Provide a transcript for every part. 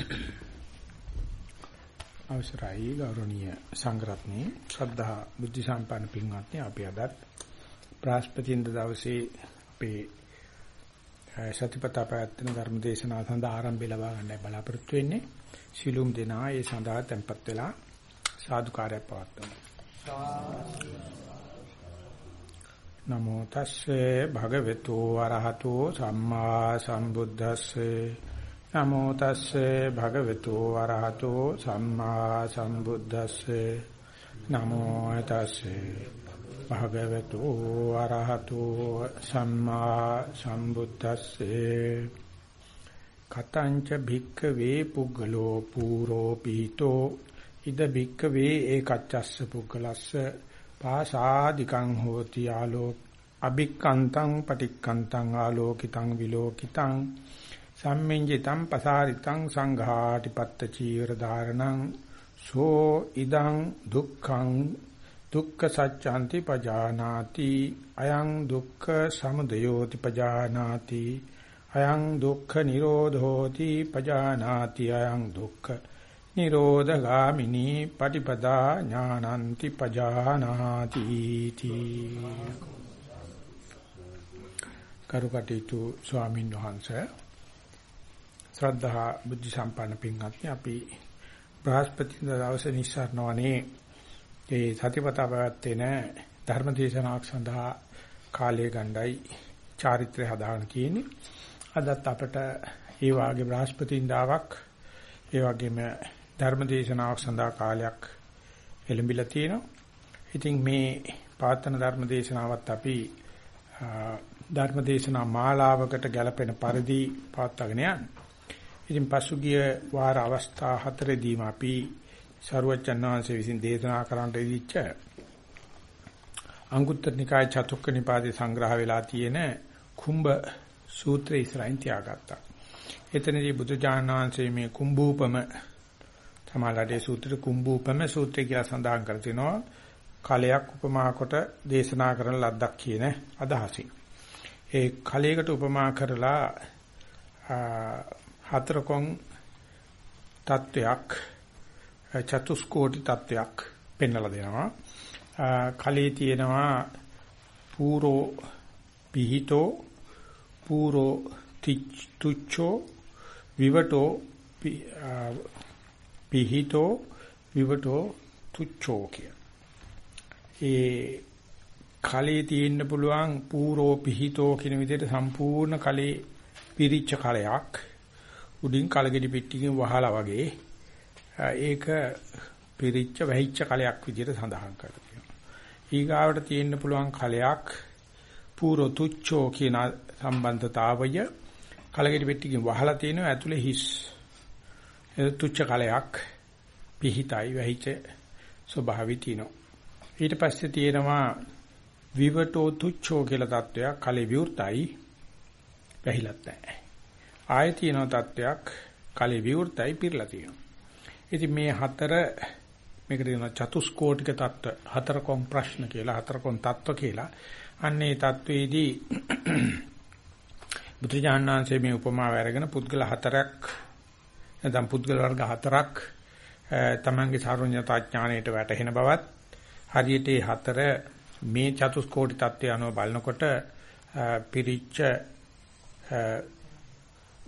අවසරයි ගෞරවනීය සංග්‍රහණී ශ්‍රද්ධා බුද්ධ සම්පන්න පින්වත්නි අපි අදත් බ්‍රහස්පතින්ද දවසේ අපේ සතිපතා පැවැත්වෙන ධර්ම දේශනාව සඳහා ආරම්භය ලබා ගන්නයි බලාපොරොත්තු වෙන්නේ. සිළුම් දෙනා ඒ සඳහා tempත් වෙලා සාදුකාරයක් පවත්වමු. නමෝ තස්සේ භගවතු වරහතෝ සම්මා සම්බුද්දස්සේ නමෝ තස්සේ භගවතු වරහතෝ සම්මා සම්බුද්දස්සේ. නමෝ තස්සේ භගවතු වරහතෝ සම්මා සම්බුද්දස්සේ. කතංච භික්ඛවේ පුග්ගලෝ පූරෝ පීතෝ. ඉද භික්ඛවේ ඒකච්චස්ස පුග්ගලස්ස. පාසාදිකං හෝති ආලෝක අභික්කන්තං පටික්කන්තං ආලෝකිතං විලෝකිතං. සම්මින්ජිතං පසාරිතං සංඝාටිපත්ත චීවර ධාරණං සෝ ඉදං දුක්ඛං දුක්ඛ සත්‍යන්ති පජානාති අයං දුක්ඛ සමුදයෝති පජානාති අයං දුක්ඛ නිරෝධෝති පජානාති අයං දුක්ඛ නිරෝධගාමිනී පටිපදා ඥානන්ති පජානාති තී. කරුකටීතු ස්වාමීන් වහන්සේ ශ්‍රද්ධා බුද්ධ සම්පන්න පින්වත්නි අපි බ්‍රහස්පති දවසේ නිස්සාරණවනේ ඒ සතිපතා පැවැත්වෙන ධර්ම දේශනාවක් සඳහා කාලය ගණ්ඩායි චාරිත්‍රය හදාගෙන කියන්නේ අදත් අපට ඒ වාගේ බ්‍රහස්පතින්දාවක් ඒ වගේම ධර්ම දේශනාවක් සඳහා කාලයක් එළඹිලා තියෙනවා. ඉතින් මේ පාත්තන ධර්ම දේශනාවත් අපි ධර්ම දේශනා මාලාවකට ගැලපෙන පරිදි පවත්වාගෙන යන්නේ. ඉතින් පසුගිය වාර අවස්ථා හතරෙදීම අපි සරුවචන් වහන්සේ විසින් දේශනා කරන්නට ඉදිච්ච අංගුත්තර නිකාය චතුක්ක නිපාතේ සංග්‍රහ වෙලා තියෙන කුම්භ සූත්‍රය ඉස්සරහින් තියාගත්තා. එතනදී බුදුජානක වහන්සේ මේ කුම්භූපම තමලඩේ සූත්‍රය කුම්භූපම සූත්‍රය කියලා සඳහන් කර තිනවා. කලයක් උපමා කොට දේශනා කරන ලද්දක් කියන අදහසින්. ඒ කලයකට උපමා කරලා හතරකොන් තත්වයක් චතුස්කෝටි තත්වයක් පෙන්වලා දෙනවා. කලී තියෙනවා පූරෝ පිහිතෝ පූරෝ තුච්චෝ විවටෝ පිහිතෝ විවටෝ තුච්චෝ කිය. ඒ කලේ තියෙන්න පුළුවන් පූරෝ පිහිතෝ කියන විදිහට සම්පූර්ණ කලේ පිරිච්ච කලයක් උඩින් කලගෙඩි පිටිකින් වහලා වගේ ඒක පිරිච්ච වැහිච්ච කලයක් විදිහට සඳහන් කරලා ඊගාවට තියෙන්න පුළුවන් කලයක් පූරෝ තුච්චෝ කියන සම්බන්ධතාවය කලගෙඩි පිටිකින් වහලා තියෙනවා. ඇතුලේ හිස් තුච්ච කලයක් පිහිතයි වැහිච්ච ස්වභාවය තියෙනවා. ඊට පස්සේ තියෙනවා විවටෝ තුච්චෝ කියලා තත්වයක් කලේ විවෘතයි වැහිලත් නැහැ. ආයෙ තියෙන තත්වයක් කලේ විවෘතයි පිරලා තියෙනවා. ඉතින් මේ හතර මේකට කියනවා චතුස්කෝටික தত্ত্ব හතරකොන් ප්‍රශ්න කියලා හතරකොන් தত্ত্ব කියලා. අන්නේ தത്വෙදී බුදුජානනාංශයේ මේ උපමාව අරගෙන පුද්ගල හතරක් නැත්නම් පුද්ගල වර්ග හතරක් තමන්ගේ සාරුඤ්‍යතා ඥාණයට වැටහෙන බවත් හරියට මේ හතර මේ චතුස්කෝටි தত্ত্বය අනුව බලනකොට පිරිච්ච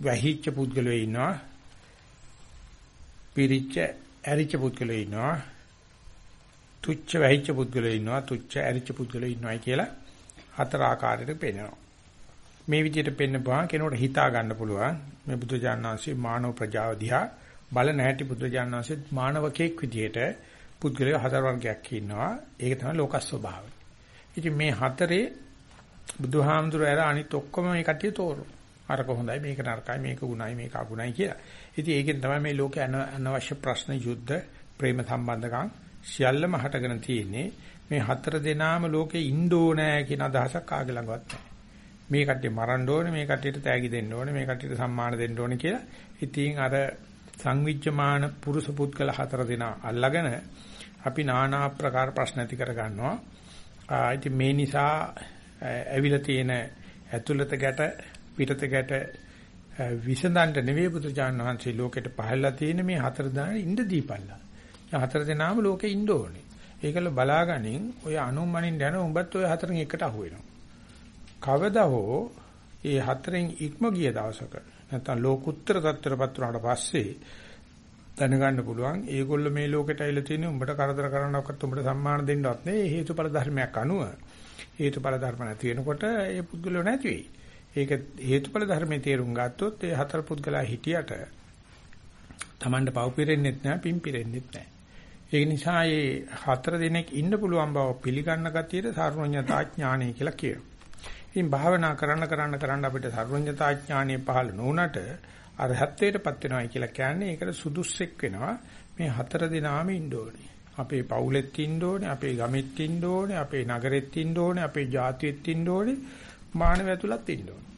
වැහිච්ච පුද්ගලයෝ ඉන්නවා පිරිච්ච ඇරිච්ච පුද්ගලයෝ ඉන්නවා. තුච්ච වැහිච්ච පුද්ගලයෝ ඉන්නවා. තුච්ච ඇරිච්ච පුද්ගලයෝ ඉන්නවායි කියලා හතර ආකාරයකට පෙන්වනවා. මේ විදිහට පෙන්නපුවා කෙනෙකුට හිතා ගන්න පුළුවන් මේ බුදු දානංශේ මානව ප්‍රජාව දිහා බල නැහැටි බුදු දානංශේ මානවකෙක් විදිහට පුද්ගලයෝ හතර වර්ගයක් ඉන්නවා. ඒක තමයි ලෝක ස්වභාවය. ඉතින් මේ හතරේ බුදුහාමුදුරුවෝ ඇර අනිත් ඔක්කොම මේ කට්ටිය තෝරනවා. අරක හොඳයි මේක නරකයි මේක ගුණයි මේක අගුණයි කියලා. ඉතින් ඒකෙන් තමයි මේ ලෝකේ අනවශ්‍ය ප්‍රශ්න යුද්ධ ප්‍රේම සම්බන්ධකම් සියල්ලම හටගෙන තියෙන්නේ. මේ හතර දෙනාම ලෝකේ ඉන්න ඕනෑ කියන අදහසක් ආගේ ළඟවත් නැහැ. මේ කට්ටිය මරන්න ඕනේ මේ කට්ටියට තෑගි දෙන්න ඕනේ මේ කට්ටියට සම්මාන දෙන්න ඕනේ කියලා. ඉතින් අර සංවිජ්ජමාන පුරුෂ පුද්ගල හතර දෙනා අල්ලගෙන අපි নানা ආකාර ප්‍රශ්න ඇති කර ගන්නවා. ඉතින් මේ නිසා ඇවිල්ලා තියෙන ඇතුළත ගැට පිටත ගැට විසඳන්න නෙවෙයි බුදුචාන් වහන්සේ ලෝකෙට පහළලා තියෙන මේ හතර දෙනා ඉන්න දීපල්ලා. හතර දෙනාම ලෝකෙ ඉන්න ඕනේ. ඒකල බලාගනින් ඔය අනුමනින් යන උඹත් ඔය හතරෙන් එකට අහු වෙනවා. කවදා හෝ ඒ හතරෙන් ඉක්ම ගිය දවසක නැත්නම් ලෝකුත්තර தත්තරපත් වුණාට පස්සේ දැනගන්න පුළුවන් ඒගොල්ලෝ මේ ලෝකෙට ඇවිල්ලා තියෙන්නේ උඹට කරදර කරන්නවක්වත් උඹට සම්මාන දෙන්නවත් නෙවෙයි හේතුඵල ධර්මයක් අනුව හේතුඵල ධර්ම නැති වෙනකොට ඒ පුද්ගලෝ නැති වෙයි. ඒක හේතුඵල ධර්මයේ තේරුම් ගත්තොත් ඒ හතර පුද්ගලයා හිටියට Tamanට පව් පිරෙන්නෙත් නැහැ පින් පිරෙන්නෙත් නැහැ. ඒ නිසා මේ හතර දිනක් ඉන්න පුළුවන් බව පිළිගන්න ගතියට සර්වඥතා ඥානය කියලා කියනවා. ඉතින් භාවනා කරන්න කරන්න කරන්න අපිට සර්වඥතා ඥානය පහළ නොවුනට අරහත්ත්වයටපත් වෙනවා කියලා කියන්නේ ඒකට සුදුස්සෙක් වෙනවා. මේ හතර දිනාම ඉන්න ඕනේ. අපේ පවුලෙත් ඉන්න ඕනේ, අපේ ගමෙත් ඉන්න ඕනේ, අපේ නගරෙත් ඉන්න ඕනේ, අපේ ජාතියෙත් ඉන්න ඕනේ, මානව ඇතුළත් ඉන්න ඕනේ.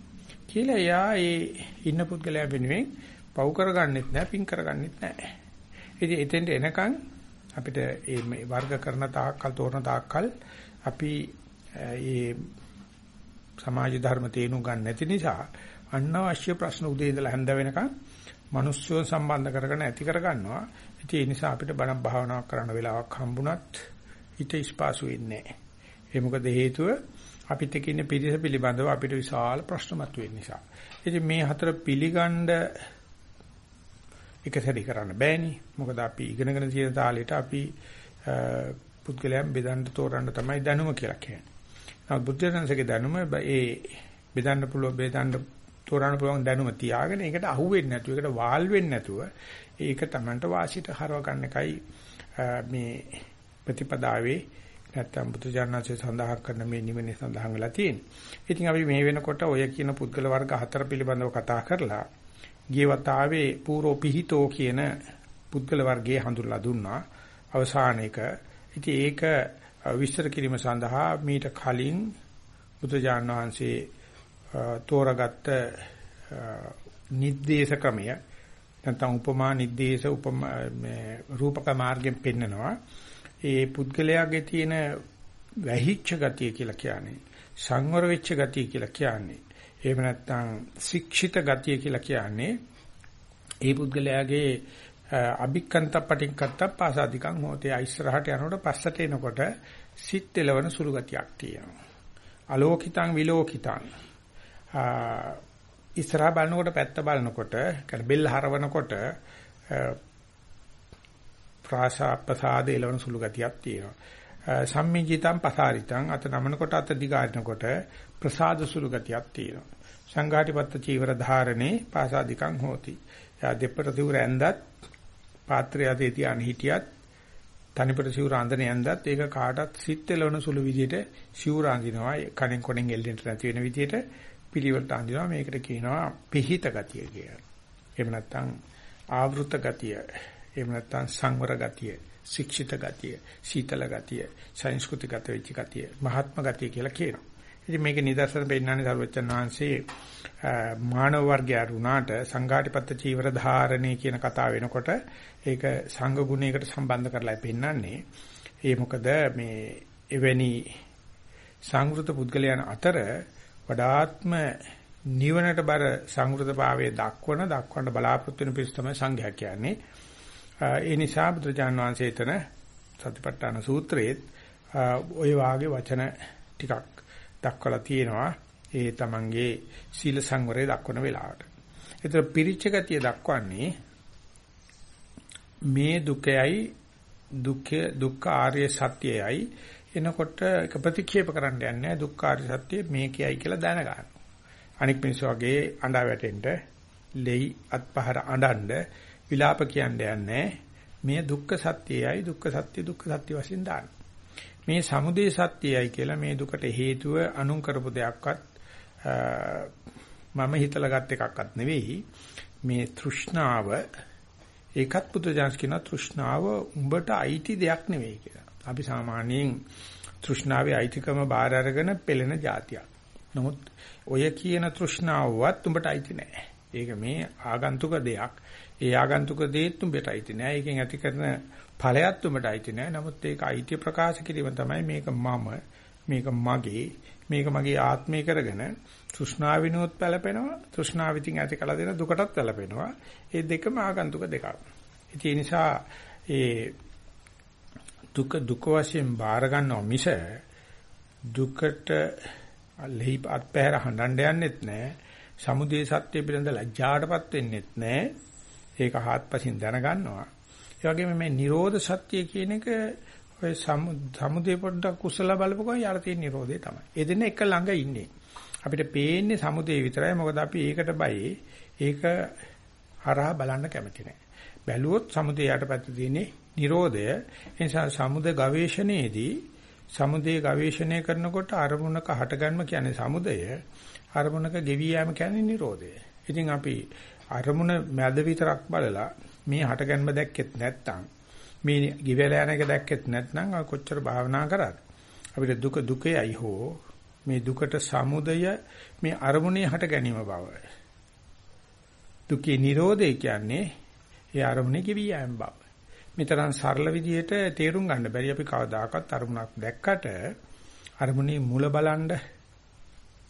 කියලා එයා ඒ ඉන්න පුද්ගලයා වෙනුවෙන් පව් කරගන්නෙත් නැහැ, පින් කරගන්නෙත් නැහැ. ඉතින් එතෙන්ට එනකන් අපිට මේ වර්ග කරන තාක්කල් තෝරන තාක්කල් අපි මේ සමාජ ධර්ම තේරුම් ගන්න නැති නිසා අනවශ්‍ය ප්‍රශ්න උදේ ඉඳලා හැන්ද වෙනකන් මිනිස්සුව සම්බන්ධ කරගෙන ඇති කර ගන්නවා. ඉතින් ඒ නිසා අපිට බණ භාවනාවක් කරන්න වෙලාවක් හම්බුණත් හිත ස්පාසු වෙන්නේ නැහැ. ඒ මොකද හේතුව අපිට කියන පිරිස පිළිබඳව අපිට විශාල ප්‍රශ්න මතුවෙන නිසා. ඉතින් මේ හතර පිළිගන්න එක සැරේ කරන්න බෑනේ. මොකද අපි ඉගෙනගෙන තියෙන තාලෙට අපි පුද්ගලයන් බෙදන්න තෝරන්න තමයි දැනුම කියලා කියන්නේ. නමුත් බුද්ධජනසගේ දැනුම ඒ බෙදන්න පුළුවන් බෙදන්න තෝරන්න පුළුවන් දැනුම තියාගෙන ඒකට අහු වෙන්නේ නැතුව ඒකට වාල් වෙන්නේ නැතුව ඒක Tamanට වාසියට හරව ගන්න එකයි මේ ප්‍රතිපදාවේ නැත්තම් බුදුජානනාංශය සඳහන් කරන මේ නිවනේ සඳහන් වෙලා තියෙන්නේ. ඉතින් අපි මේ වෙනකොට ඔය කියන පුද්ගල වර්ග හතර පිළිබඳව කතා කරලා ගිය වතාවේ පූර්ව පිහිතෝ කියන පුද්ගල වර්ගයේ හඳුන්ලා දුන්නා අවසානයේක. ඉතින් ඒක විස්තර කිරීම සඳහා මීට කලින් බුදුජානනාංශයේ තෝරාගත්ත නිද්දේශ ක්‍රමය නැත්නම් උපමා නිද්දේශ උපමා රූපක මාර්ගයෙන් පෙන්නනවා ඒ පුද්ගලයාගේ තියෙන වැහිච්ච ගතිය කියලා කියන්නේ සංවර වෙච්ච ගතිය කියලා කියන්නේ. එහෙම නැත්නම් ශික්ෂිත ගතිය කියලා කියන්නේ ඒ පුද්ගලයාගේ අභික්කන්ත පටික්කන්ත පාසාදිකං හොතේ. ඉස්සරහට යනකොට පස්සට එනකොට සිත් එලවන සුළු ගතියක් තියෙනවා. අලෝකිතං විලෝකිතං. ඉස්සරහා බලනකොට පැත්ත බලනකොට කියන්නේ බෙල්ල හරවනකොට ප්‍රාසාපසාද එලවන සුළු ගතියක් තියෙනවා. සම්මිජිතං පසාරිතං අත නමනකොට අත දිගාරිනකොට ප්‍රසාද සුළු ගතියක් තියෙනවා. සංඝාටිපත්ත චීවර ධාරණේ පාසාදිකං හෝති. යා දෙපට සිවුර ඇඳත් පාත්‍රය අතේ තියාන හිටියත් තනිපට සිවුර අඳන ඇඳත් ඒක කාටත් සිත් එලවන සුළු විදිහට සිවුර අඳිනවා. කණෙන් කොණෙන් එල්ලෙන්න නැති වෙන විදිහට පිළිවෙලට අඳිනවා. මේකට කියනවා පිහිත ගතිය කියලා. එහෙම නැත්නම් ආවෘත ගතිය එහෙම නැත්නම් සංවර ගතිය, ශික්ෂිත ගතිය, සීතල ගතිය, සංස්කෘතිගත වෙච්ච ගතිය, මහත්ම ගතිය කියලා කියනවා. ඉතින් මේකේ නිදර්ශන පෙන්නන්නේ සර්වචන් වහන්සේ මානව වර්ගය අරුණාට සංඝාටිපත්ත චීවර ධාරණේ කියන කතාව වෙනකොට ඒක සංඝ ගුණයකට සම්බන්ධ කරලා පෙන්නන්නේ. ඒ මොකද මේ එවැනි සංවෘත පුද්ගලයන් අතර වඩාත්ම නිවනට බර සංවෘතභාවයේ දක්වන දක්වන්න බලාපොරොත්තු වෙන පිරිස තමයි සංඝයා කියන්නේ. ඒ නිසා බුදුජාන විශ්වසේ එතන සතිපට්ඨාන සූත්‍රයේත් ওই වාගේ වචන ටිකක් දක්වලා තියෙනවා ඒ තමන්ගේ සීල සංවරය දක්වන වෙලාවට. ඒතර පිරිච්ච ගතිය දක්වන්නේ මේ දුකයි දුක්ඛ දුක්ඛ ආර්ය සත්‍යයයි එනකොට ඒක ප්‍රතික්ෂේප කරන්න යන්නේ දුක්ඛ ආර්ය සත්‍ය මේකයි කියලා දැනගන්න. අනික් මිනිස්සු වගේ අඬා වැටෙන්න, ලෙයි අත්පහර අඬන්න විලාප කියන්නේ නැහැ. මේ දුක්ඛ සත්‍යයයි දුක්ඛ සත්‍ය දුක්ඛ සත්‍ය වශයෙන් දාන්න. මේ සමුදය සත්‍යයයි කියලා මේ දුකට හේතුව අනුන් කරපු දෙයක්වත් මම හිතලා ගත් එකක්වත් නෙවෙයි. මේ තෘෂ්ණාව ඒකත් පුදුජාන්ස් කියන තෘෂ්ණාව උඹට අයිති දෙයක් නෙවෙයි කියලා. අපි සාමාන්‍යයෙන් තෘෂ්ණාවේ අයිතිකම බාර අරගෙන පෙළෙන જાතියක්. නමුත් ඔය කියන තෘෂ්ණාවවත් උඹට අයිති නෑ. ඒක මේ ආගන්තුක දෙයක්. ඒ ආගන්තුක දේත් උඹට අයිති නෑ. ඒකෙන් ඇති කරන ඵලයක් උඹට අයිති නෑ. නමුත් ඒක අයිති ප්‍රකාශ කිරීම තමයි මේක මම මේක මගේ මේක මගේ ආත්මය කරගෙන තෘෂ්ණාවිනොත් පැලපෙනවා. තෘෂ්ණාවිතින් ඇති කළ දෙන දුකටත් පැලපෙනවා. ඒ දෙකම ආගන්තුක දෙකක්. ඒ නිසා ඒ දුක දුක වශයෙන් බාර ගන්නව මිස දුකට ලෙහි අත්පැහැර හඬන්න යන්නෙත් නැහැ සමුදේ සත්‍ය පිළිබඳ ලැජ්ජාටපත් වෙන්නෙත් නැහැ ඒක හාත්පසින් දැනගන්නවා ඒ වගේම මේ Nirodha Satya කියන එක ඔය සමුදේ පොඩ්ඩක් කුසල බලපුවා යාර තියෙන Nirodhe තමයි. ඒ දෙන්න එක ළඟ ඉන්නේ. අපිට පේන්නේ සමුදේ විතරයි. මොකද අපි ඒකට බයයි. ඒක හරහා බලන්න කැමති නැහැ. බැලුවොත් සමුදේ යටපැත්තේ තියෙන්නේ Nirodha. ඒ නිසා සමුද ගවේෂණයේදී සමුදේ ගවේෂණය කරනකොට අරමුණක හටගන්ම කියන්නේ සමුදය. අරමුණක ගෙවි යෑම කියන්නේ Nirodha. ඉතින් අපි අරමුණ මැද විතරක් බලලා මේ හටගන්ම දැක්කෙත් නැත්නම් මේ ගිවැලා යන එක දැක්කෙත් නැත්නම් ඔය කොච්චර භාවනා කරත් අපිට දුක දුකේයි හෝ මේ දුකට සමුදය මේ අරමුණේ හට ගැනීම බව. දුකේ Nirodhe කියන්නේ ඒ අරමුණේ ගෙවි යෑම බව. මෙතරම් සරල විදිහට තේරුම් ගන්න බැරි අපි කවදාකවත් අරමුණක් දැක්කට අරමුණේ මුල බලන්න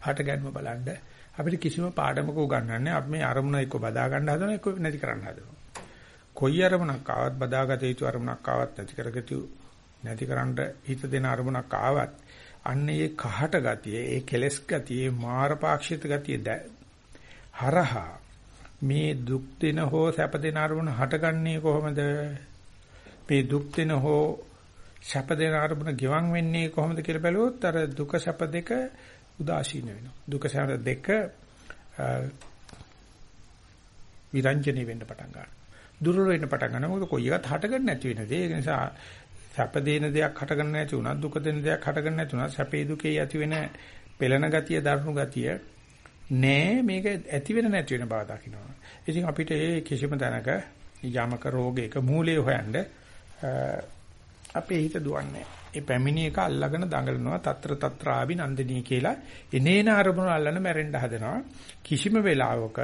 හට ගැනීම බලන්න අපිට කිසිම පාඩමක උගන්වන්නේ අපි මේ අරමුණ එක්ක බදා ගන්න හදනවා එක්ක නැති කරන්න හදනවා. කොයි අරමුණක් ආවත් බදාගත යුතු අරමුණක් ආවත් නැති කරගත නැති කරන්න හිත දෙන අරමුණක් ආවත් අන්න ඒ කහට ගතිය ඒ කෙලස් ගතිය මාරපාක්ෂිත ගතිය හරහා මේ දුක් දෙන හෝ සැප දෙන අරමුණ හටගන්නේ කොහොමද මේ දුක් දෙන හෝ සැප දෙන අරමුණ ගිවන් වෙන්නේ කොහොමද කියලා බැලුවොත් අර දුක සැප දෙක උදාසීන වෙනවා දුක සැප දෙක විරංජනේ වෙන්න පටන් ගන්නවා දුර්වල වෙන්න පටන් ගන්නවා. මොකද කොයි එකත් හටගන්න නැති වෙන දේ. ඒ නිසා සැප දෙන දෙයක් හටගන්න නැති වුණා, දුක දෙන දෙයක් හටගන්න නැති වුණා, සැපේ දුකේ ඇති වෙන පෙළෙන ගතිය, දරුණු ගතිය නෑ මේක ඇති වෙන නැති වෙන බව දකින්නවා. ඉතින් අපිට ඒ කිසිම තැනක යමක රෝගයක මූලය හොයන්න අපේ හිත දුවන්නේ ඒ පැමිණි එක අල්ලගෙන දඟලනවා తත්‍ර తත්‍රාවි නන්දිනී කියලා. එනේන අරමුණ අල්ලන මැරෙන්න හදනවා. කිසිම වෙලාවක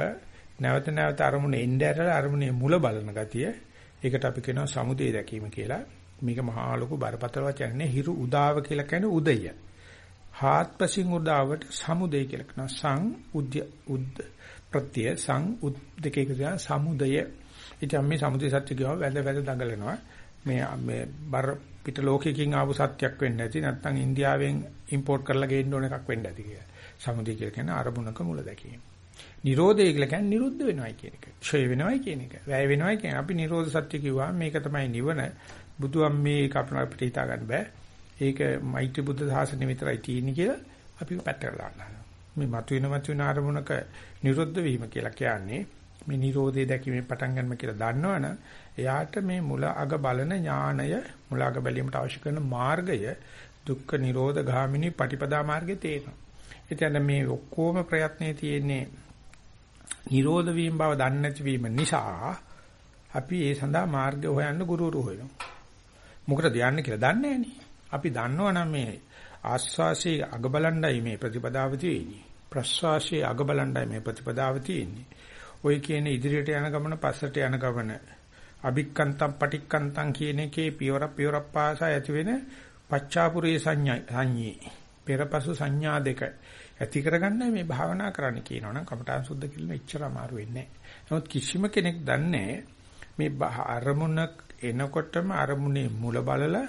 නැවත නැවත අරමුණ එන්නේ ඇරලා අරමුණේ මුල බලන ගතිය. ඒකට අපි කියනවා සමුදේ දැකීම කියලා. මේක මහා ලොකු බරපතල වචනේ හිරු උදාව කියලා කියන්නේ උදය. හාත්පසින් උදාවට සමුදේ කියලා කියනවා. සං උද්‍ය උද්ද ප්‍රත්‍ය සං උද් දෙකේ කියන සමුදය. ඉතින් මේ සමුදේ සත්‍ය කියව වැඳ වැඳ දඟලනවා. මේ මේ බර පිට ලෝකෙකින් ආපු සත්‍යක් වෙන්නේ නැති නැත්නම් ඉන්දියාවෙන් ඉම්පෝට් කරලා ගේන්න ඕන එකක් වෙන්න ඇති කියලා. සමුදේ කියලා කියන්නේ අරමුණක මුල දැකීම. නිරෝධය කියලා කියන්නේ නිරුද්ධ වෙනවයි කියන එක. ක්ෂය වෙනවයි කියන එක. වැය වෙනවයි කියන අපි නිරෝධ සත්‍ය කිව්වම මේක තමයි නිවන. බුදුන් මේක අපිට හිතා ගන්න බෑ. ඒක මෛත්‍රී බුද්ධ සාසනය විතරයි තියෙන්නේ කියලා අපි පැත්තකට දානවා. මේ මතුවෙන මතුවෙන ආරමුණක නිරුද්ධ වීම කියලා කියන්නේ මේ Nirodhe දැකීමේ පටන් ගන්න කියලා දන්නවනම් එයාට මේ මුල අග බලන ඥාණය මුල අග බැලීමට අවශ්‍ය කරන මාර්ගය දුක්ඛ නිරෝධ ගාමිනී පටිපදා මාර්ගේ තේරෙනවා. එතන මේ ඔක්කොම ප්‍රයත්නයේ තියෙන්නේ නිරෝධ වීම බව දන්නේ නැති වීම නිසා අපි ඒ සඳහා මාර්ගය හොයන්න ගුරුවරු හොයනවා. මොකටද යන්නේ කියලා දන්නේ අපි දන්නවනම් මේ ආස්වාසේ අග බලණ්ඩයි මේ ප්‍රතිපදාව තියෙන්නේ. ප්‍රස්වාසේ අග බලණ්ඩයි මේ ප්‍රතිපදාව තියෙන්නේ. ඔය කියන ඉදිරියට යන ගමන පස්සට යන ගමන අභික්කන්තම් පටික්කන්තම් කියන එකේ පියවර පියවර පාසා ඇති වෙන පච්චාපුරේ සංඥා සංඤී පෙරපසු සංඥා දෙක ඇති කරගන්නයි මේ භාවනා කරන්න කියනවනම් කමඨාන් සුද්ධ කිරීම එච්චර අමාරු වෙන්නේ නැහැ. නමුත් කිසිම කෙනෙක් දන්නේ මේ අරමුණ එනකොටම අරමුණේ මුල බලලා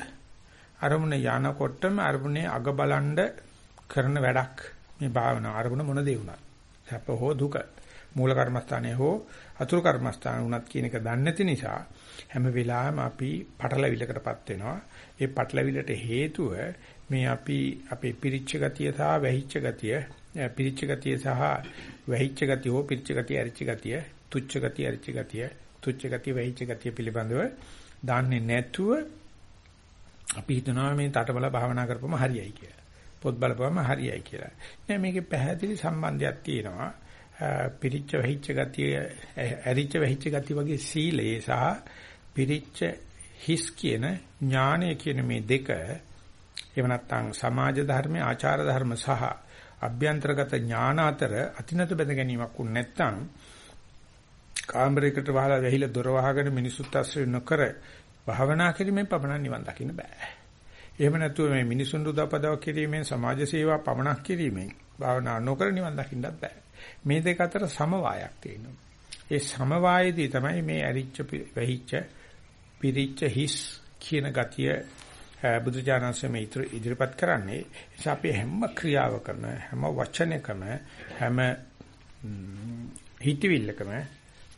අරමුණ යනකොටම අරමුණේ අග බලන්ඩ කරන වැඩක් මේ භාවනා අරමුණ මොන දේ වුණත්. සැප හෝ දුක මූල කර්මස්ථානයේ හෝ අතුරු කර්මස්ථාන වුණත් කියන එක දන්නේ නැති නිසා හැම වෙලාවෙම අපි පටලවිලකටපත් වෙනවා. ඒ පටලවිලට හේතුව මේ අපි අපේ පිරිච්ච ගතිය සහ වැහිච්ච ගතිය පිරිච්ච ගතිය සහ වැහිච්ච ගතිය හෝ පිරිච්ච ගතිය අරිච්ච ගතිය තුච්ච ගතිය අරිච්ච ගතිය තුච්ච ගතිය වැහිච්ච ගතිය පිළිබඳව දන්නේ නැතුව අපි හිතනවා මේ තටබල භාවනා කරපුවම හරියයි කියලා. පොත් බලපුවම හරියයි කියලා. නෑ මේකේ පැහැදිලි සම්බන්ධයක් තියෙනවා. පිරිච්ච වැහිච්ච ගතිය ඇරිච්ච වැහිච්ච ගතිය වගේ සීලේ සහ පිරිච්ච හිස් කියන ඥානය කියන මේ දෙක එහෙම නැත්නම් සමාජ ධර්ම, ආචාර ධර්ම සහ අභ්‍යන්තරගත ඥාන අතර අතිනත බැඳ ගැනීමක් වුනේ නැත්නම් කාමරයකට වහලා වැහිලා දොර වහගෙන මිනිසුත් අස්සේ නොකර භාවනා කිරීමෙන් පමණ නිවන් දකින්න බෑ. එහෙම නැතුව මේ මිනිසුන් උදව්පදවක් කිරීමෙන් සමාජ සේවා පමණක් කිරීමෙන් භාවනා නොකර නිවන් දකින්නත් බෑ. මේ දෙක අතර සමவாயයක් තියෙනවා. ඒ සමவாயයේදී තමයි මේ ඇරිච්ච වෙහිච්ච පිරිච්ච හිස් කියන ගතිය බුදුජානන්සේ මේ ඉදිරිපත් කරන්නේ. ඒ අපි හැම ක්‍රියාවකම හැම වචනයකම හැම හිතවිල්ලකම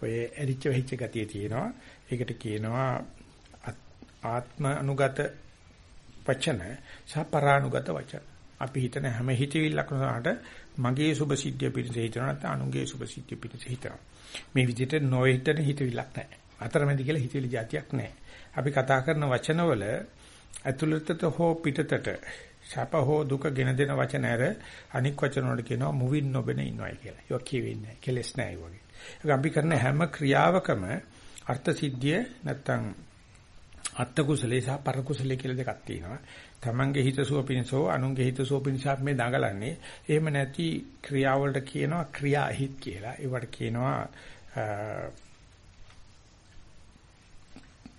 ඔය ඇරිච්ච වෙහිච්ච ගතිය තියෙනවා. ඒකට කියනවා ආත්ම අනුගත වචන සහ පරානුගත වචන. අපි හිතන හැම හිතවිල්ලක් උනාට මගේ සුභ සිද්ධිය පිණිස හිතනවා නැත්නම් අනුගේ සුභ සිද්ධිය පිණිස හිතනවා. මේ විදිහට නොහිතන හිතවිල්ලක් නැහැ. අතරමැදි කියලා හිතවිලි જાතියක් නැහැ. අපි කතා කරන වචනවල ඇතුළතට හෝ පිටතට සැප හෝ දුක ගෙන දෙන වචන ඇර අනික් වචන වලට කියනවා මුවින් නොබෙන ඉන්නවයි කියලා. ඒක කියවෙන්නේ කෙලස් නැහැ වගේ. ඒක අපි කරන හැම ක්‍රියාවකම අර්ථ සිද්ධිය නැත්තම් අත්ත කුසලේ සහ පර කුසලේ කියලා දෙකක් තියෙනවා. තමන්ගේ හිතසුව පිණිසෝ අනුන්ගේ හිතසුව පිණිසක් මේ දඟලන්නේ. එහෙම නැති ක්‍රියාවලට කියනවා ක්‍රියාහිත කියලා. ඒවට කියනවා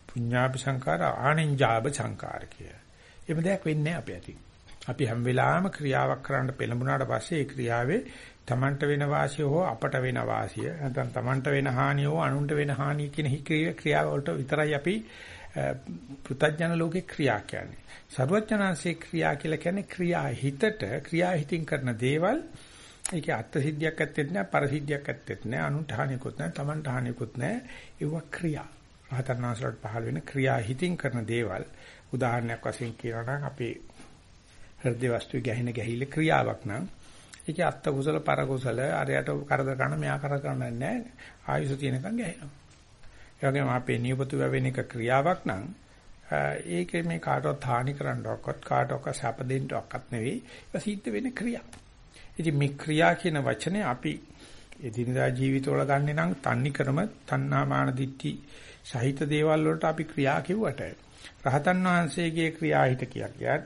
පුඤ්ඤාපි සංකාර ආනෙන්ජාබ සංකාර කියලා. එහෙම දෙයක් වෙන්නේ නැහැ අපි අතින්. අපි හැම වෙලාවෙම ක්‍රියාවක් කරන්න පෙළඹුණාට පස්සේ ඒ ක්‍රියාවේ තමන්ට වෙන වාසිය හෝ අපට වෙන වාසිය නැත්නම් තමන්ට වෙන හානිය හෝ අනුන්ට වෙන හානිය කියන ක්‍රියාව වලට විතරයි අපි පෘථජන ලෝකේ ක්‍රියා කියන්නේ. සර්වඥාන්සේ ක්‍රියා කියලා කියන්නේ ක්‍රියා හිතට ක්‍රියා හිතින් කරන දේවල්. ඒකේ අත්ත් සිද්ධියක් ඇත්තෙත් නැහැ පර සිද්ධියක් ඇත්තෙත් නැහැ අනුන්ට හානියකුත් නැහැ තමන්ට හානියකුත් නැහැ. ඒවා ක්‍රියා. රහතන් වහන්සේලාට පහළ වෙන ක්‍රියා හිතින් කරන දේවල්. උදාහරණයක් වශයෙන් කියනවා නම් අපේ හෘද වස්තුවේ ගැහෙන ගැහිල්ල ක්‍රියාවක් නම් ඒකේ අත්ත කුසල පර කුසල අරයට කරදර කරන මෙයා කරදර කරන්නේ නැහැ. ආයුෂ තියෙනකන් ගැහෙනවා. ඒ වගේම අපේ නියපොතු වැවෙන එක ක්‍රියාවක් නම් ඒකේ මේ කාටවත් හානි කරන්නවක්වත් කාටවත් සැප දෙන්නවක්වත් නෙවෙයි ඒක සිද්ධ වෙන ක්‍රියා ඉතින් මේ ක්‍රියා කියන වචනේ අපි එදිනදා ජීවිතවල ගන්නෙ නම් තන්නි ක්‍රම තණ්හා මාන දිට්ටි සහිත දේවල් වලට අපි ක්‍රියා කිව්වට රහතන් වහන්සේගේ ක්‍රියාහිත කියකියත්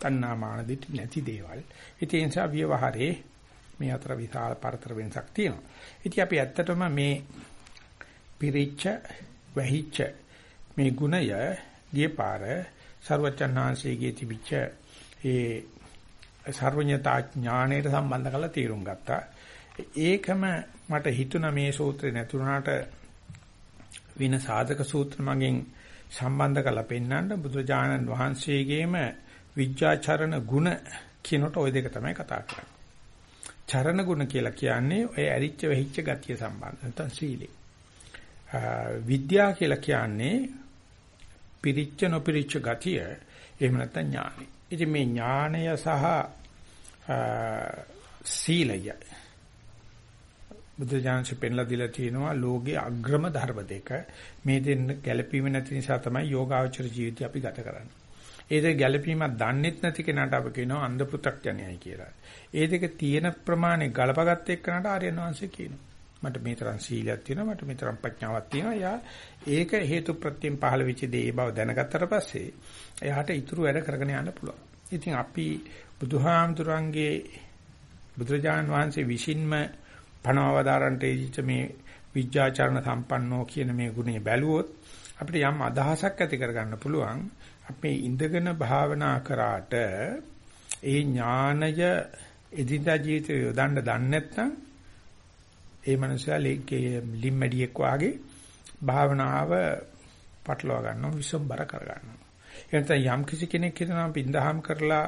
තණ්හා මාන දිටි නැති දේවල්. ඉතින් ඒ නිසා ව්‍යවහාරේ මේ අතර විශාල පරතර වෙනසක් තියෙනවා. ඉතින් අපි ඇත්තටම මේ පිරිච්ච වැහිච්ච මේ ගුණය ගිය පාර ਸਰවචන්නාංශයේ තිබිච්ච ඒ සර්වඥතා ඥාණයට සම්බන්ධ කරලා තීරුම් ගත්තා. ඒකම මට හිතුණා මේ සූත්‍රේ නැතුණාට වෙන සාධක සූත්‍ර මගෙන් සම්බන්ධ කරලා පෙන්වන්න බුදුජානන් වහන්සේගේම විජ්ජාචරණ ගුණ කියනට ওই දෙක තමයි කතා කරන්නේ. චරණ ගුණ කියලා කියන්නේ ඔය ඇරිච්ච වෙහිච්ච ගතිය සම්බන්ධ නැත්නම් සීලේ. විද්‍යා කියලා කියන්නේ පිරිච්ච නොපිරිච්ච ගතිය එහෙම නැත්නම් ඥානෙ. ඉතින් මේ ඥානය සහ සීලය බුදු දානසේ පෙන්ලා දීලා තියෙනවා ලෝකයේ අග්‍රම ධර්ම දෙක. මේ දෙන්න ගැළපීම නැති නිසා තමයි යෝගාචර ජීවිතය අපි ගත කරන්නේ. ඒ දෙක ගැළපීමක් දන්නෙත් නැති කෙනාට අපි කියනවා අන්ධ පෘ탁ඥයයි කියලා. ඒ දෙක තියෙන ප්‍රමාණය ගලපගත්ත එක්කනට ආර්යයන් වහන්සේ කියනවා. මට මේ තරම් සීලයක් තියෙනවා මට මේ තරම් ප්‍රඥාවක් තියෙනවා. යා ඒක හේතු ප්‍රත්‍යයෙන් පහළ වෙච්ච දේ බව දැනගත්තට පස්සේ එයාට ඊතුරු වැඩ කරගෙන යන්න පුළුවන්. ඉතින් අපි බුදුහාමුදුරන්ගේ බුදුරජාණන් වහන්සේ විසින්ම පණවවදාරන්ට ඉච්ච මේ විඥාචරණ සම්පන්නෝ කියන මේ ගුණය බැලුවොත් අපිට යම් අදහසක් ඇති කරගන්න පුළුවන් අපේ ඉඳගෙන භාවනා කරාට ඒ ඥානය එදිනදා ජීවිතේ යොදන්න දන්නේ නැත්නම් ඒ මනුස්සයා ලිම්මැඩියෙක් වාගේ භාවනාව පටලවා ගන්නවා විසම්බර කර ගන්නවා. එනතන යම් කිසි කෙනෙක් හිතනවා පින්දහම් කරලා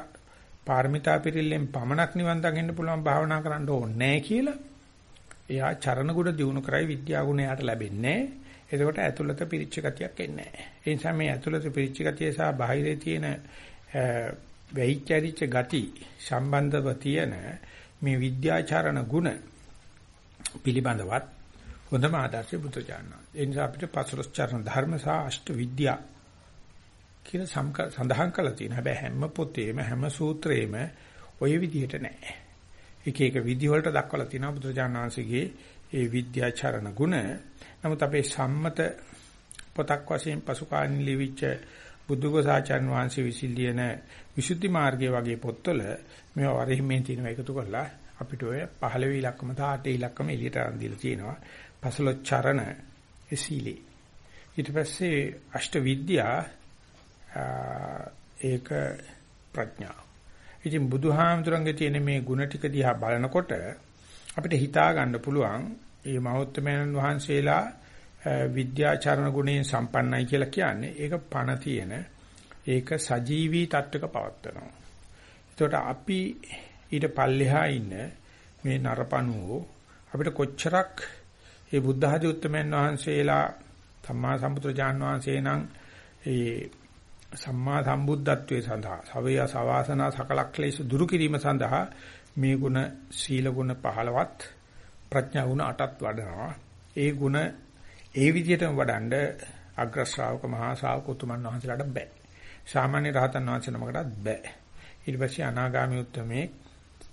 පාරමිතා පිළිල්ලෙන් පමණක් නිවන් දකින්න පුළුවන් භාවනා කරන්න ඕනේ නැහැ කියලා එයා චරණ ගුණ දිනු කරයි විද්‍යා ගුණ එයාට ලැබෙන්නේ එතකොට ඇතුළත පිරිච්ච ගතියක් එන්නේ නැහැ. ඒ නිසා මේ ඇතුළත පිරිච්ච ගතිය සහ බාහිරේ තියෙන වෙයිච්චරිච්ච ගති සම්බන්ධව තියෙන මේ විද්‍යාචරණ ගුණ පිළිබඳවත් හොඳම ආදර්ශය බුදුචානන. ඒ නිසා අපිට පසලොස්චරණ ධර්ම සහ අෂ්ට විද්‍යා කියලා සඳහන් කරලා තියෙනවා. හැබැයි හැම පොතේම හැම සූත්‍රයේම ওই විදිහට නැහැ. එක එක විදි වලට දක්වලා තියෙනවා බුදුරජාණන් වහන්සේගේ ඒ විද්‍යාචරණ ගුණ. නමුත් අපේ සම්මත පොතක් වශයෙන් පසු කාලින ලිවිච්ච බුදුගෝසාචාර්ය වහන්සේ විසින් ලියන විසුද්ධි මාර්ගය වගේ පොත්වල මේවා වරිහිමෙන් තියෙනවා එකතු කරලා අපිට ඔය 15 ඉලක්කම සහ 8 ඉලක්කම එළියට අරන් දීලා තියෙනවා. පසලොච්චරණ ඒ සීලේ. ඊට පස්සේ අෂ්ට විද්‍යා ඒක ප්‍රඥාව. ඉතින් බුදුහාමුදුරන්ගේ තියෙන මේ ಗುಣ ටික දිහා බලනකොට අපිට හිතා ගන්න පුළුවන් මේ මහෞත්මයන් වහන්සේලා විද්‍යාචරණ ගුණයෙන් සම්පන්නයි කියලා කියන්නේ ඒක පණ තියෙන ඒක සජීවී තත්වයක පවත්වනවා. ඒකට අපි ඊට පල්ලෙහා ඉන්න මේ නරපණුව අපිට කොච්චරක් මේ බුද්ධ ආදී උත්තමයන් වහන්සේලා සම්මා සම්බුදුරජාන් වහන්සේ නම් ඒ සම්මා සම්බුද්ධත්වයේ සඳහා සවය සවාසනා සකලක්ලේශ දුරු කිරීම සඳහා මේ ගුණ සීල ගුණ 15ත් ප්‍රඥා ගුණ 8ත් වඩනවා. ඒ ගුණ ඒ විදිහටම වඩන්න අග්‍ර ශ්‍රාවක මහා ශ්‍රාවක උතුමන් වහන්සේලාට බෑ. සාමාන්‍ය රහතන් වහන්සේ නමකටත් බෑ. ඊට පස්සේ අනාගාමී උත්තමේ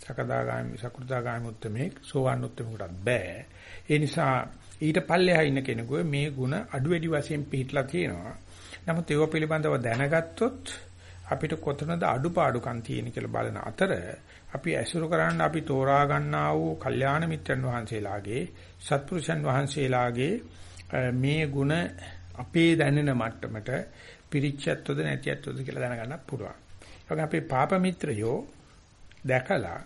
සකදාගාමි සකෘදාගාමි උත්තමෙක් සෝවාන් උත්තමෙකුටත් බෑ. ඒ නිසා ඊට පල්ලෙහා ඉන්න කෙනෙකුගේ මේ ಗುಣ අඩු වැඩි වශයෙන් පිළිట్లా තියෙනවා. නමුත් ඒව පිළිබඳව දැනගත්තොත් අපිට කොතනද අඩුපාඩුකම් තියෙන කියලා බලන අතර අපි ඇසුරු කරන්න අපි තෝරා ගන්නා වූ කල්යාණ මිත්‍රන් වහන්සේලාගේ සත්පුරුෂන් වහන්සේලාගේ මේ ಗುಣ අපේ දැනෙන මට්ටමට පිරිච්චත්වද නැතිත්වද කියලා දැනගන්න පුළුවන්. ඒ වගේ අපේ පාප මිත්‍රයෝ දැකලා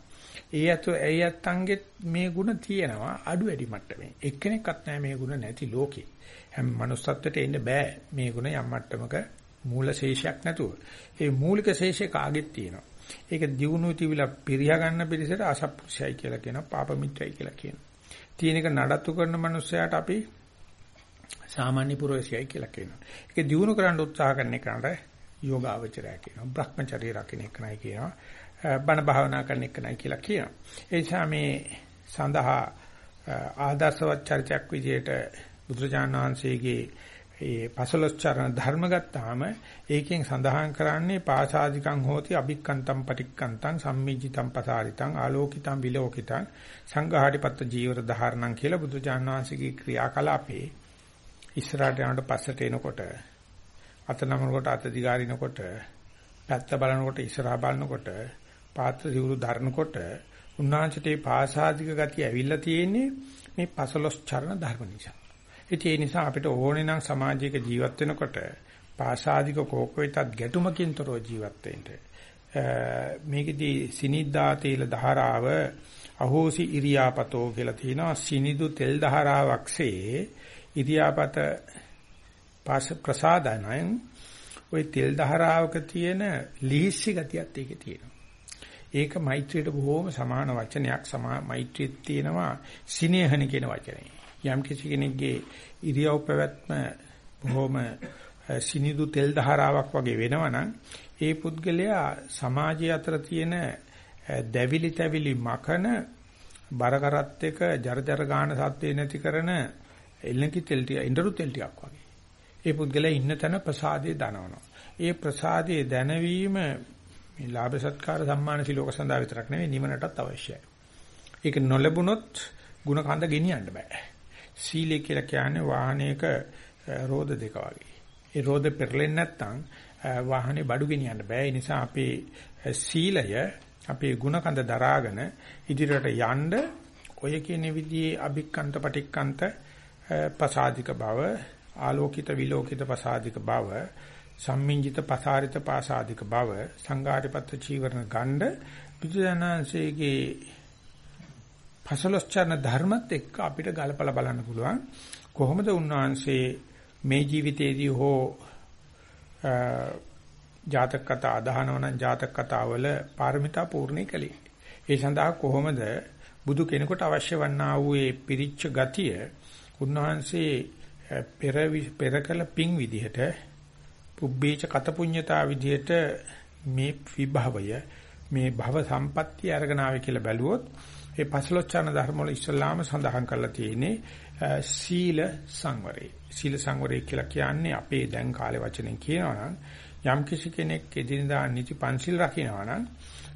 ඒ අතෝ ඒ අත්තන්ගෙත් මේ ಗುಣ තියෙනවා අඩු වැඩි මට්ටමේ. එක්කෙනෙක්වත් නැහැ මේ ಗುಣ නැති ලෝකේ. හැම manussත්වයට එන්න බෑ මේ ಗುಣ යම් මට්ටමක මූල ශේෂයක් නැතුව. ඒ මූලික ශේෂය කාගෙත් තියෙනවා. ඒක දියුණුව තිබිලා පිරියා ගන්න පිළිසෙට අසප්පුෂයයි කියලා කියනවා පාප මිත්‍රයි කියලා කියනවා. තියෙන එක නඩත්තු කරන මනුස්සයාට අපි සාමාන්‍ය පුරවැසියයි කියලා කියනවා. ඒක දියුණු කරන්න උත්සාහ කරන එකට යෝගාවචරය කියනවා. Brahmacharya රකින්න එක නයි කියනවා. බණ භාවනා කරන එක නයි කියලා කියනවා. ඒ නිසා මේ සඳහා ආදර්ශවත් චරිතයක් විදිහට බුදුරජාණන් වහන්සේගේ ඒ පසලොස්චරණ ධර්ම ගත්තාම ඒකෙන් සඳහන් කරන්නේ පාසාදිකං හෝති අභික්කන්තම් පටික්කන්තං සම්මිජිතම් පසාරිතං ආලෝකිතං විලෝකිතං සංඝාටිපත්ත ජීවර ධාරණං කියලා බුදුරජාණන් වහන්සේගේ ක්‍රියාකලාපේ ඉස්සරහට යනකොට පස්සට එනකොට අත නමනකොට අත දිගාරිනකොට පැත්ත බලනකොට ඉස්සරහා බලනකොට පාත්‍ර සිවුරු දරනකොට උන්වහන්සේට පාසාදික ගතිය ඇවිල්ලා තියෙන්නේ මේ පසලොස් චරණ ධර්ම නිසා. ඒ නිසා අපිට ඕනේ නම් සමාජයක ජීවත් වෙනකොට පාසාදික කෝක වෙතත් ගැටුමකින් තොරව ජීවත් වෙන්න. මේකෙදී සිනිද්දා තේල ධාරාව අහෝසි ඉරියාපතෝ කියලා තියෙනවා සිනිදු තෙල් ධාරාවක්සේ ඉරියාපත පාස ප්‍රසාදනයන් ওই තෙල් ධාරාවක තියෙන ලිහිස්සි ගතියත් ඒකේ තියෙනවා. ඒක මෛත්‍රියට බොහොම සමාන වචනයක් සමා මෛත්‍රියේ තියෙනවා සිනේහන කියන වචනේ. යම් කිසි කෙනෙක්ගේ ඉරියව් පැවැත්ම බොහොම සිනිදු තෙල් ධාරාවක් වගේ වෙනවනම් ඒ පුද්ගලයා සමාජය අතර තියෙන දැවිලි තැවිලි මකන බර කරත් එක ජරජර ගාන සත්වේ නැති කරන එල්ලකි තෙල් ටික ඉන්දරු තෙල් ටිකක් වගේ. ඒ පුද්ගලයා ඉන්න තැන ප්‍රසාදේ දනවනවා. ඒ ප්‍රසාදයේ දැනවීම මේ ලාභ සත්කාර සම්මාන සිලෝක සඳහා විතරක් නෙවෙයි නිවනටත් අවශ්‍යයි. ඒක නොලැබුණොත් ಗುಣ කඳ ගෙනියන්න බෑ. සීලය කියලා කියන්නේ වාහනයක රෝද දෙක වගේ. ඒ රෝද පෙරලෙන්නේ නැත්නම් වාහනේ බඩු ගෙනියන්න බෑ. ඒ නිසා අපේ සීලය අපේ ಗುಣ කඳ දරාගෙන ඉදිරියට යන්න ඔය කියන විදිහේ අභික්කන්ත පටික්කන්ත පසාදික බව ආලෝකිත විලෝකිත පසාදික බව සම්මිංජිත පසාරිත පාසාදික බව සංඝාටිපත්ත චීවරණ ගණ්ඩ බුදුදනන්සේගේ පසලොස්චන ධර්මත් එක්ක අපිට ගලපලා බලන්න පුළුවන් කොහොමද උන්වහන්සේ මේ ජීවිතයේදී හෝ ජාතක කතා අදහනව නම් ජාතක කතාවල පාරමිතා පූර්ණේ කළේ. ඒ සඳහා කොහොමද බුදු කෙනෙකුට අවශ්‍ය වන්නා වූ ඒ පිරිච්ච ගතිය උන්වහන්සේ පෙර පෙරකල පිං විදිහට පුබ්බේච කත පුඤ්ඤතා විදිහට මේ විභවය මේ භව සම්පත්තිය අරගෙන ආවේ කියලා බැලුවොත් ඒ පසලොච්චාන ධර්ම වල ඉස්ලාම සඳහන් කරලා තියෙන්නේ සීල සංවරේ. සීල සංවරේ කියලා කියන්නේ අපේ දැන් කාලේ වචනෙන් කියනවා නම් යම් කිසි කෙනෙක් එදිනදා නිති පන්සිල් රකින්නවා නම්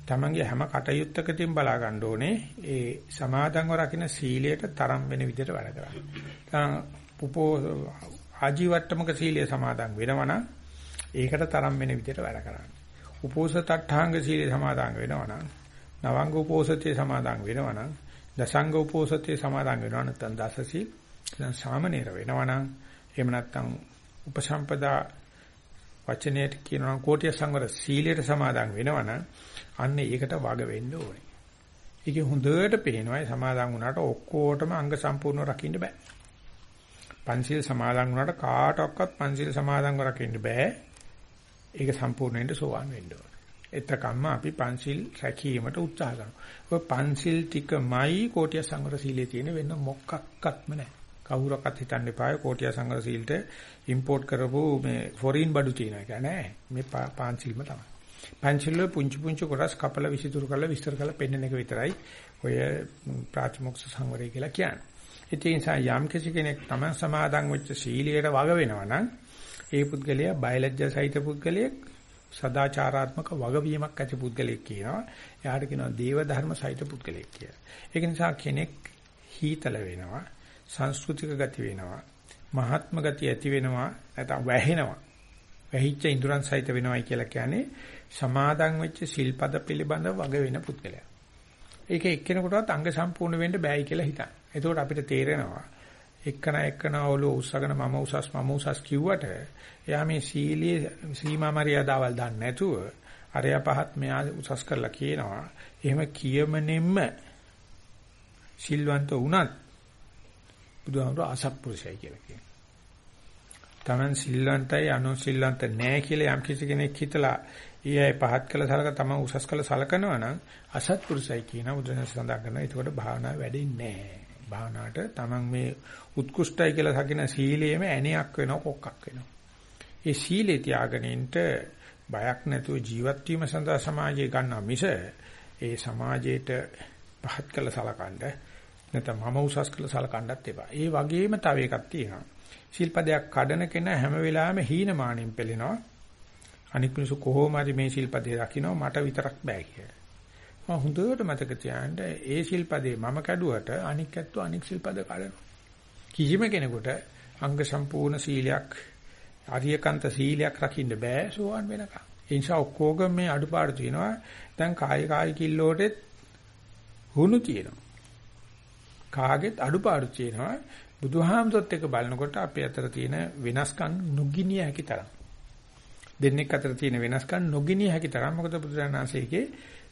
තමන්ගේ හැම කටයුත්තකදීම බලා ගන්න ඕනේ ඒ සමාදන්ව රකින්න සීලයට තරම් වෙන විදිහට වැඩ කරන්න. උපෝ ආජීවට්ටමක සීලය සමාදන් වෙනවනම් ඒකට තරම් වෙන විදිහට වැඩ කරන්න. උපෝසත අට්ඨාංග සීලය සමාදන් වෙනවනම් නවංග උපෝසතේ සමාදන් වෙනවනම් දසංග උපෝසතේ සමාදන් වෙනව නැත්නම් දසසීල් දැන් සාමනීර වෙනවනම් එහෙම නැත්නම් උපසම්පදා වචනයට කියනවා කෝටිය සංවර සීලයට සමාදන් වෙනවනම් අන්න ඒකට වග වෙන්න ඕනේ. ඒකේ හොඳට පේනවා සමාදන් වුණාට ඔක්කොටම අංග සම්පූර්ණව රකින්න බෑ. පංචශීල සමාදන් වුණාට කාටවත් පංචශීල සමාදන්ව රකින්න බෑ. ඒක සම්පූර්ණ වෙන්න සෝවන් වෙන්න ඕනේ. එතකම්ම අපි පංචශීල් රැකීමට උත්සාහ කරනවා. ඔය පංචශීල් ටිකමයි කෝටිය සංවර සීලයේ තියෙන වෙන මොකක්වත්ම නැහැ. කවුරක්වත් හිතන්න එපා කෝටිය සංවර සීලට ඉම්පෝට් කරපු මේ ෆොරින් බඩු තියෙන එක නෑ. මේ පංචශීල්ම තමයි. පංචශීල පුංචි පුංචි කොටස් කපලා විසිතුරු කරලා විස්තර කරලා පෙන්වන එක විතරයි ඔය ප්‍රාතිමොක්ෂ සංවරය කියලා කියන්නේ. ඒ නිසා යම් කෙනෙක් තමයි සමාදන් වෙච්ච සීලයට වග වෙනවා නම් ඒ පුද්ගලයා බයලජ්ජා සහිත පුද්ගලයෙක් සදාචාරාත්මක වගවීමක් ඇති පුද්ගලයෙක් කියනවා. එයාට කියනවා දේව ධර්ම සහිත පුද්ගලයෙක් කියලා. ඒක නිසා කෙනෙක් හීතල වෙනවා, සංස්කෘතික ගති වෙනවා, මහාත්ම ගති ඇති වෙනවා, නැත්නම් වැහෙනවා. වැහිච්ච ඉඳුරන් සහිත වෙනවයි කියලා කියන්නේ සමාදන් වෙච්ච සිල්පද පිළිබඳ වග වෙන පුද්ගලයා. ඒක එක්කෙනෙකුටවත් අංග සම්පූර්ණ වෙන්න බෑයි කියලා හිතන්න. එතකොට අපිට තේරෙනවා එක්කන එක්කන ඔලුව උස්සගෙන මම උසස් මම උසස් කිව්වට එයා මේ සීලයේ සීමා මරියාදාවල් දන්නේ නැතුව අරයා පහත් මෙයා උසස් කරලා කියනවා. එහෙම කියමනෙන්න සිල්වන්ත වුණත් බුදුහාමුදුර අසත්පුරුෂයි කියලා කියනවා. Taman සිල්වන්තයි අනුසිල්වන්ත නැහැ කියලා යම් කිසි කෙනෙක් හිතලා ඊයේ පහත් කළ සලක තම උසස් කළ සලකනවා නම් අසත්පුරුසයි කියන බුදුන් සඳහන් කරනවා. ඒකට භාවනාව වැඩෙන්නේ නැහැ. භාවනාවට තමන් මේ උත්කෘෂ්ටයි කියලා හකින සීලයේම ඇණයක් වෙනවා කොක්කක් වෙනවා. ඒ සීලේ තියාගෙනින්ට බයක් නැතුව ජීවත් වීම සඳහා සමාජය ගන්නා මිස ඒ සමාජයට පහත් කළ සලකන්න නැත්නම් මම උසස් කළ සලකන්නත් එපා. ඒ වගේම තව එකක් තියෙනවා. ශිල්පදයක් කඩන කෙනා හැම වෙලාවෙම හීනමානින් පෙළෙනවා. අනික් මිනිස්සු කොහොම හරි මේ ශිල්පදේ දකින්න මට විතරක් බෑ කියලා. මම හොඳට මතක තියාගන්න ඒ ශිල්පදේ මම කැඩුවට අනික් ඇත්තෝ අනික් ශිල්පද කඩනවා. කිසිම කෙනෙකුට අංග සම්පූර්ණ සීලයක් අරියකන්ත සීලයක් රකින්න බෑ සෝවන් වෙනකම්. ඒ නිසා ඔක්කොගම මේ අඩුපාඩු තියෙනවා. දැන් කායි කායි කිල්ලෝටෙත් හුණු තියෙනවා. කාගෙත් අඩුපාඩු තියෙනවා. බුදුහාමුදුරත් එක්ක බලනකොට අපේ අතර තියෙන වෙනස්කම් නොගිනිය හැකි තරම්. දෙන්නෙක් අතර තියෙන වෙනස්කම් නොගිනිය හැකි තරම්. මොකද බුදුරණාහිසේගේ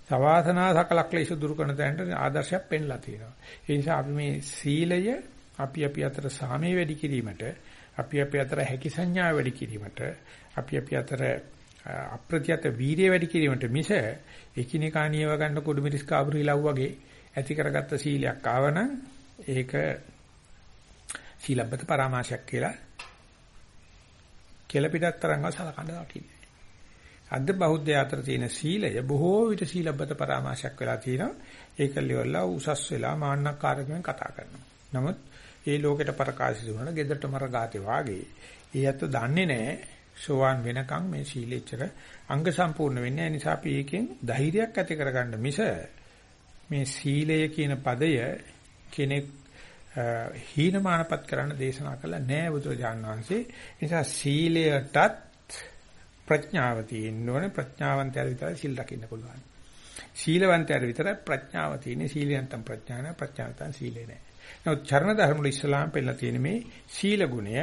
සවාසනා සකලක්ලේශ දුරු කරන තැනට ආදර්ශයක් පෙන්ලා තියෙනවා. ඒ නිසා අපි මේ සීලය අපි අපි අතර සාමයේ වැඩි කිරීමට, අපි අපි අතර හැකි සංඥා වැඩි කිරීමට, අපි අපි අතර අප්‍රත්‍යත වීර්ය වැඩි කිරීමට මිස එකිනෙකා නියව ගන්න කුඩුමිරිස් කාබුරි ලව් වගේ ඇති කරගත්ත සීලයක් ආවනම් ඒක සීලබ්බත පරාමාශයක් කියලා කියලා පිටත් තරංගව සලකන්න දකින්නේ. අද බෞද්ධය අතර තියෙන සීලය බොහෝ විට සීලබ්බත පරාමාශයක් වෙලා තියෙනවා. ඒක liverලා උසස් වෙලා මාන්නකාරකමෙන් කතා කරනවා. නමුත් ඒ ලෝකෙට ප්‍රකාශිත වුණා ගෙදරට මර ගාතේ වාගේ. ඒ අත දන්නේ නැහැ සෝවාන් වෙනකන් මේ සීලෙච්චර අංග සම්පූර්ණ වෙන්නේ නැහැ. නිසා අපි ඒකෙන් ධෛර්යයක් ඇති කරගන්න මිස මේ සීලය කියන පදය කෙනෙක් හීනමානපත් කරන්න දේශනා කළා නෑ බුදුරජාණන් වහන්සේ. නිසා සීලයටත් ප්‍රඥාව තියෙන්න ඕනේ ප්‍රඥාවන්තයර විතරයි සීල් රකින්න පුළුවන්. සීලවන්තයර විතරයි ප්‍රඥාව තියෙන්නේ සීලයන්තම් ප්‍රඥා නැහැ ප්‍රඥාවන්තම් සීලේ නැහැ. නමුත් චරණ ධර්ම වල ඉස්ලාම් පෙන්නලා තියෙන මේ සීල ගුණය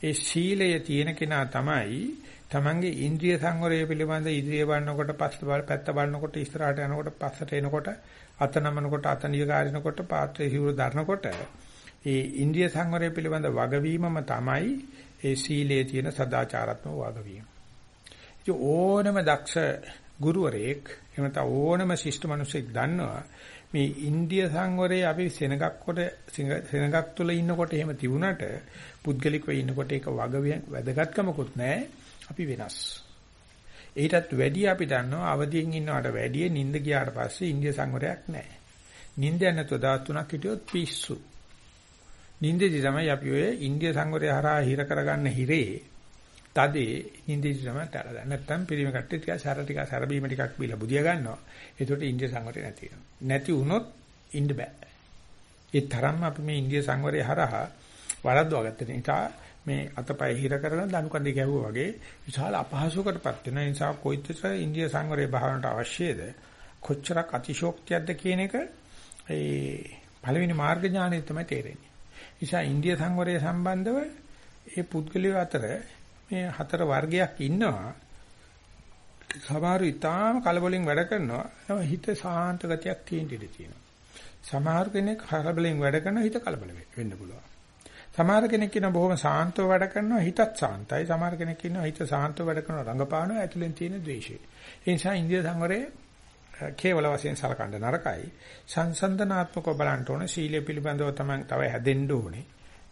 ඒ සීලය තියෙන කෙනා තමයි තමන්ගේ ඉන්ද්‍රිය සංවරය පිළිබඳ ඉන්ද්‍රිය බලනකොට පස්ස බල පැත්ත බලනකොට ඉස්සරහට යනකොට පස්සට එනකොට අත නමනකොට අත නිගාරිනකොට පාත්‍රය හිවුර දරනකොට ඒ ඉන්ද්‍රිය සංවරය පිළිබඳ වගවීමම තමයි ඒ සීලයේ තියෙන සදාචාරාත්මක වගවීම. ඕනම දක්ෂ ගුරුවරයෙක් එහෙම නැත්නම් ඕනම ශිෂ්ට මිනිසෙක් දන්නවා මේ ඉන්දිය සංවරයේ අපි සෙනගක් කොට සෙනගක් තුල ඉන්නකොට එහෙම තිබුණට පුද්ගලිකව ඉන්නකොට ඒක වග වැදගත්කමකුත් නැහැ අපි වෙනස්. ඊටත් වැඩි අපි දන්නවා අවදියෙන් ඉන්නවට වැඩිය නිින්ද ගියාට පස්සේ ඉන්දිය සංවරයක් නැහැ. නිින්ද නැතුව දවස් තුනක් හිටියොත් පිස්සු. නිින්දේදී තමයි අපි ඔය ඉන්දිය සංවරය හරහා හිර කරගන්න හිරේ තදේ නිින්දේ තමයි තරද. නැත්තම් පිරිමි කට්ටිය ටික සැර ටික සැර බීම ටිකක් බීලා බුදිය ගන්නවා. ඒකට ඉන්දිය සංවරය නැති වෙනවා. නැති වුණොත් ඉන්න බෑ. ඒ තරම්ම අපි මේ ඉන්දිය සංවරය හරහා වරද්දවා ගත්ත නිසා මේ අතපය හිර කරන දනුකන්දේ ගැහුවා වගේ විශාල අපහසුකටපත් වෙන නිසා කොයිතර ඉන්දිය සංවරයේ භාවනට අවශ්‍යද කොච්චරක් අතිශෝක්තියක්ද කියන එක ඒ පළවෙනි මාර්ග ඥානය තමයි තේරෙන්නේ. නිසා ඉන්දිය සංවරය සම්බන්ධව ඒ පුද්ගලයෝ අතර මේ හතර වර්ගයක් ඉන්නවා. සමහරු ඊටාම කලබලෙන් වැඩ කරනවා. නම හිත සාන්ත ගතියක් තියෙන ඉඩ තියෙනවා. සමහර කෙනෙක් කලබලෙන් වැඩ කරනවා හිත කලබල වෙන්න පුළුවන්. සමහර කෙනෙක් ඉන්න බොහොම සාන්තව වැඩ කරනවා හිතත් සාන්තයි. සමහර කෙනෙක් ඉන්නවා හිත සාන්තව වැඩ කරනවා රංගපානවා ඇතුලෙන් තියෙන ද්වේෂය. ඒ නිසා ඉන්දිය සංවරයේ කේවල වශයෙන් සලකන්න නරකයි. සංසන්දනාත්මකව බලන්න ඕනේ සීලය පිළිබඳව තමයි තව හැදෙන්න ඕනේ.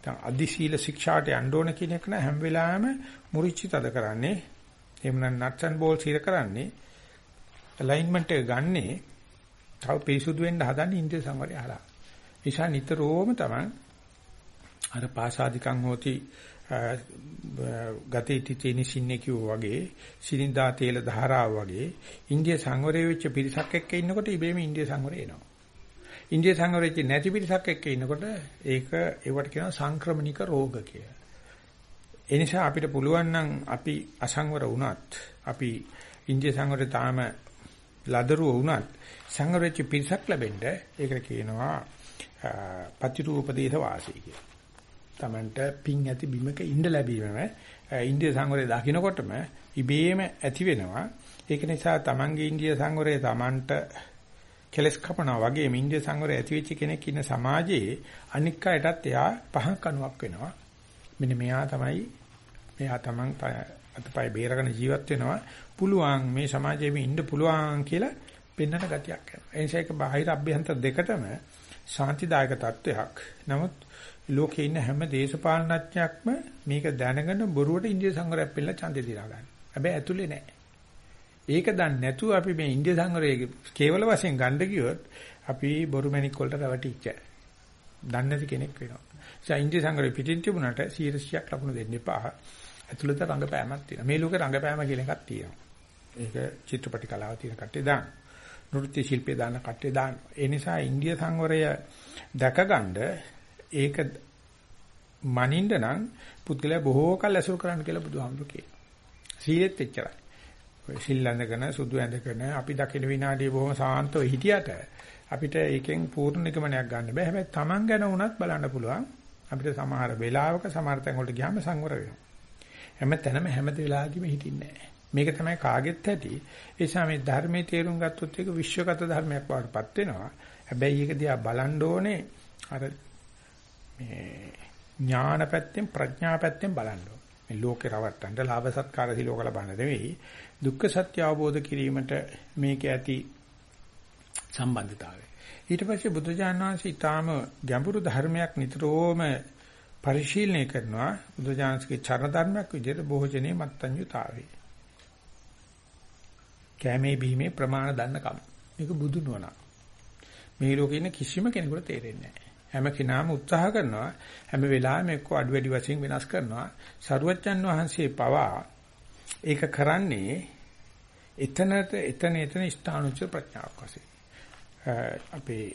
දැන් අදි සීල ශික්ෂාට යන්න ඕන කියන එක නෑ හැම වෙලාවෙම මුරිච්චි තද කරන්නේ. එහෙම නැත්නම් නට්ස් ඇන්ඩ් බෝල් සීර කරන්නේ. ඇලයින්මන්ට් එක ගන්නේ තව පිරිසුදු වෙන්න හදන්නේ ඉන්දිය සංවරය හරහා. නිසා නිතරම තමයි අර පාසාදිකං හෝති ගතේ තිතේනි සින්නේ කිව්වා වගේ සිනින්දා තේල ධාරාව වගේ ඉන්දිය සංවරයේ වෙච්ච පිරිසක් එක්ක ඉන්නකොට ඉබේම ඉන්දිය සංවරය එනවා. ඉන්දිය සංවරයේ වෙච්ච නැති පිරිසක් එක්ක ඉන්නකොට ඒක ඒවට කියනවා සංක්‍රමණික රෝග කියලා. ඒ නිසා අපිට පුළුවන් නම් අපි අසංවර වුණත් අපි ඉන්දිය සංවරය තාම ලදරුව වුණත් සංවරෙච්ච පිරිසක් ලැබෙන්න ඒකට කියනවා පතිරූපදේශ වාසී කියලා. Tamanට පිං ඇති බිමක ඉඳ ලැබීමම ඉන්දිය සංවරය දකින්නකොටම ඉබේම ඇති වෙනවා. ඒක නිසා Tamanගේ ඉන්දිය සංවරය Tamanට කෙලස් කපනවා වගේ ඉන්දිය සංවරය ඇති වෙච්ච කෙනෙක් ඉන්න සමාජයේ අනික් අයටත් එයා පහන් කණුවක් වෙනවා. මෙන්න මෙයා තමයි මෙයා Taman අතපය බේරගෙන ජීවත් වෙනවා. පුළුවන් මේ සමාජයේ ඉන්න පුළුවන් කියලා පෙන්වන ගතියක් කරනවා. ඒ නිසා ඒක බාහිර අභ්‍යන්තර දෙකටම ශාන්තිදායක තත්වයක්. නමුත් ලෝකේ ඉන්න හැම දේශපාලනඥයෙක්ම මේක දැනගෙන බොරුවට ඉන්දිය සංවරයක් පෙන්නලා ඡන්දේ දිනා ගන්න. හැබැයි ඇතුලේ නැහැ. ඒක දන්නේ නැතුව අපි මේ ඉන්දිය සංවරයේ කේවල වශයෙන් ගන්න ගියොත් අපි බොරු මැණික් වලට රැවටිච්ච. දන්නේ නැති කෙනෙක් වෙනවා. ඒ ඉන්දිය සංවරයේ පිටින් තිබුණාට 100ක් ලකුණු දෙන්න එපා. ඇතුළත රංගපෑමක් තියෙනවා. මේ ලෝකේ රංගපෑම කියලා එකක් තියෙනවා. ඒක චිත්‍රපටි කලාව තියෙන කට්ටිය දාන්න. නෘත්‍ය ශිල්පේ දාන කට්ටිය දාන්න. ඒ නිසා ඉන්දිය සංවරය දැකගන්න ඒක මනින්න නම් පුද්ගලයා බොහෝ කල් ඇසුරු කරන්න කියලා බුදුහාමුදුරු කියනවා. සීලෙත් එච්චරයි. ඔය සිල් ඇඳගෙන සුදු ඇඳගෙන අපි දකින විනාඩිය බොහොම සාන්තව හිටියට අපිට ඒකෙන් පූර්ණ නිගමනයක් ගන්න බෑ. හැබැයි Taman ගැන වුණත් බලන්න පුළුවන්. අපිට සමහර වෙලාවක සමහර තැන් වලට ගියාම සංවර වෙනවා. හැම තැනම හැම වෙලාවෙදිම හිටින්නේ නැහැ. මේක තමයි කාගෙත් ඇති. ඒ නිසා මේ ධර්මයේ තේරුම් ගත්තොත් ඒක විශ්වගත ධර්මයක් වඩපත් වෙනවා. හැබැයි ඒක දිහා බලන්න ඕනේ අර මේ ඥාන පැත්තෙන් ප්‍රඥා පැත්තෙන් බලන්න ඕනේ. මේ ලෝකේ රවට්ටන්න ලාභ සත්කාර සිලෝක ලබන්න නෙවෙයි දුක්ඛ සත්‍ය අවබෝධ කිරීමට මේක ඇති සම්බන්ධතාවය. ඊට පස්සේ බුදුජාණන් වහන්සේ ඊටාම ගැඹුරු ධර්මයක් නිතරම පරිශීලනය කරනවා බුදුජානකගේ චරණ ධර්මයක් විදිහට භෝජනේ මත්තඤ්‍යතාවේ. කැමේ බීමේ ප්‍රමාණ දන්න කම. මේක බුදු නුවණ. මේ ලෝකේ ඉන්න කිසිම කෙනෙකුට තේරෙන්නේ නැහැ. හැම කෙනාම උත්සාහ කරනවා හැම වෙලාවෙම එක්ක අඩු වැඩි වශයෙන් වෙනස් කරනවා. සරුවච්චන් වහන්සේ පවා ඒක කරන්නේ එතනට එතන එතන ස්ථානුච්ච ප්‍රඥාවක් වශයෙන්. අපේ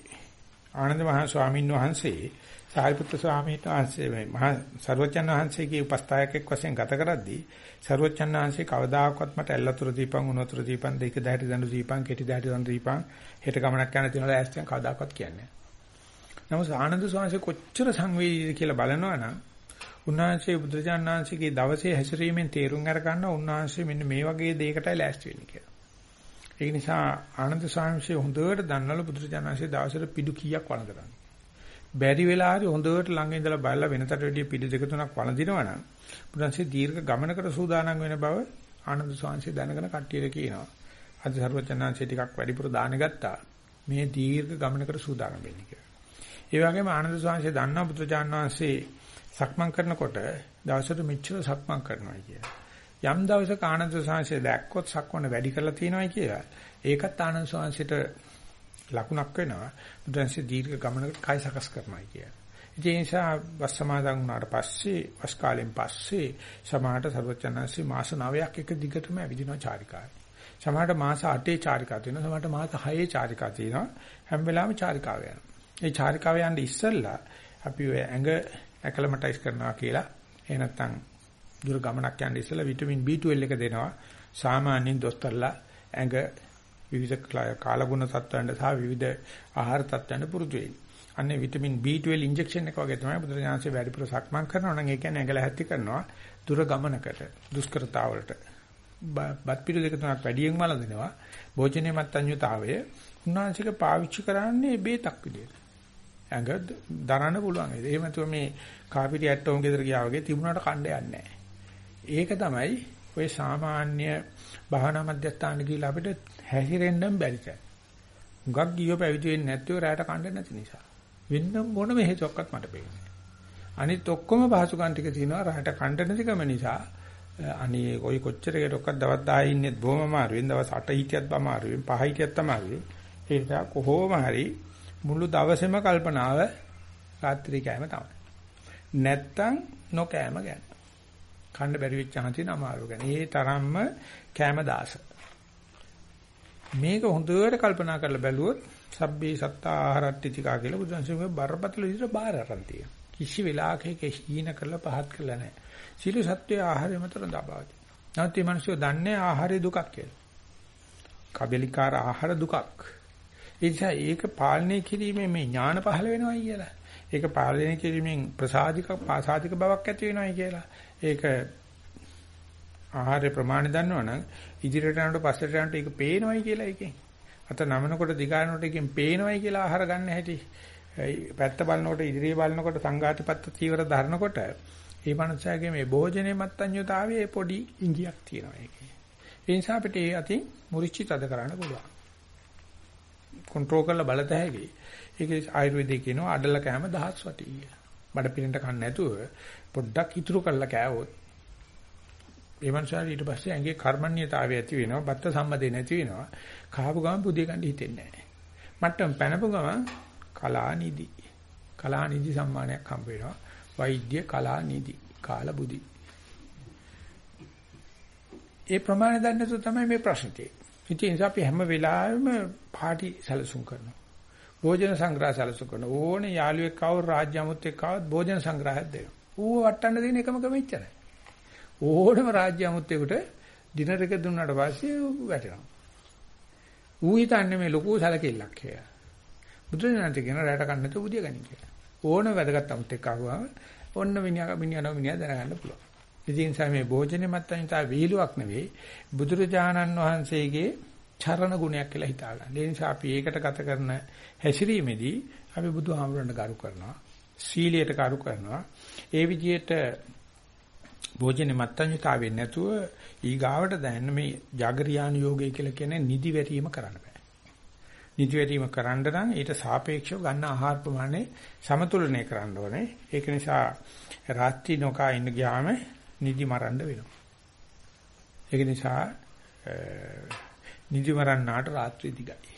ආනන්ද මහ ස්වාමීන් වහන්සේ සාරිපුත්‍ර ස්වාමීන් වහන්සේ මේ මහා සර්වචන් වහන්සේගේ උපස්ථායකෙක් වශයෙන් ගත කරද්දී සර්වචන් වහන්සේ කවදාකවත් මට ඇල්ලතුරු දීපන් උනතුරු දීපන් දෙක දැහැටි දඬු දීපන් කෙටි දැහැටි දඬු දීපන් හෙට ගමනක් යන තියනවා ඈස්තෙන් කවදාකවත් කියන්නේ නැහැ. නමුත් ආනන්ද ස්වාමීන් කොච්චර සංවේදීද කියලා බලනවා නම් උන්වහන්සේ බුදුරජාණන් වහන්සේගේ දවසේ හැසිරීමෙන් තේරුම් අරගන්න උන්වහන්සේ මෙන්න මේ වගේ දෙයකටයි ලෑස්ති වෙන්නේ කියලා. ඒ නිසා ආනන්ද ස්වාමීන් හොඳට දන්නවලු බුදුරජාණන් වහන්සේ දවසට පිටු කීයක් වළඳනවා. බැරි වෙලා හරි හොඳට ළඟ ඉඳලා බලලා වෙනතට වැඩිය පිටු දෙක තුනක් වළඳිනවා නම් බුදුන්සේ දීර්ඝ ගමනකට සූදානම් වෙන බව ආනන්ද ස්වාමීන් දැනගෙන කට්ටියට කියනවා. අද සර්වචනාංශය ටිකක් වැඩිපුර දාන ගත්තා. මේ දීර්ඝ ගමනකට සූදානම් වෙන්න කියලා. ඒ වගේම ආනන්ද ස්වාමීන් දන්නා බුදුරජාණන් වහන්සේ සක්මන් කරනකොට දවසට මෙච්චර සක්මන් කරනවා කියලා. යම් දවසක ආනන්ද ස්වාමීන් දැක්කොත් සක්මන වැඩි කරලා තියෙනවා කියලා. ඒකත් ආනන්ද ස්වාමීන්ට ලකුණක් වෙනවා. බුදුන්සේ දීර්ඝ ගමනකට කය සකස් කරනවා කියලා. ඒ නිසා වස් සමාදන් වුණාට පස්සේ වස් කාලෙන් පස්සේ සමාහට සර්වචනන්සේ මාස 9ක් එක දිගටම ඇවිදිනවා චාරිකාවේ. සමහරට මාස 8 චාරිකා තියෙනවා සමහරට මාස 6 චාරිකා තියෙනවා හැම වෙලාවෙම චාරිකාව යනවා. ඒ චාරිකාව යන්න ඉස්සෙල්ලා අපි ඔය ඇඟ ඇකලමටයිස් කරනවා කියලා එහෙ නැත්නම් දුර ගමනක් යන්න ඉස්සෙල්ලා විටමින් B12 එක දෙනවා. සාමාන්‍යයෙන් දොස්තරලා ඇඟ විවිධ කාලගුණ තත්ත්වයන්ට සහ විවිධ ආහාර තත්ත්වයන්ට පුරුදු වෙන්නේ. අන්නේ විටමින් B12 ඉන්ජෙක්ෂන් එක වගේ තමයි බුදුරජාණන්සේ වැඩිපුර සක්මන් කරනවා නම් ඒ කියන්නේ ඇඟල හැත්ති කරනවා. දුර ගමනකට දුෂ්කරතාවලට බත් පිටු දෙක තුනක් වැඩියෙන් වළඳනවා භෝජනයේ මත්ඤ්‍යතාවය උන්වහන්සේක පාවිච්චි කරන්නේ බේතක් විදියට. ඇඟ දරන්න පුළුවන්. එහෙම නැතුව මේ කාපිටි ඇට්ටෝම් ගෙදර ගියා වගේ තිබුණාට කණ්ඩ යන්නේ ඒක තමයි ඔය සාමාන්‍ය භාවනා මධ්‍යස්ථාන ගිහිලා අපිට හැහිරෙන්නම් බැරි තැන. හුඟක් ගියෝ පැවිදි වෙන්නේ නැත්නම් රැයට කණ්ඩ නැති නිසා. වෙන මොනම හේතුවක්වත් මට පේන්නේ අනිත් ඔක්කොම පහසුකම් ටික තියෙනවා රැයට කණ්ඩ නැතිකම නිසා අනේ කොයි කොච්චර කෙරොක්කක් දවස් 10 ඉන්නේ බොහොම අමාරුවෙන් දවස් 8 හිටියත් අමාරුවෙන් 5 හිටියත් අමාරුවෙන් ඒ නිසා කොහොම හරි මුළු දවසේම කල්පනාව රාත්‍රී කෑම තමයි. නැත්තම් නොකෑම ගැන. කන්න බැරි වෙච්ච හන්තින අමාරු ගැන. ඒ තරම්ම කෑම දාස. මේක හොඳට කල්පනා කරලා බැලුවොත් සබ්බේ සත්තා ආහාරට්ටිතිකා කියලා බුදුන්සේ බරපතල විදිහට බාර අරන් තියෙනවා. කිසි වෙලාවක හීන කරලා පහත් කරලා නැහැ. සීල සත්වයේ ආහාරය මත රඳාපාවති. නැත්නම් මේ මිනිස්සු දන්නේ ආහාරය දුකක් කියලා. කබලිකාර ආහාර දුකක්. ඒ නිසා ඒක පාලනය කිරීමේ මේ ඥාන පහළ වෙනවයි කියලා. ඒක පාලනය කිරීමෙන් ප්‍රසාදික පාසාදික බවක් ඇති වෙනවයි කියලා. ඒක ආහාරේ ප්‍රමාණය දන්නවනම් ඉදිරියට යනකොට පස්සට යනකොට ඒක පේනවයි කියලා එකෙන්. අත නමනකොට දිගානකොට එකෙන් පේනවයි කියලා ආහාර ගන්න හැටි. පැත්ත බලනකොට ඉදිරිය බලනකොට සංඝාතිපත්ත චීවර ධරනකොට මේ මනුස්සයාගේ මේ භෝජනේ මත්ඤ්‍යතාවයේ පොඩි ඉඟියක් තියෙනවා ඒකේ. ඒ නිසා අපිට ඒ අතින් මුරිච්චි තද කරන්න පුළුවන්. කන්ට්‍රෝල් කරලා බලත හැකි. ඒකේ ආයුර්වේදයේ කියනවා අඩල කෑම දහස් වටි කියලා. බඩ පිරෙන්න කන්න නැතුව පොඩ්ඩක් ඉතුරු කරලා කෑවොත් ඒ මනුස්සයාට ඊට පස්සේ ඇඟේ කර්මන්‍යතාවය ඇති වෙනවා, බත්ත සම්බදේ නැති වෙනවා. කාපු ගමන් පුදිය ගන්න හිතෙන්නේ නැහැ. මට්ටම් පැනපු ගමන් කලානිදි. කලානිදි සම්මානයක් හම්බ වෙනවා. වෛද්‍ය කලානිදි. කාල බුදි. ඒ ප්‍රමාණය දන්නේ නැතුව තමයි මේ ප්‍රශ්නේ තියෙන්නේ. ඉතින් අපි හැම වෙලාවෙම පාටි සැලසුම් කරනවා. භෝජන සංග්‍රහ සැලසුම් කරනවා. ඕනේ යාළුවෙක් ආව රාජ්‍ය අමුත්‍යෙක් ආවත් භෝජන සංග්‍රහයක් දෙනවා. ඌව වටන්න දෙන එකම කම ඉච්චරයි. ඕනම රාජ්‍ය අමුත්‍යෙකුට ඩිනර් එක දුන්නාට පස්සේ වැටෙනවා. ඌ හිතන්නේ මේ ලොකු සැලකිල්ලක් කියලා. බුදුරජාණන් කියන රැට කන්න නැතුව බුදිය ගනි කියලා. ඕන වැදගත් අමුත්‍යෙක් ආවම ඔන්න මිනිහා මිනිහා මිනිහා දැනගන්න පුළුවන්. ඉතින් සම මේ භෝජනේ මත්තන් තා වීලුවක් නෙවෙයි බුදුරජාණන් වහන්සේගේ චරණ ගුණයක් කියලා හිතා ගන්න. ඒ නිසා අපි ඒකට ගත කරන හැසිරීමේදී අපි බුදුහාමුදුරන්ට ගරු කරනවා. සීලයට ගරු කරනවා. ඒ විදිහට භෝජනේ මත්තන්‍යතාවෙන් නැතුව ඊගාවට දැනෙන මේ జాగරියාන යෝගය කියලා කියන්නේ නිදි වැටීම කරන්න බෑ. නිදි වැටීම කරන්න නම් ඊට සාපේක්ෂව ගන්න ආහාර ප්‍රමාණය සමතුලනය කරන්න ඕනේ. ඒක නිසා රාත්‍රී නොකා ඉන්න ගියාම නිදි මරන්න වෙනවා. ඒක නිසා නිදි මරන්නාට රාත්‍රී දිගයි.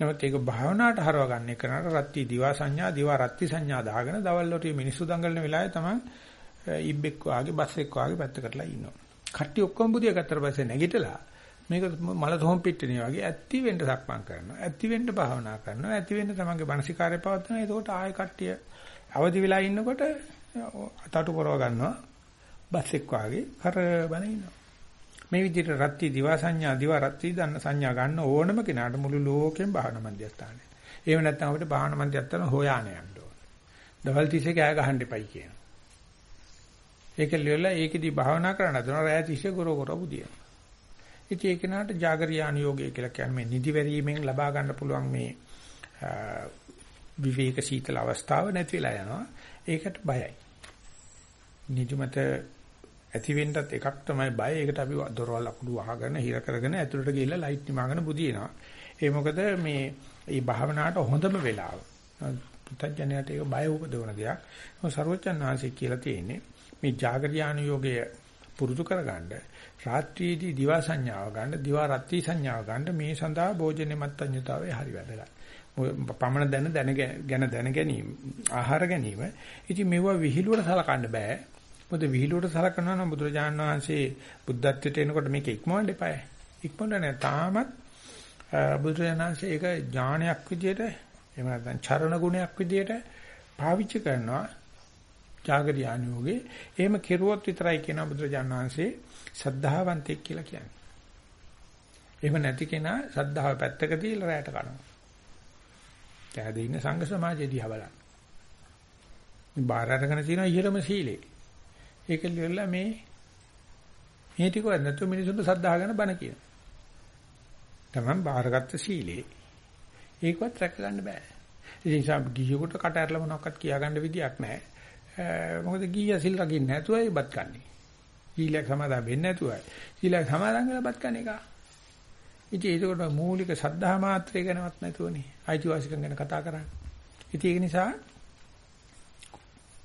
නමුත් ඒක භාවනාවට හරව ගන්න එක නට රත්ති දිවා සංඥා දිවා රත්ති සංඥා දාගෙන දවල් වලට මිනිස්සු දඟලන වෙලාවේ තමයි ඉබ්බෙක් වාගේ බස් එක්ක වාගේ පැත්තකටලා ඉන්නවා. කට්ටිය ඔක්කොම බුදිය ගත්තට පස්සේ නැගිටලා මේක මල තොම් පිටිනේ වගේ ඇත්ති වෙන්න සක්මන් කරනවා. ඇත්ති වෙන්න භාවනා කරනවා. ඇති වෙන්න තමන්ගේ මානසිකාරය පවත්වනවා. එතකොට ආයෙ කට්ටිය අවදි වෙලා ඉන්නකොට අතටු කරව ගන්නවා. බස් එක්ක වාගේ කර බන ඉන්නවා. මේ විදිහට රත්ති දිවා සංඥා දිවා රත්ති දන්න සංඥා ගන්න ඕනම කෙනාට මුළු ලෝකෙම භාවනා මධ්‍යස්ථානේ. එහෙම නැත්නම් අපිට භාවනා මධ්‍යස්ථාන හොයාන යන්න ඕන. දවල් තිස්සේ කෑ ගහන්න එපයි කියනවා. ඒක ලියලා ඒකෙදි භාවනා කරන්න හදනවා රැය තිස්සේ ගොර ගොර බුදිය. ඉතින් ඒක නාට జాగරියාන යෝගය කියලා කියන්නේ මේ නිදිවැරීමෙන් ලබා ගන්න පුළුවන් මේ විවේක සීතල අවස්ථාව නැති වෙලා යනවා. ඒකට බයයි. නිදිමත ඇති වෙන්නත් එකක් තමයි බය. ඒකට අපි දොරවල් අකුඩු වහගෙන හිර කරගෙන ඇතුළට ගිහිල්ලා ලයිට් නිමාගෙන බුදිනවා. ඒ මොකද මේ මේ භාවනාවට හොඳම වෙලාව. පුතඥයට ඒක බය උපදවන දෙයක්. සර්වචන් ආංශික කියලා තියෙන්නේ මේ జాగරියාන යෝගය පුරුදු කරගන්න රාත්‍රියේදී දිවා සංඥාව ගන්න දිවා රත්ති සංඥාව ගන්න මේ සඳහා භෝජනේ මත්ඤ්‍යතාවය හරි වැදගත්. පමණ දැන දැන ගැන දැන ගැනීම ආහාර ගැනීම ඉතින් මේවා විහිළුවට සලකන්න බෑ. මොකද විහිළුවට සලකනවා නම් බුදුරජාණන් වහන්සේ බුද්ධත්වයට එනකොට මේක ඉක්මවන්න එපායි. ඉක්මවන්න නෑ. තාමත් බුදුරජාණන් වහන්සේ ඒක ඥානයක් විදියට එහෙම නැත්නම් චරණ ගුණයක් විදියට පාවිච්චි කරනවා. ජාගරියාන යෝගේ එහෙම කෙරුවොත් විතරයි කියන බුදුරජාණන් වහන්සේ සද්ධාවන්තයෙක් කියලා කියන්නේ. එහෙම නැති කෙනා සද්ධාව පැත්තක තියලා රැයට කනවා. කෑදේ ඉන්න සංඝ සමාජයේදී හබලන්න. මේ බාහිර අරගෙන තියෙන ඉහළම සීලේ. ඒක ලියලා මේ මේ ටික වෙන්නේ නැතු මිනිසුන්ට සද්ධා ගන්න බණ කියන. Taman බාරගත්ත සීලේ ඒකවත් රැක ගන්න බෑ. ඒ නිසා ගිහියෙකුට කට ඇරලා මොනවක්වත් කියා ගන්න විදියක් නැහැ. මොකද ගිහියා සිල් රකින්න නැතුවයි බත් කන්නේ. සීලයක් සමාදන් වෙන්නේ නැතුවයි. සීලයක් සමාදන් වෙලා බත් කන එක. ඉතින් ඒකට මූලික සද්ධා මාත්‍රය ගැනවත් නැතුවනේ. අයිතිවාසිකම් ගැන කතා කරන්නේ. ඉතින් ඒක නිසා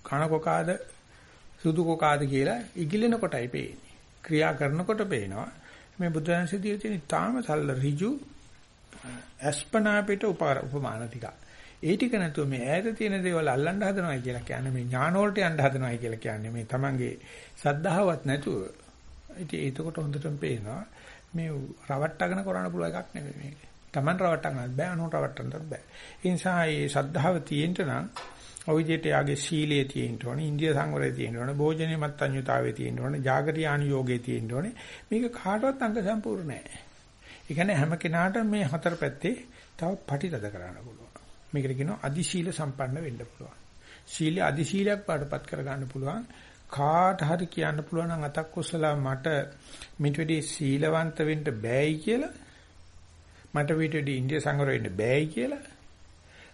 කන කොකාද සුදු කොකාද කියලා ඉගිලෙන කොටයි පේන්නේ. ක්‍රියා කරනකොට පේනවා. මේ බුදුන්සේ තියෙන තාම සල්ල ඍජු අස්පනා පිට උපමාන ටික. ඒ ටික නැතුව මේ ඈත තියෙන දේවල් අල්ලන්න හදනවයි කියලා කියන්නේ මේ ඥාන වලට යන්න හදනවයි කියලා කියන්නේ මේ Tamange සද්ධාවත් නැතුව. ඉතින් ඒකට හොඳටම පේනවා මේ රවට්ටගෙන කරන්න පුළුවන් එකක් නෙමෙයි මේක. Taman රවට්ටන්නත් බෑ අනුන් රවට්ටන්නත් බෑ. ඒ නිසා මේ සද්ධාව තියෙන්න නම් ඔය විදිහට යාගේ සීලයේ තියෙන්න ඕනේ, ඉන්දිය සංවරයේ තියෙන්න ඕනේ, භෝජනයේ මත්ඤ්‍යතාවයේ තියෙන්න ඕනේ, జాగරියානි යෝගයේ තියෙන්න ඕනේ. මේක කාටවත් අංග සම්පූර්ණ නැහැ. ඒ කියන්නේ හැම කෙනාටම මේ හතර පැත්තේ තව පටිතද කරන්න පුළුවන්. මේකට කියනවා අදි සීල සම්පන්න වෙන්න පුළුවන්. සීල අදි සීලයක් පාඩපත් කර ගන්න පුළුවන්. කාට හරි කියන්න පුළුවන් නම් අතක් කුසලා මට මිට වෙඩි සීලවන්ත වෙන්න බෑයි කියලා මට විට වෙඩි ඉන්දිය සංවර වෙන්න බෑයි කියලා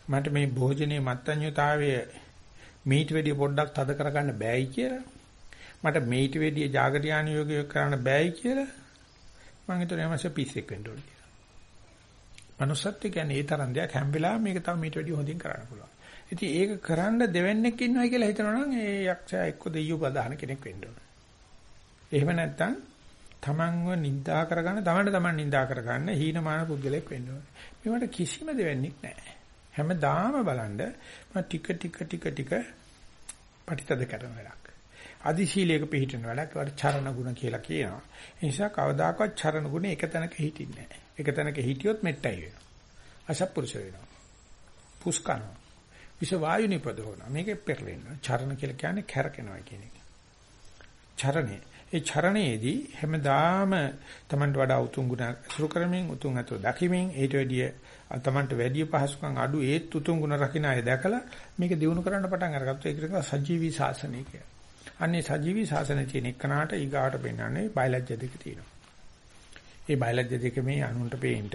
මට මේ භෝජනයේ මත්ඤ්‍යතාවය මීට වෙඩි පොඩ්ඩක් තද කරගන්න බෑයි කියලා මට මීට වෙඩි జాగරියාන යෝගය කරන්න බෑයි කියලා මම හිතුවා එමස පිස්සෙක් වෙන්න ඕනේ කියලා. manussත් කියන්නේ ඒ තරම් දෙයක් හැම වෙලාවෙම මේක තව මීට වෙඩි හොඳින් කරන්න පුළුවන්. ඉතින් ඒක කරන්න දෙවන්නේක් ඉන්නවා කියලා හිතනවා නම් ඒ යක්ෂයා එක්ක දෙයියෝ ප්‍රධාන කෙනෙක් වෙන්න ඕනේ. එහෙම නැත්නම් තමන්ව නිඳා කරගන්න තමන්ට තමන් නිඳා කරගන්න හීනමාන පුද්ගලෙක් වෙන්න ඕනේ. මේවට කිසිම දෙවන්නේක් නැහැ. හැමදාම බලන්න මම ටික ටික ටික ටික පටිතද කරන වැඩක්. අදිශීලයක පිළිහිටන වැඩක් ඒවට චරණ ගුණ කියලා කියනවා. ඒ නිසා කවදාකවත් චරණ ගුණ එක තැනක හිටින්නේ නැහැ. එක තැනක හිටියොත් මෙට්ටයි වෙනවා. අසත්පුරුෂ වෙනවා. පුස්කනවා. විස වායු නිපදවනවා. මේකේ පෙරලෙනවා. චරණ කියලා කියන්නේ කැරකෙනවා කියන එක. චරණේ. ඒ චරණයේදී හැමදාම Tamanට වඩා උතුම් ගුණ අසුරු කරමින් උතුම් අතෝ දකිමින් ඊට වැඩිය Tamanට වැඩි පහසුකම් අඩු ඒත් උතුම් ගුණ රකින්න අය දැකලා මේක දිනු කරන්න පටන් අරගත්තා. ඒකට කියනවා සජීවී ශාසනය කියලා. අන්නේ සජීවී ශාසනය තියෙන එකනට ඊගාට පෙන්වන්නේ බයලජ්‍ය දෙක තියෙනවා. ඒ බයලජ්‍ය දෙක මේ අනුන්ට පේන්න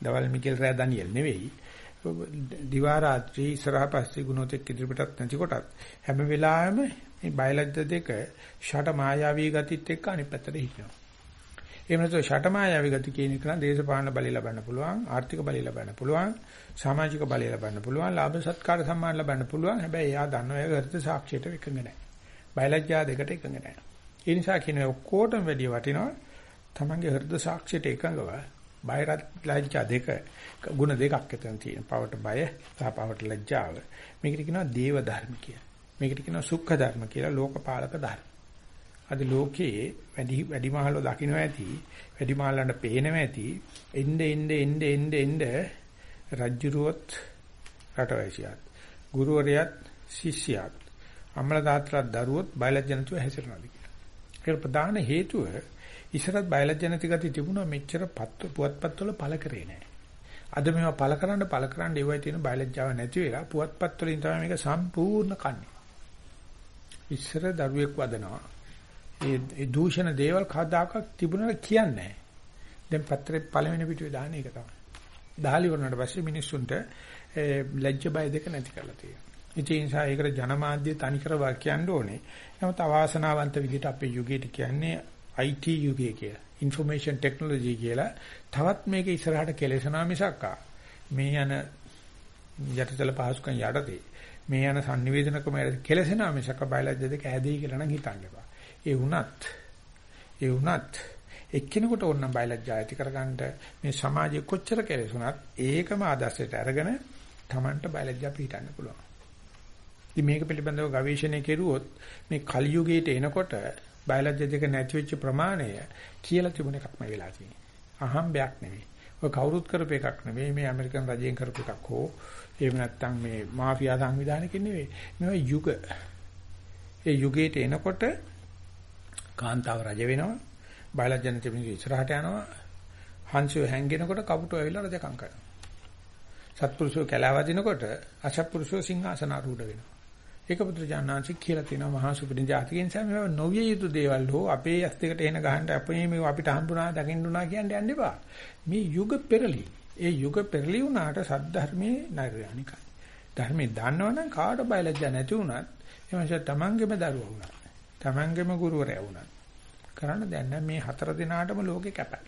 දවල් මිකෙල් රෑ දනියෙල් නෙවෙයි. දිවා රාත්‍රී ඉස්සරහා පස්සේ ගුණෝතෙක් ඉදිරියටත් නැති කොටත් හැම වෙලාවෙම මේ බයලජ්‍ය දෙක ෂට මායාවී ගතිත් එක්ක අනිත් පැත්තට හිටිනවා. එහෙම නැත්නම් ෂට මායාවී ගති කියන එක නම් දේශපාලන බලය ලබන්න පුළුවන්, ආර්ථික බලය ලබන්න පුළුවන්, සමාජික බලය ලබන්න පුළුවන්, ලාභ සත්කාර සම්මාන ලබන්න පුළුවන්. හැබැයි එයා දන්නවා ඒක හෘද සාක්ෂියට එකඟ නැහැ. බයලජ්‍යා දෙකට එකඟ නැහැ. ඒ නිසා කියන ඔක්කොටම වැඩි වටිනවා තමන්ගේ හෘද සාක්ෂියට එකඟව බයරත් ලැජ්ජා දෙක ಗುಣ දෙකක් එතන තියෙන. පවට බය සහ පවට ලැජ්ජාව. මේකට කියනවා දේව ධර්ම කියලා. මේකට කියනවා සුඛ ධර්ම කියලා ලෝකපාලක ධර්ම. අද ලෝකයේ වැඩි වැඩිමහල්ව දකින්න ඇති වැඩිමහල්ලන්ට පේනව ඇති එnde එnde එnde එnde එnde රජ්ජුරුවත් රටවැසියත් ගුරුවරයාත් ශිෂ්‍යයාත් අම්මලා තාත්තලාත් දරුවොත් බයලජ්ජනතුව හැසිරෙනවාද කියලා. ඒකට ප්‍රධාන හේතුව ඉස්සරත් බයලජ්ජනති ගති තිබුණා මෙච්චර පුවත්පත්වල පළ කරේ නැහැ. අද මේවා පළ කරන්න පළ කරන්න ඒවයි තියෙන බයලජ්ජාව නැති වෙලා පුවත්පත් වලින් තමයි මේක සම්පූර්ණ කන්නේ. ඉස්සර දරුවෙක් වදනවා. ඒ ඒ දූෂණ දේවල් කවදාකවත් තිබුණා කියන්නේ නැහැ. දැන් පත්‍රේ පළවෙනි පිටුවේ දාන එක තමයි. දහලි වුණාට පස්සේ මිනිස්සුන්ට ලැජ්ජ බය දෙක නැති කරලා තියෙනවා. ඒ නිසා ඒකට ජනමාධ්‍ය තනිකර වාක්‍යයන්ඩ ඕනේ. නමුත් අවාසනාවන්ත විදිහට අපේ යුගයට කියන්නේ IT යුගය කියලා. information technology කියලා තවත් මේක ඉස්සරහට කෙලෙසනවා මිසක් මේ යන යටිතල පහසුකම් යටතේ මේ යන sannivedanaකම කෙලෙසනවා මිසක් බයලජ්‍ය දෙක ඇදෙයි කියලා නම් හිතන්න එපා. ඒ වුණත් ඒ වුණත් එක්කිනෙකුට ඕන බයලජ්‍ය ඇති කරගන්න මේ සමාජයේ කොච්චර කෙලෙසුණත් ඒකම ආදර්ශයට අරගෙන Tamanට බයලජ්‍ය පිටින්න පුළුවන්. ඉතින් මේක පිළිබඳව ගවේෂණය කෙරුවොත් මේ කලියුගයට එනකොට බයලජ්‍ය දෙක නැති වෙච්ච ප්‍රමාණය කියලා තිබුණ එකක්ම වෙලා තියෙන්නේ. අහම්බයක් නෙවෙයි. ඔය කවුරුත් කරපු එකක් නෙවෙයි මේ ඇමරිකන් රජයෙන් කරපු එකක් හෝ එහෙම නැත්නම් මේ මාෆියා සංවිධානයකින් නෙවෙයි. මේවා යුග. ඒ යුගයට එනකොට කාන්තාව රජ වෙනවා. බයලජ්‍යන තිබුණ ඉස්සරහට යනවා. හංසය හැංගෙනකොට කපුටෝ ඇවිල්ලා රජකම් කරනවා. සත්පුරුෂෝ කැලවදිනකොට අසත්පුරුෂෝ සිංහාසන ආරූඪ වෙනවා. ඒක පුත්‍රජානනාංශ කියලා තියෙනවා මහා සුපිරි ජාතික නිසා මේවා නොවිය යුතු දේවල් හෝ අපේ ඇස් දෙකට එන ගහන්න අපේ මේ අපිට හම්බුණා දකින්නුනා කියන්නේ යන්න එපා. මේ යුග පෙරලි. ඒ යුග පෙරලි වුණාට සද්ධර්මයේ නෛර්යානිකයි. ධර්මයේ දන්නවනම් කාට බයලජ්ජා නැති වුණත් එමන්ෂ තමන්ගේම දරුවා වුණා. තමන්ගේම ගුරුවරයා වුණා. කරන්න දැන් මේ හතර දිනාටම ලෝකේ කැපයි.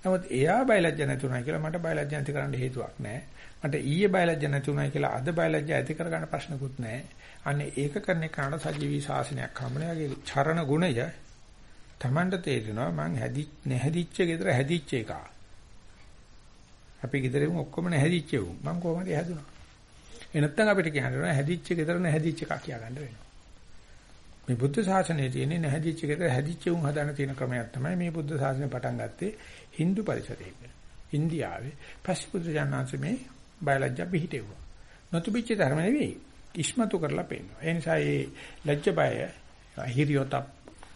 නමුත් එයා බයලජ්ජා නැති වුණා කියලා මට බයලජ්ජා නැති කරන්න හේතුවක් නැහැ. මට ඊයේ බයලජ්ජා නැති වුණා කියලා අද බයලජ්ජා ඇති කරගන්න ප්‍රශ්නකුත් නැහැ. අනේ ඒක කරන එකට සජීවී ශාසනයක් හම්බුනේ. චරණ ගුණය Tamanට තේරෙනවා මං හැදි නැහැදිච්ච ගෙදර හැදිච්ච එක. අපි ගෙදරින් ඔක්කොම නැහැදිච්ච උන්. මං කොහොමද හැදුනා? එනත්තම් අපිට කියන්න හැදිච්ච ගෙදර නැහැදිච්ච එක කියා ගන්න වෙනවා. මේ බුද්ධ ශාසනයේ තියෙන නැහැදිච්ච ගෙදර හැදිච්ච උන් හදාන තියෙන ක්‍රමයක් තමයි මේ බුද්ධ ශාසනය පටන් ගත්තේ Hindu පරිසරයක. ඉන්දියාවේ පස්සේ බුද්ධ ජානනාංශ මේ බයලජ්ජා පිහිටෙවුවා. නොතුබිච්ච ධර්ම නෙවෙයි. ඉස්මතු කරලා පෙන්නනවා. ඒ නිසා මේ ලැජ්ජ බය හිරියොත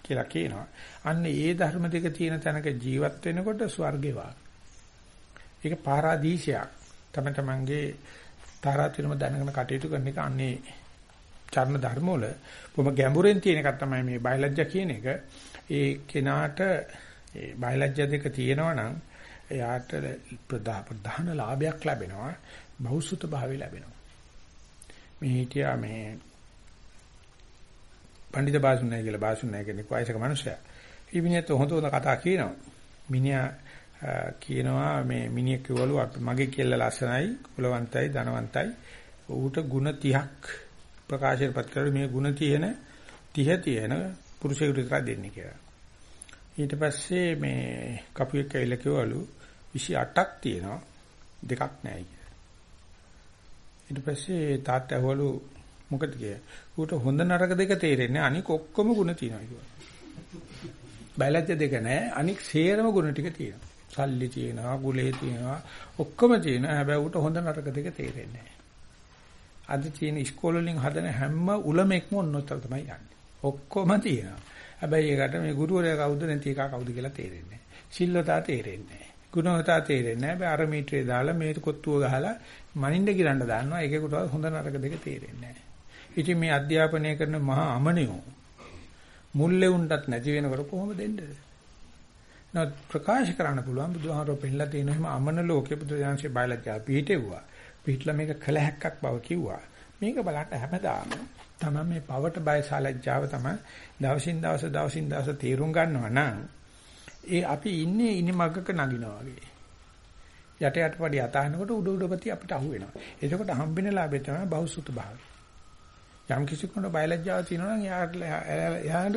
කියලා කියනවා. අන්න ඒ ධර්ම දෙක තියෙන තැනක ජීවත් වෙනකොට ස්වර්ගේ වාගේ. ඒක පාරාදීසයක්. තම තමන්ගේ තාරාතිරම දැනගෙන කටයුතු කරන එක අන්නේ චර්ණ ධර්ම වල බොහොම ගැඹුරෙන් තියෙන එකක් තමයි මේ බයලජ්ජා කියන එක. ඒ කෙනාට ඒ බයලජ්ජා දෙක තියෙනවා නම් එයාට ප්‍රධාන ලාභයක් ලැබෙනවා. බෞසුත භාවය ලැබෙනවා. මේ හිටියා මේ පඬිත බාසුන්නයි කියලා බාසුන්නයි කෙනෙක් වයසක මිනිසයා. ඒ මිනිහත් හොඳ හොඳ කතා කියනවා. මිනිහා කියනවා මේ මිනිහෙක් කිව්වලු මගේ කෙල්ල ලස්සනයි, කුලවන්තයි, ධනවන්තයි. ඌට ಗುಣ 30ක් ප්‍රකාශයටපත් කරලා මේ ಗುಣ තියෙන 30 තියෙන පුරුෂයෙකුට විතර දෙන්නේ කියලා. ඊට පස්සේ මේ කපුවෙක් ඇවිල්ලා කිව්වලු 28ක් තියෙනවා දෙකක් නැහැ ඊට පස්සේ තාත්තා ඇහුවලු මොකද කියේ. ඌට හොඳ නරක දෙක තේරෙන්නේ අනික ඔක්කොම ಗುಣ තියෙනවා කිව්වා. බයලජ්‍ය දෙක නැහැ අනික සේරම ಗುಣ ටික තියෙනවා. සල්ලි තියෙනවා, ගුලේ තියෙනවා, ඔක්කොම තියෙනවා. හැබැයි ඌට හොඳ නරක දෙක තේරෙන්නේ නැහැ. අද තියෙන ඉස්කෝල වලින් හදන හැම උලමෙක්ම ඔන්නතර තමයි යන්නේ. ඔක්කොම තියෙනවා. හැබැයි ඒකට මේ ගුරුවරයා කවුද නැති එකා කවුද කියලා තේරෙන්නේ නැහැ. සිල්වතා තේරෙන්නේ නැහැ. ගුණවතා තේරෙන්නේ නැහැ. අර මීටරේ දාලා මේ කොත්තුව ගහලා මනින්න ගිරන්න දානවා. ඒකේකට හොඳ නරක දෙක තේරෙන්නේ නැහැ. ඉතින් මේ අධ්‍යාපනය කරන මහා අමනියෝ මුල්ලෙවුන්ටත් නැති වෙනකොට කොහොමද දෙන්නේ? නමුත් ප්‍රකාශ කරන්න පුළුවන් බුදුහාමරෝ පෙන්නලා තියෙන හැම අමන ලෝකේ බුදුදහමේ බයලජ්ජා පිහිටෙව්වා. පිහිටලා මේක කළ හැක්කක් බව කිව්වා. මේක බලන්න හැමදාම තමයි මේ පවට බයසලජ්ජාව තමයි දවසින් දවස දවසින් දවස තීරුම් ගන්නවා නම් ඒ අපි ඉන්නේ ඉනිමග්ගක නගිනවා වගේ. යට යට පඩි අතහනකොට උඩ උඩපති අපිට අහු වෙනවා. එතකොට හම්බෙන ලාභය තමයි බහුසුත භාවය. යම් කිසි කෙනෙකුට බයලජ්ජාව තියෙනවා නම් එයාට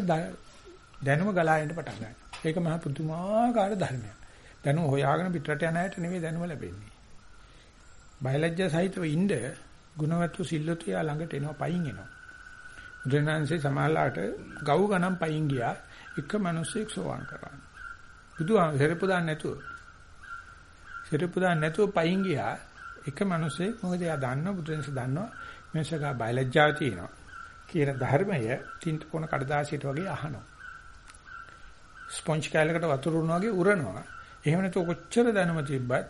දැනුම ගලාගෙන පටන් ගන්නවා. ඒක මහ පුදුමාකාර ධර්මයක්. දැනුම හොයාගෙන පිටරට යන අයට නෙවෙයි දැනුම ලැබෙන්නේ. බයලජ්ජා සහිතව ඉන්න ගුණවත්තු සිල්ලුතු යා ළඟට එනවා පයින් එනවා. බුදුරණන්සේ සමාලාට ගව් ගණන් පයින් ගියා එක මිනිස්සෙක් සෝවාන් කරා. බුදුහාම සෙරප්පු දාන්න නැතුව. සෙරප්පු දාන්න නැතුව පයින් ගියා එක මිනිස්සෙක් මොකද එයා දන්නවා බුදුරණන්සේ දන්නවා මේසක බයලජ්ජාව තියෙනවා. කියන ධර්මය තින්ත කොන කඩදාසියට වගේ අහනවා. ස්පොන්ජ් කැලකට වතුර උරනවා වගේ උරනවා. එහෙම නැත්නම් කොච්චර දැනුම තිබ්බත්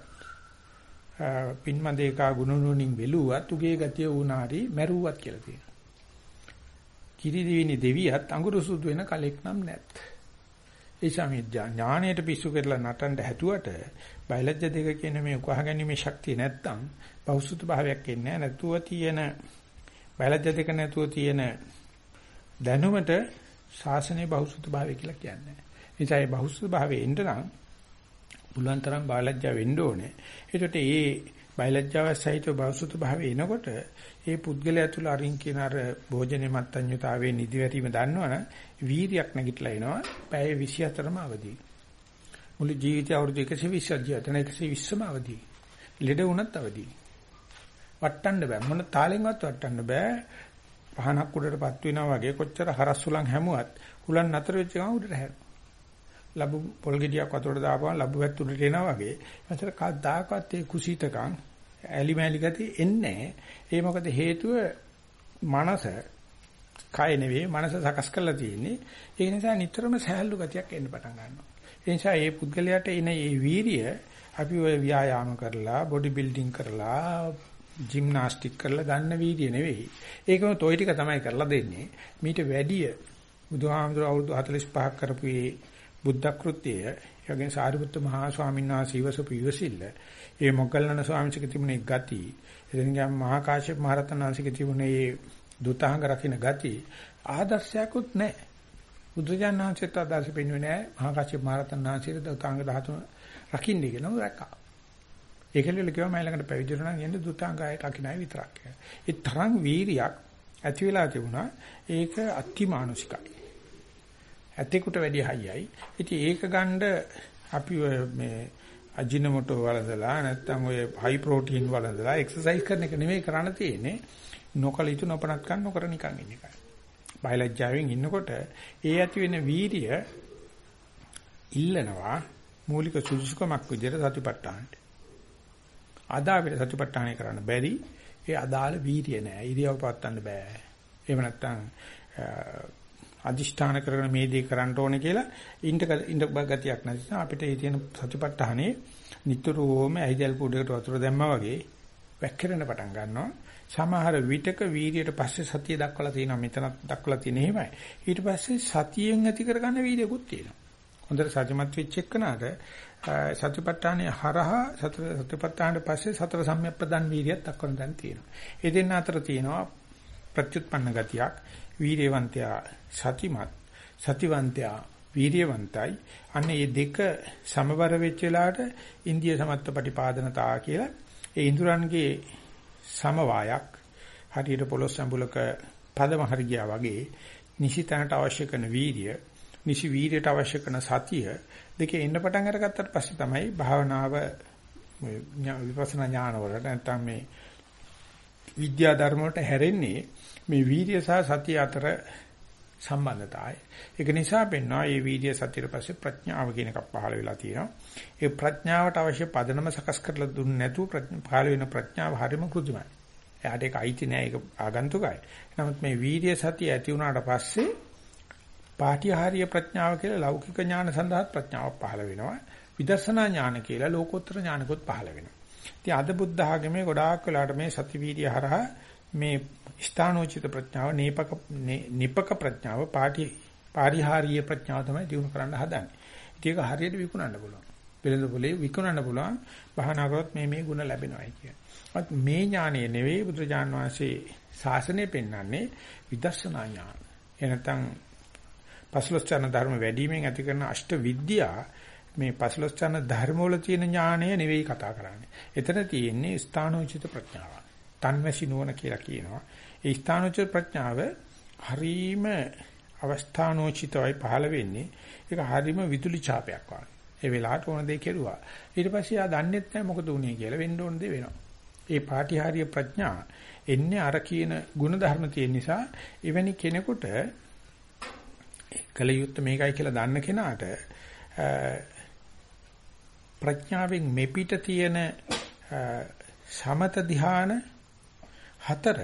පින්මදේකා ගුණනුනින් වෙලුවත් උගේ ගතිය වුණාරි මැරුවත් කියලා තියෙනවා. කිරි දිවිනි දෙවියත් අඟුරු සුදු වෙන කලෙක් නම් නැත්. ඒ සමේ ඥාණයට පිස්සු කරලා නටන්න හැදුවට බයලජ්‍ය දෙක කියන මේ උකහාගැනීමේ ශක්තිය නැත්තම් බෞසුත භාවයක් එන්නේ නැතුව තියෙන බයලජ්‍ය දෙක නැතුව තියෙන දැනුමට ශාසනයේ බෞසුත භාවය කියලා කියන්නේ. නිසා මේ බෞසුත භාවයේ එන්න නම් පුළුවන් තරම් බයලජ්‍ය වෙන්න ඕනේ. ඒකට ඒ බයලජ්‍යාව සහිත බෞසුත භාවය එනකොට ඒ පුද්ගලයා තුළ අරින් කියන අර භෝජනේ මත්ඤ්‍යතාවයේ නිදිවැරීම දන්නවනම් වීරියක් නැගිටලා එනවා. පැය 24ම අවදි. මුළු ජීවිතය අවුරුදු 120ක් ජීවිතන 120ම අවදි. ලෙඩ වුණත් අවදි. වටන්න බෑ. මොන තාලෙන්වත් වටන්න බෑ. පහනක් උඩටපත් වෙනවා වගේ කොච්චර හරස් උලන් හැමුවත් උලන් නතර වෙච්ච ගමන් උඩට හැරෙනවා. ලැබු පොල් ගෙඩියක් වතුරට දාපුවම ලැබු වැත් උඩට එනවා වගේ. එතන කවදාකවත් ඒ කුසීතකම් ඇලි මෑලි ගතිය එන්නේ ඒ මොකද හේතුව මනස කය නෙවෙයි මනස සකස් කරලා තියෙන්නේ. ඒ නිසා නිතරම සහැල්ලු ගතියක් එන්න පටන් ගන්නවා. ඒ නිසා මේ පුද්ගලයාට එන මේ වීරිය අපි ඔය ව්‍යායාම කරලා බොඩි බිල්ඩින් කරලා ජිම්නාස්ටික් කරලා ගන්න වීර්ය නෙවෙයි. ඒකම toy ටික තමයි කරලා දෙන්නේ. මීට වැඩිය බුදුහාමුදුර අවුරුදු 45ක් කරපු මේ බුද්ධ කෘත්‍යය, යගෙන සාරිපුත්ත මහා ස්වාමීන් වහන්සේ ඉවසපු ඉවසිල්ල, ඒ මොග්ගල්ලාන ස්වාමීන් වහන්සේ තිබුණේ ගති, එදින ගියාම මහා කාශ්‍යප මහ රහතන් වහන්සේ තිබුණේ දුතාංග රකින්න ගති ආදර්ශයක්වත් නැහැ. බුදුජානක වහන්සේට ආදර්ශ පෙන්වන්නේ නැහැ. මහා කාශ්‍යප මහ රහතන් වහන්සේට දුතාංග 13 රකින්න කියනවා රැක්කා. ඒකලෙල කිව්වා මම ළඟට පැවිදි වෙනවා නම් යන්නේ දුතාංගයට රකින්නයි විතරක් කියලා. ඒ තරම් වීරියක් ඇති වෙලා තිබුණා. ඒක අතිමානුෂිකයි. ඇතෙකුට වැඩි හයියයි. ඉතින් ඒක ගන්න අපි මේ අජිනමොටෝ වලදලා නැත්තම් ඔය හයි ප්‍රෝටීන් වලදලා එක්සර්සයිස් කරන එක නෙමෙයි කරන්න තියෙන්නේ. නොකල යුතු නොපනත්කම් නොකර නිකන් ඉන්න එකයි. බයලජ්ජාවෙන් ඉන්නකොට ඒ ඇති වෙන වීරිය ඉල්ලනවා මූලික සුදුසුකමක් විදිහට සතිපට්ඨානට. අද අපිට සතිපට්ඨානය කරන්න බැරි ඒ අදාළ වීරිය නෑ. ඉරියව් පවත්වන්න බෑ. එහෙම නැත්නම් අදිෂ්ඨාන කරගෙන මේ දේ කරන්න ඕනේ කියලා ඉන්ට ඉන්ට ගතියක් නැති අපිට ඒ තියෙන සතිපට්ඨානේ නිතරම ඇහිදල් කුඩේකට වතුර දැම්මා වගේ වැක්කිරෙන පටන් ගන්නවා. සමහර විටක වීර්යයට පස්සේ සතිය දක්වලා තියෙනවා මෙතන දක්වලා තියෙන එහෙමයි. ඊට පස්සේ සතියෙන් ඇති කරගන්න වීර්යකුත් තියෙනවා. හොඳට සතිමත් වෙච්ච එක්කනට සතිපට්ඨානයේ හරහා සතිපට්ඨානට පස්සේ සතර සම්‍යක්පදන් වීර්යයක් දක්වන දැන් තියෙනවා. ඒ දෙන්න අතර තියෙනවා ප්‍රත්‍යুৎපන්න ගතියක්. වීර්යවන්තයා සතිමත් සතිවන්තයා වීර්යවන්තයි. අන්න මේ දෙක සමබර වෙච්ච වෙලාවට ඉන්දිය සමත්ත ප්‍රතිපාදනතා කියලා ඒ ඉඳුරන්ගේ සමவாயක් හරියට පොළොස් සම්බුලක පදම හරි ගියා වගේ නිසිතනට අවශ්‍ය කරන වීර්ය නිසි වීර්යයට අවශ්‍ය කරන සතිය දෙකේ එන්න පටන් අරගත්තට පස්සේ තමයි භාවනාව විපස්සනා ඥාන වලට නැත්නම් මේ විද්‍යා ධර්ම වලට හැරෙන්නේ මේ වීර්ය සහ සතිය අතර සම්බන්ධතාවය. ඒක නිසා පෙන්වනවා මේ වීර්ය සතියට පස්සේ ප්‍රඥාව කියන එකක් පහළ වෙලා තියෙනවා. ඒ ප්‍රඥාවට අවශ්‍ය පදනම සකස් කරලා දුන්නේ නැතුව පහළ වෙන ප්‍රඥාව හරිම කෘතිමයි. එයාට ඒක අයිති නෑ ඒක ආගන්තුකයි. නමුත් මේ වීර්ය සතිය ඇති වුණාට පස්සේ පාටිහාරීය ප්‍රඥාව කියලා ලෞකික ඥාන සඳහා ප්‍රඥාවක් පහළ වෙනවා. විදර්ශනා ඥාන කියලා ලෝකෝත්තර ඥානකොත් පහළ වෙනවා. ඉතින් අද බුද්ධ ආගමේ ගොඩාක් වෙලාට මේ සති වීර්ය හරහා මේ ස්ථානෝචිත ප්‍රඥාව, නීපක නිපක ප්‍රඥාව, පාටි පාරිහාරීය ප්‍රඥාව තමයි දිනු කරන්න හදන්නේ. ඉතින් ඒක හරියට විකුණන්න පුළුවන්. වෙළඳ පොලේ විකුණන්න පුළුවන්. භාවනා කරොත් මේ මේ ಗುಣ ලැබෙනවායි කියන්නේ. මේ ඥානය නෙවෙයි බුදුරජාන් වහන්සේ ශාසනය පෙන්වන්නේ විදර්ශනා ඥාන. එනතන් පසලොස්චන ධර්ම වැඩිමෙන් ඇති කරන අෂ්ට විද්‍යා මේ පසලොස්චන ධර්ම වල තියෙන ඥාණය නෙවෙයි කතා කරන්නේ. එතන තියෙන්නේ ස්ථානෝචිත ප්‍රඥාව. තන්වැසි නුවණ කියලා කියනවා. ඒ ස්ථානෝචිත ප්‍රඥාව හරීම අවස්ථානෝචිතවයි පහළ වෙන්නේ. ඒක හරීම විදුලි ඡාපයක් වගේ. ඒ වෙලාවට ඕන දේ කෙරුවා. ඊට පස්සේ ආ දන්නෙත් නැහැ මොකද උනේ කියලා වෙන්න ඕන දේ වෙනවා. ඒ පාටිහාරීය ප්‍රඥා එන්නේ අර කියන ಗುಣ ධර්ම තියෙන නිසා එවැනි කෙනෙකුට කල යුත්තේ මේකයි කියලා දන්න කෙනාට ප්‍රඥාවෙන් මෙපිට තියෙන සමත ධ්‍යාන හතර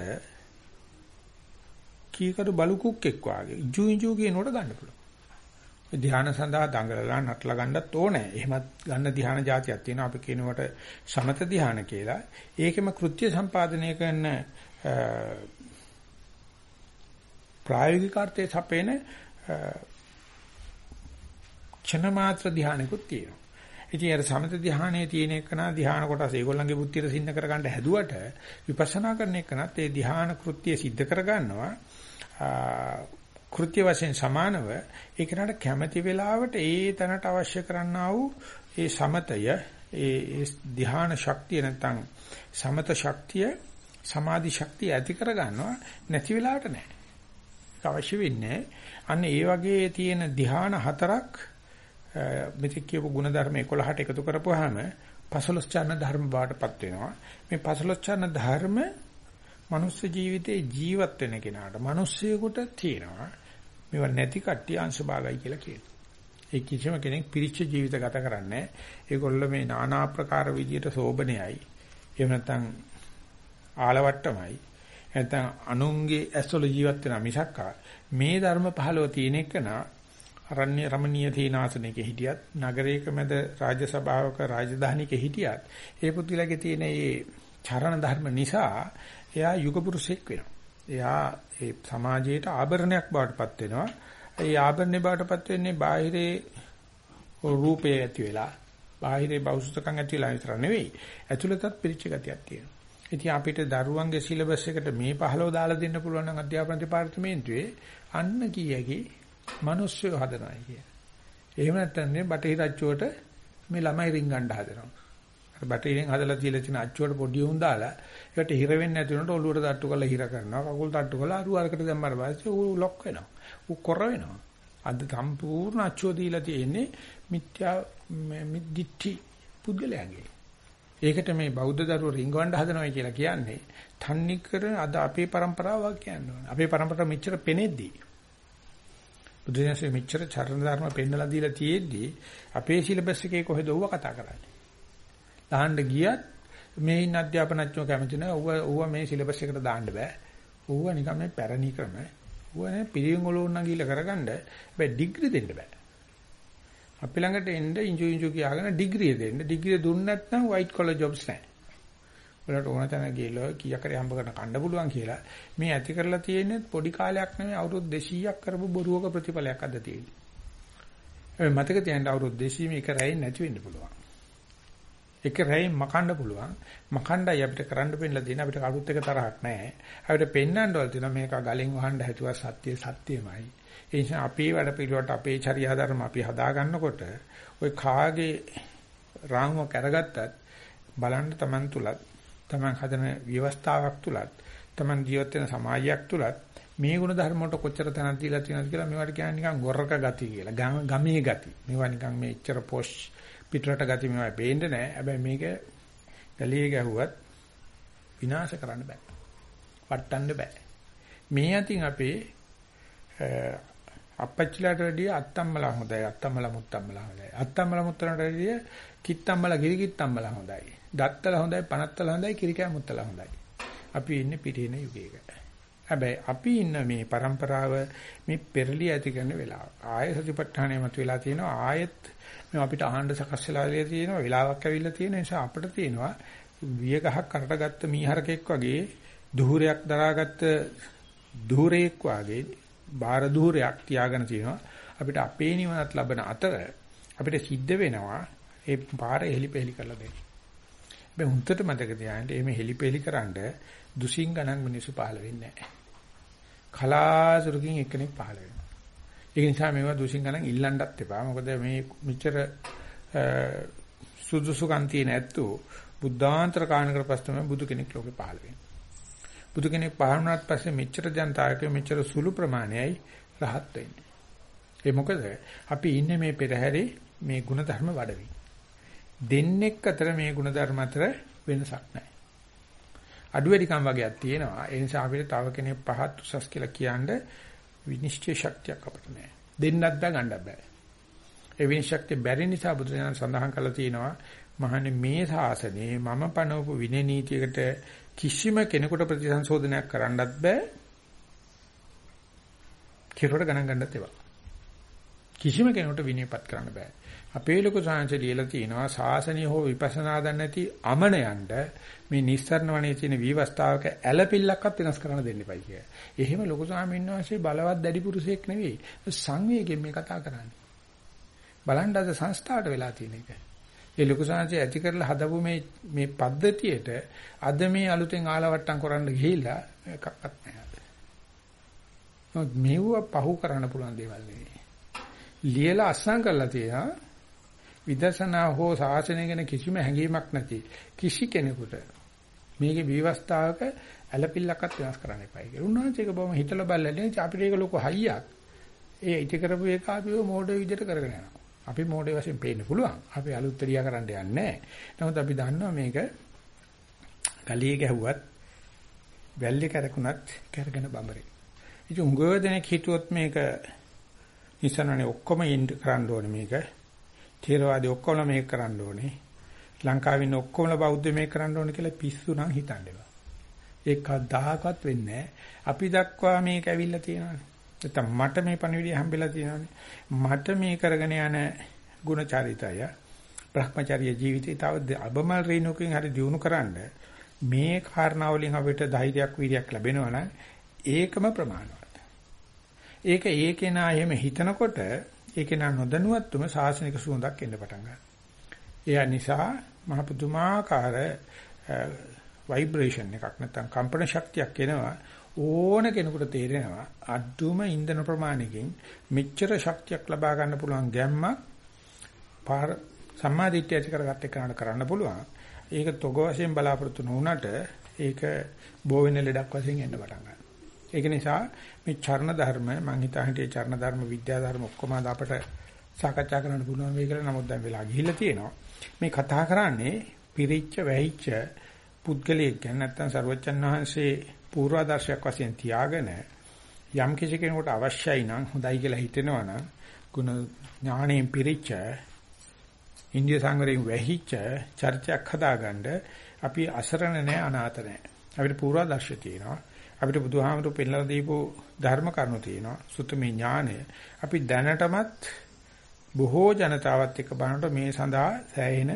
කීකරු බලුකුක්ෙක් වාගේ ජූජූ කියනකොට ගන්න පුළුවන්. ධ්‍යාන සඳහා දඟලලා නටලා ගන්නත් ඕනේ. එහෙමත් ගන්න ධ්‍යාන જાතියක් තියෙනවා. අපි කියනවට සමත ධ්‍යාන කියලා. ඒකෙම කෘත්‍ය සම්පාදනය කරන ප්‍රායෝගික අර්ථයේ සපේන ක්ෂණ මාත්‍ර ධානයකුත් තියෙනවා. ඉතින් අර සමත ධානයේ තියෙන එකන ධාන කොටස ඒගොල්ලන්ගේ බුද්ධියට සින්න කරගන්න හැදුවට විපස්සනා කරන එකනත් ඒ ධාන කෘත්‍ය સિદ્ધ කරගන්නවා. කෘත්‍ය වශයෙන් සමානව ඒකනට කැමැති වෙලාවට ඒ තැනට අවශ්‍ය කරන්නා වූ ඒ සමතය ඒ ධ්‍යාන ශක්තිය නැත්නම් සමත ශක්තිය සමාධි ශක්තිය ඇති කරගන්නවා නැති වෙලාවට නැහැ. ඒක අවශ්‍ය වෙන්නේ අන්න ඒ වගේ තියෙන ධ්‍යාන හතරක් මෙතෙක් කියපු ಗುಣධර්ම 11ට එකතු කරපුවාම 15 චන්න ධර්ම බවටපත් වෙනවා. මේ 15 චන්න ධර්ම මනුස්ස ජීවිතේ ජීවත් වෙන කෙනාට මිනිස්සෙකුට තියෙනවා. මේවා නැති කට්ටිය අංශ භාගයි කියලා කියනවා. ඒ කිසිම කෙනෙක් පිරිච්ච ජීවිත ගත කරන්නේ ඒගොල්ලෝ මේ নানা ආකාර විදියට සෝබනයයි. එහෙම නැත්නම් ආලවට්ටමයි. නැත්නම් අනුන්ගේ ඇස්වල ජීවත් වෙන මිසක්කා මේ ධර්ම 15 තියෙන එකනා අරණ්‍ය රමණීය තීනාසනයක හිටියත් නගරයක මැද රාජ්‍ය සභාවක රාජධානියක හිටියත් ඒ පුදුලගේ තියෙන මේ චරණ ධර්ම නිසා එයා යුග පුරුෂෙක් වෙනවා. එයා ඒ සමාජයට ආභරණයක් බවට පත් වෙනවා. ඒ ආභරණේ බවට පත් වෙන්නේ බාහිරේ රූපේ ඇති වෙලා බාහිරේ බෞසුතකම් ඇති වෙලා විතර නෙවෙයි. ඇතුළතත් පිරිච්ච ගතියක් තියෙනවා. ඉතින් අපිට දරුවන්ගේ සිලබස් එකට මේ 15 දාලා දෙන්න පුළුවන් නම් අධ්‍යාපන දෙපාර්තමේන්තුවේ අන්න කීයකි මිනිස්සු හදනයි කිය. එහෙම නැත්නම් මේ බටහිර අච්චුවට මේ ළමයි රින් ගන්න හදනවා. අර බටහිරෙන් හදලා තියලා තියෙන අච්චුවට පොඩි උන් දාලා ඒකට හිර වෙන්නේ නැති උනට ඔලුවට තට්ටු කරලා හිර කරනවා. කකුල් තට්ටු කරලා අරු අරකට දැම්මම පස්සේ ඌ ලොක් වෙනවා. ඌ කොර වෙනවා. අද සම්පූර්ණ අච්චුව දීලා තියෙන්නේ මිත්‍යා මිද්දිටි පුද්ගලයාගේ. ඒකට මේ බෞද්ධ දරුවෝ රිංගවන්න හදනවා කියලා කියන්නේ තන්නේ කර අද අපේ પરම්පරාව වාක්‍යයන්. අපේ પરම්පරාව මෙච්චර පෙනෙද්දී බුදුදහමේ මෙච්චර චරණ ධර්ම පෙන්නලා දීලා තියෙද්දී අපේ සිලබස් එකේ කොහෙද ඌව කතා කරන්නේ? දාන්න ගියත් මේ ඉන්න අධ්‍යාපනඥයෝ කැමති නැහැ. ඌව ඌව මේ සිලබස් එකට දාන්න බෑ. ඌව නිකන් මේ පැරණි ක්‍රම. ඌව නේ පිළිවෙන් වල උන්නම් ගිහිල්ලා කරගන්න. හැබැයි ඩිග්‍රී දෙන්න බෑ. අපි ළඟට එන්න ඉංජු ඉංජු කියාගෙන ඩිග්‍රිය දෙන්න. ඩිග්‍රිය දුන්නේ නැත්නම් white collar jobs නැහැ. ඔයාලට ඕන තැන ගිහලා කීයක් හරි හම්බ කරන කන්න පුළුවන් කියලා මේ ඇති කරලා තියෙන්නේ පොඩි කාලයක් නෙමෙයි අවුරුදු 200ක් කරපු බොරුවක ප්‍රතිඵලයක් අද තියෙන්නේ. ඒ මතක තියාගන්න අවුරුදු 200 මේක රැයින් නැති වෙන්න පුළුවන්. එක රැයින් මකන්න පුළුවන්. මකණ්ඩයි අපිට කරන්න පෙන්නලා දෙන අපිට කවුරුත් එක තරහක් නැහැ. අපිට පෙන්වන්න ඕන තියෙනවා මේක ගලෙන් වහන්න හැදුවා සත්‍ය සත්‍යමයි. ඒ නිසා අපේ වැඩ පිළිවෙලට අපේ චර්යා ධර්ම අපි හදා ගන්නකොට ওই කාගේ රාමුව කරගත්තත් බලන්න Taman තුලත් Taman හදන ව්‍යවස්ථාවක් තුලත් Taman ජීවත් වෙන සමාජයක් තුලත් මේ ගුණ ධර්ම වලට කොච්චර තැනක් දීලා තියෙනවද කියලා මේවට කියන්නේ නිකන් ගොරක ගති කියලා. ගමේ ගති. මේවා නිකන් මේ ඉච්චර පොෂ් පිටරට ගති මේවා පේන්නේ නැහැ. හැබැයි මේක ගලියේ ගැහුවත් විනාශ කරන්න බෑ. වටන්න බෑ. මේ අතින් අපේ අපච්චිලාට වැඩිය අත්තම්මලා හොඳයි. අත්තම්මලා මුත්තම්මලා හොඳයි. අත්තම්මලා මුත්තලට වැඩිය කිත්තම්මලා ගිරිකිත්තම්මලා හොඳයි. දත්තලා හොඳයි, පනත්තලා හොඳයි, කිරිකෑ මුත්තලා හොඳයි. අපි ඉන්නේ පිටින යුගයක. හැබැයි අපි ඉන්න මේ પરම්පරාව මේ පෙරලිය ඇති කරන වෙලාව. ආය සතිපට්ඨානය මත වෙලා තියෙනවා. ආයෙත් මේ අපිට ආහඬ සකස් වෙලා තියෙනවා. වෙලාවක් ඇවිල්ලා තියෙන නිසා අපිට තියෙනවා විය ගහක් කරට ගත්ත මීහරකෙක් වගේ දුහුරයක් දරාගත්ත දුහුරෙක් වගේ බාර දුහුරයක් තියාගෙන තියෙනවා. අපිට අපේ නිවනත් ලබන අතර අපිට සිද්ධ වෙනවා ඒ පාර එලිපෙලි කරලා දෙන්න. හැබැයි හුන්නට මතක තියාගන්න මේ හෙලිපෙලි කරන්න දුසින් ගණන් මිනිස්සු පහළ වෙන්නේ නැහැ. කලාසුරකින් එක්කෙනෙක් පහළ වෙනවා. ඒක නිසා මේවා දුසින් ගණන් ඉල්ලන්නත් එපා. මොකද මේ මෙච්චර සුදුසුකම් තියෙන ඇත්තෝ බුද්ධාන්තර කාණකට පස්සේ තමයි බුදු කෙනෙක් ලෝකේ පහළ වෙන්නේ. බුදු කෙනෙක් පහළ වුණාට පස්සේ මෙච්චර ජනතාවක මෙච්චර සුළු ප්‍රමාණයයි රහත් වෙන්නේ. ඒ මොකද අපි ඉන්නේ මේ පෙරහැරේ මේ ಗುಣධර්ම වඩවි. දෙන්නෙක් අතර මේ ಗುಣධර්ම අතර වෙනසක් නැහැ. අඩු වැඩිකම් වගේක් තියෙනවා. ඒ නිසා අපිට තව කෙනෙක් පහත් උසස් කියලා කියන්න විනිශ්චය ශක්තියක් අපිට නැහැ. දෙන්නත් බෑ ගන්නත් බෑ. ඒ විනිශ්චය බැරි නිසා බුදුරජාණන් සඳහන් කළා තියෙනවා මහන්නේ මේ ශාසනයේ මම පනවපු විනය නීතියකට කිසිම කෙනෙකුට ප්‍රතිසංශෝධනයක් කරන්නත් බෑ. කිරුවට ගණන් ගන්නත් ඒවා. කිසිම කෙනෙකුට විනයපත් කරන්න බෑ. අපේ ලොකු සාංශ ලියලා තිනවා ශාසනීය හෝ විපස්සනා දන්නේ නැති අමනයන්ට මේ නිස්සරණ වනේ තියෙන විවස්ථාවක ඇලපිල්ලක්වත් වෙනස් කරන්න දෙන්න එපයි කිය. එහෙම ලොකු ස්වාමීන් වහන්සේ බලවත් දැඩි පුරුෂයෙක් නෙවෙයි. සංවේගයෙන් මේ කතා කරන්නේ. බලන්න අද සංස්ථාවට වෙලා තියෙන එක. ඒ ලොකු සාංශය ඇති කරලා හදපු මේ මේ පද්ධතියට අද මේ අලුතෙන් ආලවට්ටම් කරන්න ගිහිල්ලා එකක්වත් නැහැ. නමුත් මේව පහු කරන්න පුළුවන් දේවල් නෙවෙයි. ලියලා අස්සම් කරලා තියෙනවා විදර්ශනා හෝ සාසනය ගැන කිසිම හැඟීමක් නැති කිසි කෙනෙකුට මේකේ විවස්ථාවක ඇලපිල්ලක්වත් වෙනස් කරන්න එපා කියලා. උන්වහන්සේ ඒක බොහොම හිතලා බලලා අපිට ඒක ලොකු හයියක්. ඒ ඉති කරපු එක අපිව මෝඩ විදිහට කරගෙන යනවා. අපි මෝඩේ වශයෙන් පේන්න පුළුවන්. අපි අලුත් ත්‍රියා කරන්න යන්නේ නැහැ. නමුත් අපි දන්නවා මේක ගලියේ ගැහුවත් වැල්ලේ කරකුණත් කරගෙන බඹරේ. ඉතින් උංගව දෙනෙක් හිතුවොත් මේක ඉස්සනනේ ඔක්කොම ඉන්න කරන්න ඕනේ මේක. ථේරවාදී ඔක්කොම මේක කරන්න ඕනේ. ලංකාවේ ඉන්න ඔක්කොම බෞද්ධ මේක කරන්න ඕනේ කියලා පිස්සු නම් හිතන්නේ. ඒක කවදාකවත් වෙන්නේ අපි දක්වා මේක ඇවිල්ලා තියෙනවානේ. නැත්නම් මට මේ පණිවිඩය හම්බෙලා තියෙනවානේ. මට මේ කරගෙන යන ಗುಣ චරිතය Brahmacharya ජීවිතය තව අබමල් රේණුකින් හරි දිනු කරන්න මේ කාරණාවලින් අපිට ධෛර්යයක් වීර්යයක් ලැබෙනවා නම් ඒකම ප්‍රමාණවත්. ඒක ඒකේ නා එහෙම හිතනකොට ඒකේ නා නොදැනුවත්වම සාසනික සුවඳක් එන්න පටන් ගන්නවා. ඒ නිසා මහ පුදුමාකාර ভাইබ්‍රේෂන් එකක් නැත්නම් කම්පන ශක්තියක් එනවා ඕන කෙනෙකුට තේරෙනවා අඩුම ඉන්ධන ප්‍රමාණයකින් මෙච්චර ශක්තියක් ලබා ගන්න පුළුවන් ගැම්මක් පාර සම්මාදිට්ඨිය ඇති කරගත්ත එකනට කරන්න පුළුවන්. ඒක තොග වශයෙන් බලාපොරොත්තු නොවුනට ඒක බෝ වෙන ලෙඩක් වශයෙන් එන්න පටන් ගන්නවා. ඒක නිසා මේ චර්ණ ධර්ම මම හිතා හිටියේ චර්ණ ධර්ම විද්‍යා ධර්ම ඔක්කොම අපට සාකච්ඡා කරන්න පුළුවන් වෙයි කියලා නමුත් දැන් වෙලා ගිහිල්ලා තියෙනවා. මේ කතා කරන්නේ පිරිච්ච වැහිච්ච පුද්ගලයෙක් ගැන නැත්නම් සර්වචන් වහන්සේ පූර්වාදර්ශයක් වශයෙන් තියාගෙන යම් කිසි කෙනෙකුට අවශ්‍යයි නම් හොඳයි කියලා හිතෙනවා නම් ගුණ ඥාණයෙන් පිරිච්ච ඉන්දිය සංවරයෙන් වැහිච්ච චර්චයක් හදාගන්න අපි අසරණ නැහැ අනාථ නැහැ. අපිට පූර්වාදර්ශය තියෙනවා. අපිට බුදුහාමරු පෙන්නලා දීපු ධර්ම කරුණු තියෙනවා. සුතමේ ඥානය. අපි දැනටමත් බොහෝ ජනතාවත් එක්ක බලනකොට මේ සඳහා සෑහෙන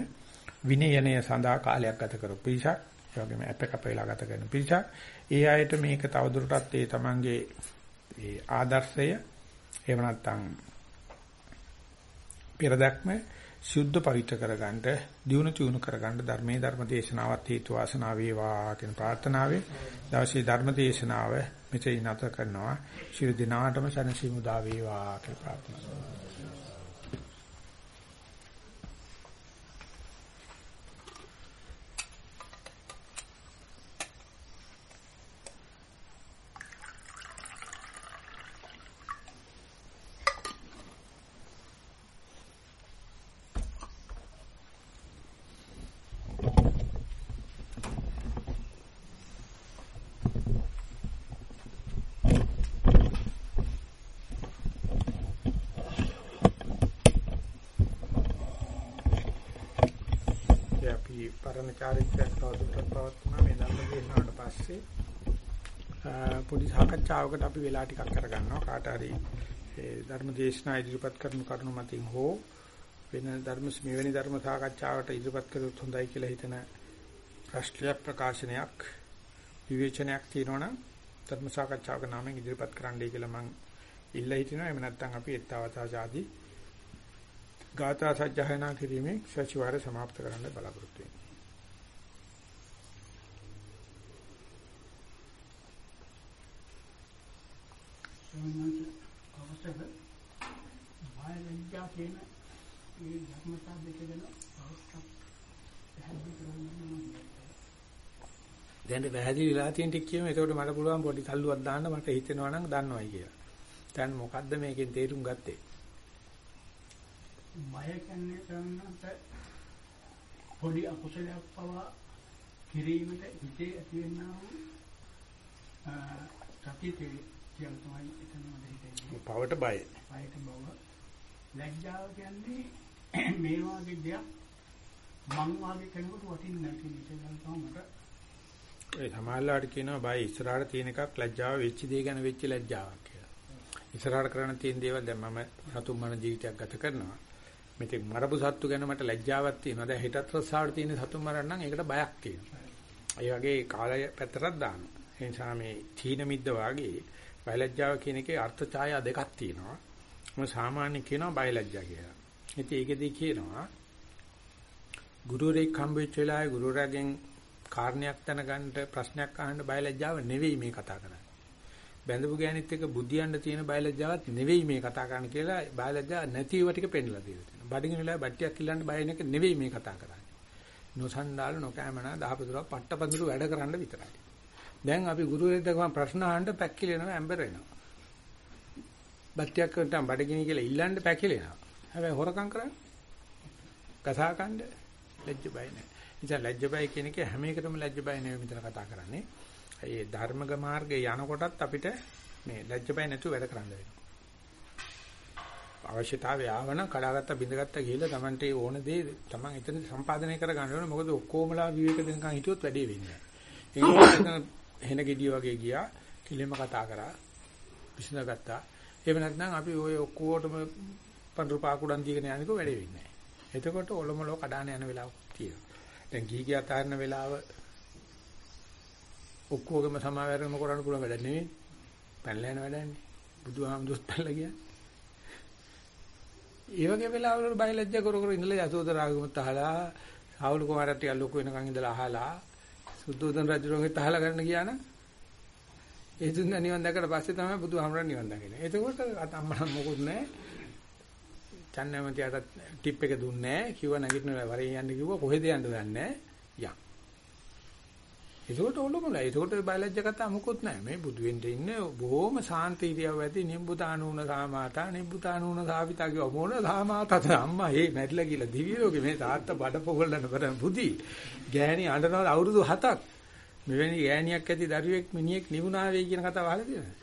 විනයනය සඳහා කාලයක් ගත කරපු පිරිසක්. ඒ වගේම අප එක වෙලා ගත කරන පිරිසක්. ඒ අයට මේක තවදුරටත් ඒ තමන්ගේ ඒ ආදර්ශය එහෙම නැත්නම් පෙරදක්ම සුද්ධ පවිත්‍ර කරගන්න, දියුණු චුණු කරගන්න ධර්මයේ ධර්ම දේශනාවත් හේතු වාසනා වේවා කියන ප්‍රාර්ථනාවෙන් දවසේ ධර්ම දේශනාව මෙතන නැත කරනවා. ශිරු දිනාටම සනසිමුදා වේවා කියලා ප්‍රාර්ථනා කරනවා. පරණ චාරිත්‍රයක් තවදුරටත් පවත්වනවා මේ ධර්ම දේශනාවට පස්සේ අවස්ථාවකට අපි වෙලා ටිකක් කරගන්නවා කාට හරි ධර්ම දේශනා ඉදිරිපත් කරන කරුණු මතින් හෝ වෙන ධර්ම මෙවැනි ධර්ම සාකච්ඡාවට ඉදිරිපත් කළොත් හොඳයි කියලා හිතන රාष्ट्रीय ප්‍රකාශනයක් විවේචනයක් තියෙනවනම් ධර්ම සාකච්ඡාවක නාමයෙන් ඉදිරිපත් කරන්නයි කියලා මම ඉල්ලා හිටිනවා. එහෙම නැත්නම් අපි ettavatasaadi ගාථා සජ්ජහායනා කිරීමේ සචිවාරය સમાપ્ત කරන්න බලාපොරොත්තු වෙනවා ස්වාමීන් අවශ්‍යව බයලජ්ජා කියන මේ ධර්මතා දෙක ගැන අවස්ථා පැහැදිලි කරන්න දැන් පැහැදිලිලා තියෙන ටික කියමු. එතකොට මට පුළුවන් පොඩි තල්ලුවක් දාන්න මට හිතෙනවා නම් දන්නවයි කියලා. දැන් මොකද්ද මේකෙන් තේරුම් ගත්තේ? බය කියන්නේ සම්මත පොඩි අකුසලයක් පවා කිරීමට හිතේ ඇතිවෙනා වූ සතියේ කියලා තමයි එතනම හිතෙන්නේ. පවට බය. බයට බව. ලැජ්ජාව කියන්නේ මේ වගේ දෙයක් මං වාගේ කෙනෙකුට වටින්නේ නැති නිසා තමයි මට ඒ සමාල්ලාට කියනවා බය ඉස්සරහට තියෙන එකක් ලැජ්ජාව වෙච්ච දේ ගැන වෙච්ච ලැජ්ජාවක් කියලා. ඉස්සරහට කරන්න තියෙන දේවල් දැන් මම සතුම් මන ජීවිතයක් ගත කරනවා. මෙතෙක් මරපු සත්තු ගැන මට ලැජ්ජාවක් තියෙනවා. දැන් හිතත් රස්සාවට තියෙන සතුම් මරන්න නම් ඒකට බයක් තියෙනවා. ඒ වගේ කාලය පැත්තටත් දානවා. ඒ නිසා මේ තීන මිද්ද වාගේ බයලජ්ජාව කියන එකේ අර්ථ ඡායා දෙකක් තියෙනවා. මම සාමාන්‍ය කියනවා බයලජ්ජා කියලා. ඉතින් ඒකෙදී කියනවා ගුරුවරයෙක් හම්බෙච්ච වෙලාවේ ගුරුවරයාගෙන් කාරණයක් දැනගන්න ප්‍රශ්නයක් අහන්න බයලජ්ජාව නෙවෙයි මේ කතා කරන්නේ. බැඳපු ගෑනිත් එක්ක බුද්ධියන්න තියෙන බයලජ්ජාවක් නෙවෙයි මේ කතා කරන්නේ කියලා බයලජ්ජා නැතිව ටික පෙන්නලා දීලා තියෙනවා. බඩගිනි වෙලාවේ බට්ටියක් ඉල්ලන්න බය වෙන එක නෙවෙයි මේ කතා කරන්නේ. නොසන්ඩාල නොකෑමනා දහපතුරක් පට්ටපඳුරු වැඩ කරන්න විතරයි. දැන් අපි ගුරුවරයෙක් දක්වා ප්‍රශ්න අහන්න පැක්කිලෙනවා ඇම්බර් වෙනවා. බත්තියක් කරන් බඩගිනි කියලා ඉල්ලන්න පැකිලෙනවා. හැබැයි හොරකම් කරන්නේ කසා කණ්ඩ ලැජ්ජ බය නැහැ. ඉතින් ලැජ්ජ බය කියන එක හැම එකටම ලැජ්ජ බය නෙවෙයි මෙතන කතා කරන්නේ. ඒ ධර්මග මාර්ගයේ යනකොටත් අපිට මේ ලැජ්ජ බය නැතුව වැඩ කරන්න වෙනවා. අවශ්‍යතාවය ආවන කඩාගත්ත බින්දගත්ත ගිහිල්ලා Tamante ඕන දේ Taman එතන සම්පාදනය කර ගන්න ඕනේ. මොකද ඔක්කොමලා විවේක දෙනකන් හිටියොත් වැඩේ වෙන්නේ නැහැ. ඒක හෙන ගෙඩිය වගේ ගියා කිලිම කතා කරා විසඳගත්තා එහෙම නැත්නම් අපි ওই ඔක්කොටම පඳුරු පාකුඩන් දීගෙන යන්නකෝ වැඩේ වෙන්නේ නැහැ එතකොට ඔලොමලෝ කඩාන යන වෙලාවක් තියෙනවා දැන් ගී ගියා තාරන වෙලාව ඔක්කොගම සමාවැරම කරන්න පුළුවන් වැඩක් නෙවෙයි. පැනලා යන වැඩන්නේ. බුදුහාමුදුරුත් පැනලා කියන්නේ. ඒ වගේ වෙලාවවල බයලජ්ජ කර කර ඉඳලා යසෝදරාගමත් අහලා සාවුල කුමාරට ටික ලොකු වෙනකන් ඉඳලා අහලා සුද්ධෝදන රජුගෙත් අහලා ගන්න ගියා නම් ඒ දුන්න නිවන් දැකලා පස්සේ තමයි බුදුහාමරන් නිවන් දකින්නේ. එතකොට අම්මනම් මොකුත් නැහැ. චන්නමතියට ටිප් එක දුන්නේ නැහැ. කිව්ව නැගිටින වරේ යන්න කිව්වා කොහෙද යන්න දන්නේ නැහැ. යන්. ඒකට ඔලොමල ඒකට බයලජ්‍ය කතා මොකුත් නැහැ. මේ බුදු වෙන්න ඉන්නේ බොහොම සාන්ත ඉරියව් ඇති නිබ්බුතානූන සාමාතා නිබ්බුතානූන සාවිතා කියව මොන සාමාතත අම්මා හේ මැරිලා කියලා දිවි ලෝකේ මේ තාත්තා බඩ පොගලන බර බුදි. ගෑණි අඬනවා අවුරුදු 7ක් මෙවැනි ගෑණියක් ඇති දරුවෙක් මිනිහෙක් නිවුණා වෙයි කියන කතාව අහලා තියෙනවද?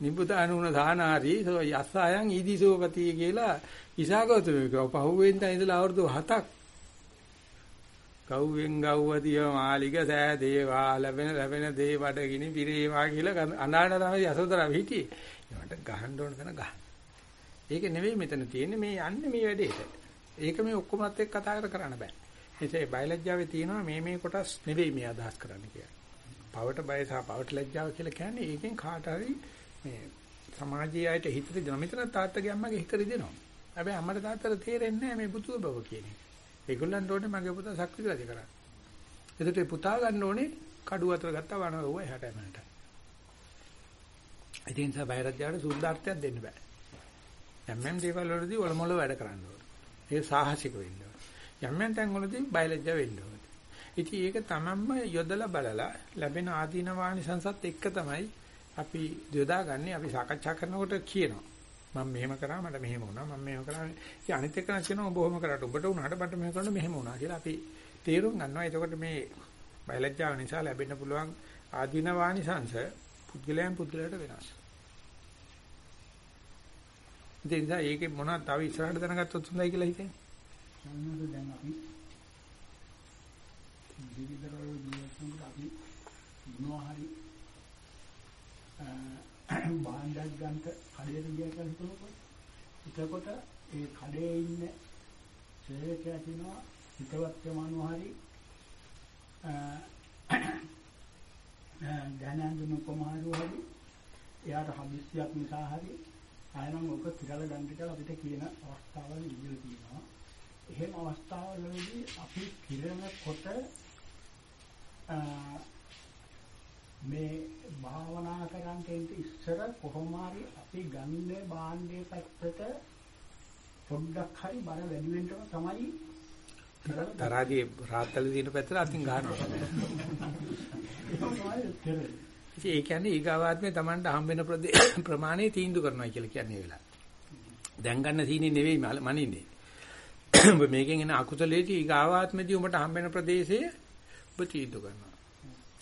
නිබ්බුතානුන දානාරි යස්ස අයන් ඊදිසෝපති කියලා ඉසాగෞතමේ කව පහුවෙන් තන ඉඳලා අවුරුදු 7ක් කව්වෙන් ගව්වතිය මාලික සෑ දේවා ලැබෙන ලැබෙන දේ බඩගිනි පිරේවා කියලා අනාඩ තමයි යසෝදරා හිටියේ. ඒකට ගහන්න ඕන තැන ගහන්න. ඒක නෙවෙයි මෙතන තියෙන්නේ මේ යන්නේ මේ වැඩේට. ඒක මේ ඔක්කොමත් එක්ක කතා කර කරන්න බෑ. එතේ බයලජ්ජාවේ තියෙනවා මේ මේ කොටස් නෙවෙයි මේ අදහස් කරන්න කියන්නේ. පවට බය සහ පවට ලැජ්ජාව කියලා කියන්නේ ඒකෙන් කාට හරි මේ සමාජයේ අයට හිතට දෙනවා. මෙතන තාත්තගේ අම්මගේ හිතට දෙනවා. හැබැයි අම්මට තාත්තට තේරෙන්නේ නැහැ මේ පුතුව බව කියන්නේ. ඒගොල්ලන්ට ඕනේ මගේ පුතා සක්විති රජ කරන්න. එතකොට ඒ පුතා ගන්න ඕනේ කඩුව අතර ගත්තා වණ ඔව්ව එහාට යනට. ඉතින් ඒ නිසා බයරජ්‍යාවට සුද්ධාර්ථයක් දෙන්න බෑ. යම් යම් දේවල් වලදී ඔලොමොල වැඩ කරන්න ඕනේ. ඒ සාහසික වෙන්න ඕනේ. යම් යම් තැන් වලදී බයලජ්‍ය වෙන්න ඕනේ. ඉතින් ඒක තමන්ම යොදලා බලලා ලැබෙන ආදීනවානි සංසත් එක්ක තමයි අපි යොදාගන්නේ අපි සාකච්ඡා කරනකොට කියනවා. මම මෙහෙම කරා මට මෙහෙම වුණා මම මෙහෙම කරා. ඉතින් අනිත් එක නම් කියනවා ඔබ ඔහොම කරාට ඔබට වුණාට මට මෙහෙම කරන්න මෙහෙම වුණා කියලා අපි තේරුම් ගන්නවා. එතකොට මේ බයලජ්ජාව නිසා ලැබෙන්න පුළුවන් ආධින වානිසංශ පුද්ගලයන් පුද්ගලයට වෙනස්. ඉතින් දැන් ඒකේ මොනවද තව ඉස්සරහට දැනගත්තොත් හොඳයි කියලා හිතන්නේ? සම්මත දැන් අපි ජීවිතවල ජීවිතවල අපි මොනවා හරි බාණ්ඩයක් ගන්න කඩේට ගියා කියලා හිතනකොට එතකොට ඒ කඩේ ඉන්න සේවකයා කියනවා හිතවත් යමනෝ හරි දැනඳුන කොමාරු හරි එයාට හදිස්සියක් නිසා හරි ආයනම් ඔක තිරල ගන්න කියලා අපිට කියන අවස්ථාවල් ඉඳලා තියෙනවා. එහෙම අවස්ථාවලදී අපි කිරනකොට මේ භාවනා කරන්න ඉස්සර කොහොම හරි අපි ගන්නේ භාණ්ඩයේ පැත්තට පොඩ්ඩක් හරි බර වැඩි වෙන්න තමයි තරහදී රාත්තල දින පැත්තට අතින් ගන්නවා. ඒ කියන්නේ ඊගාවාත්මේ Tamanට හම් වෙන ප්‍රමාණය තීන්දුව කරනවා කියලා කියන්නේ වෙලාව. දැන් ගන්න සීනේ නෙවෙයි මනින්නේ. ඔබ මේකෙන් එන අකුසලයේදී ඊගාවාත්මේදී උඹට හම් වෙන ප්‍රදේශයේ ඔබ තීන්දුව කරනවා.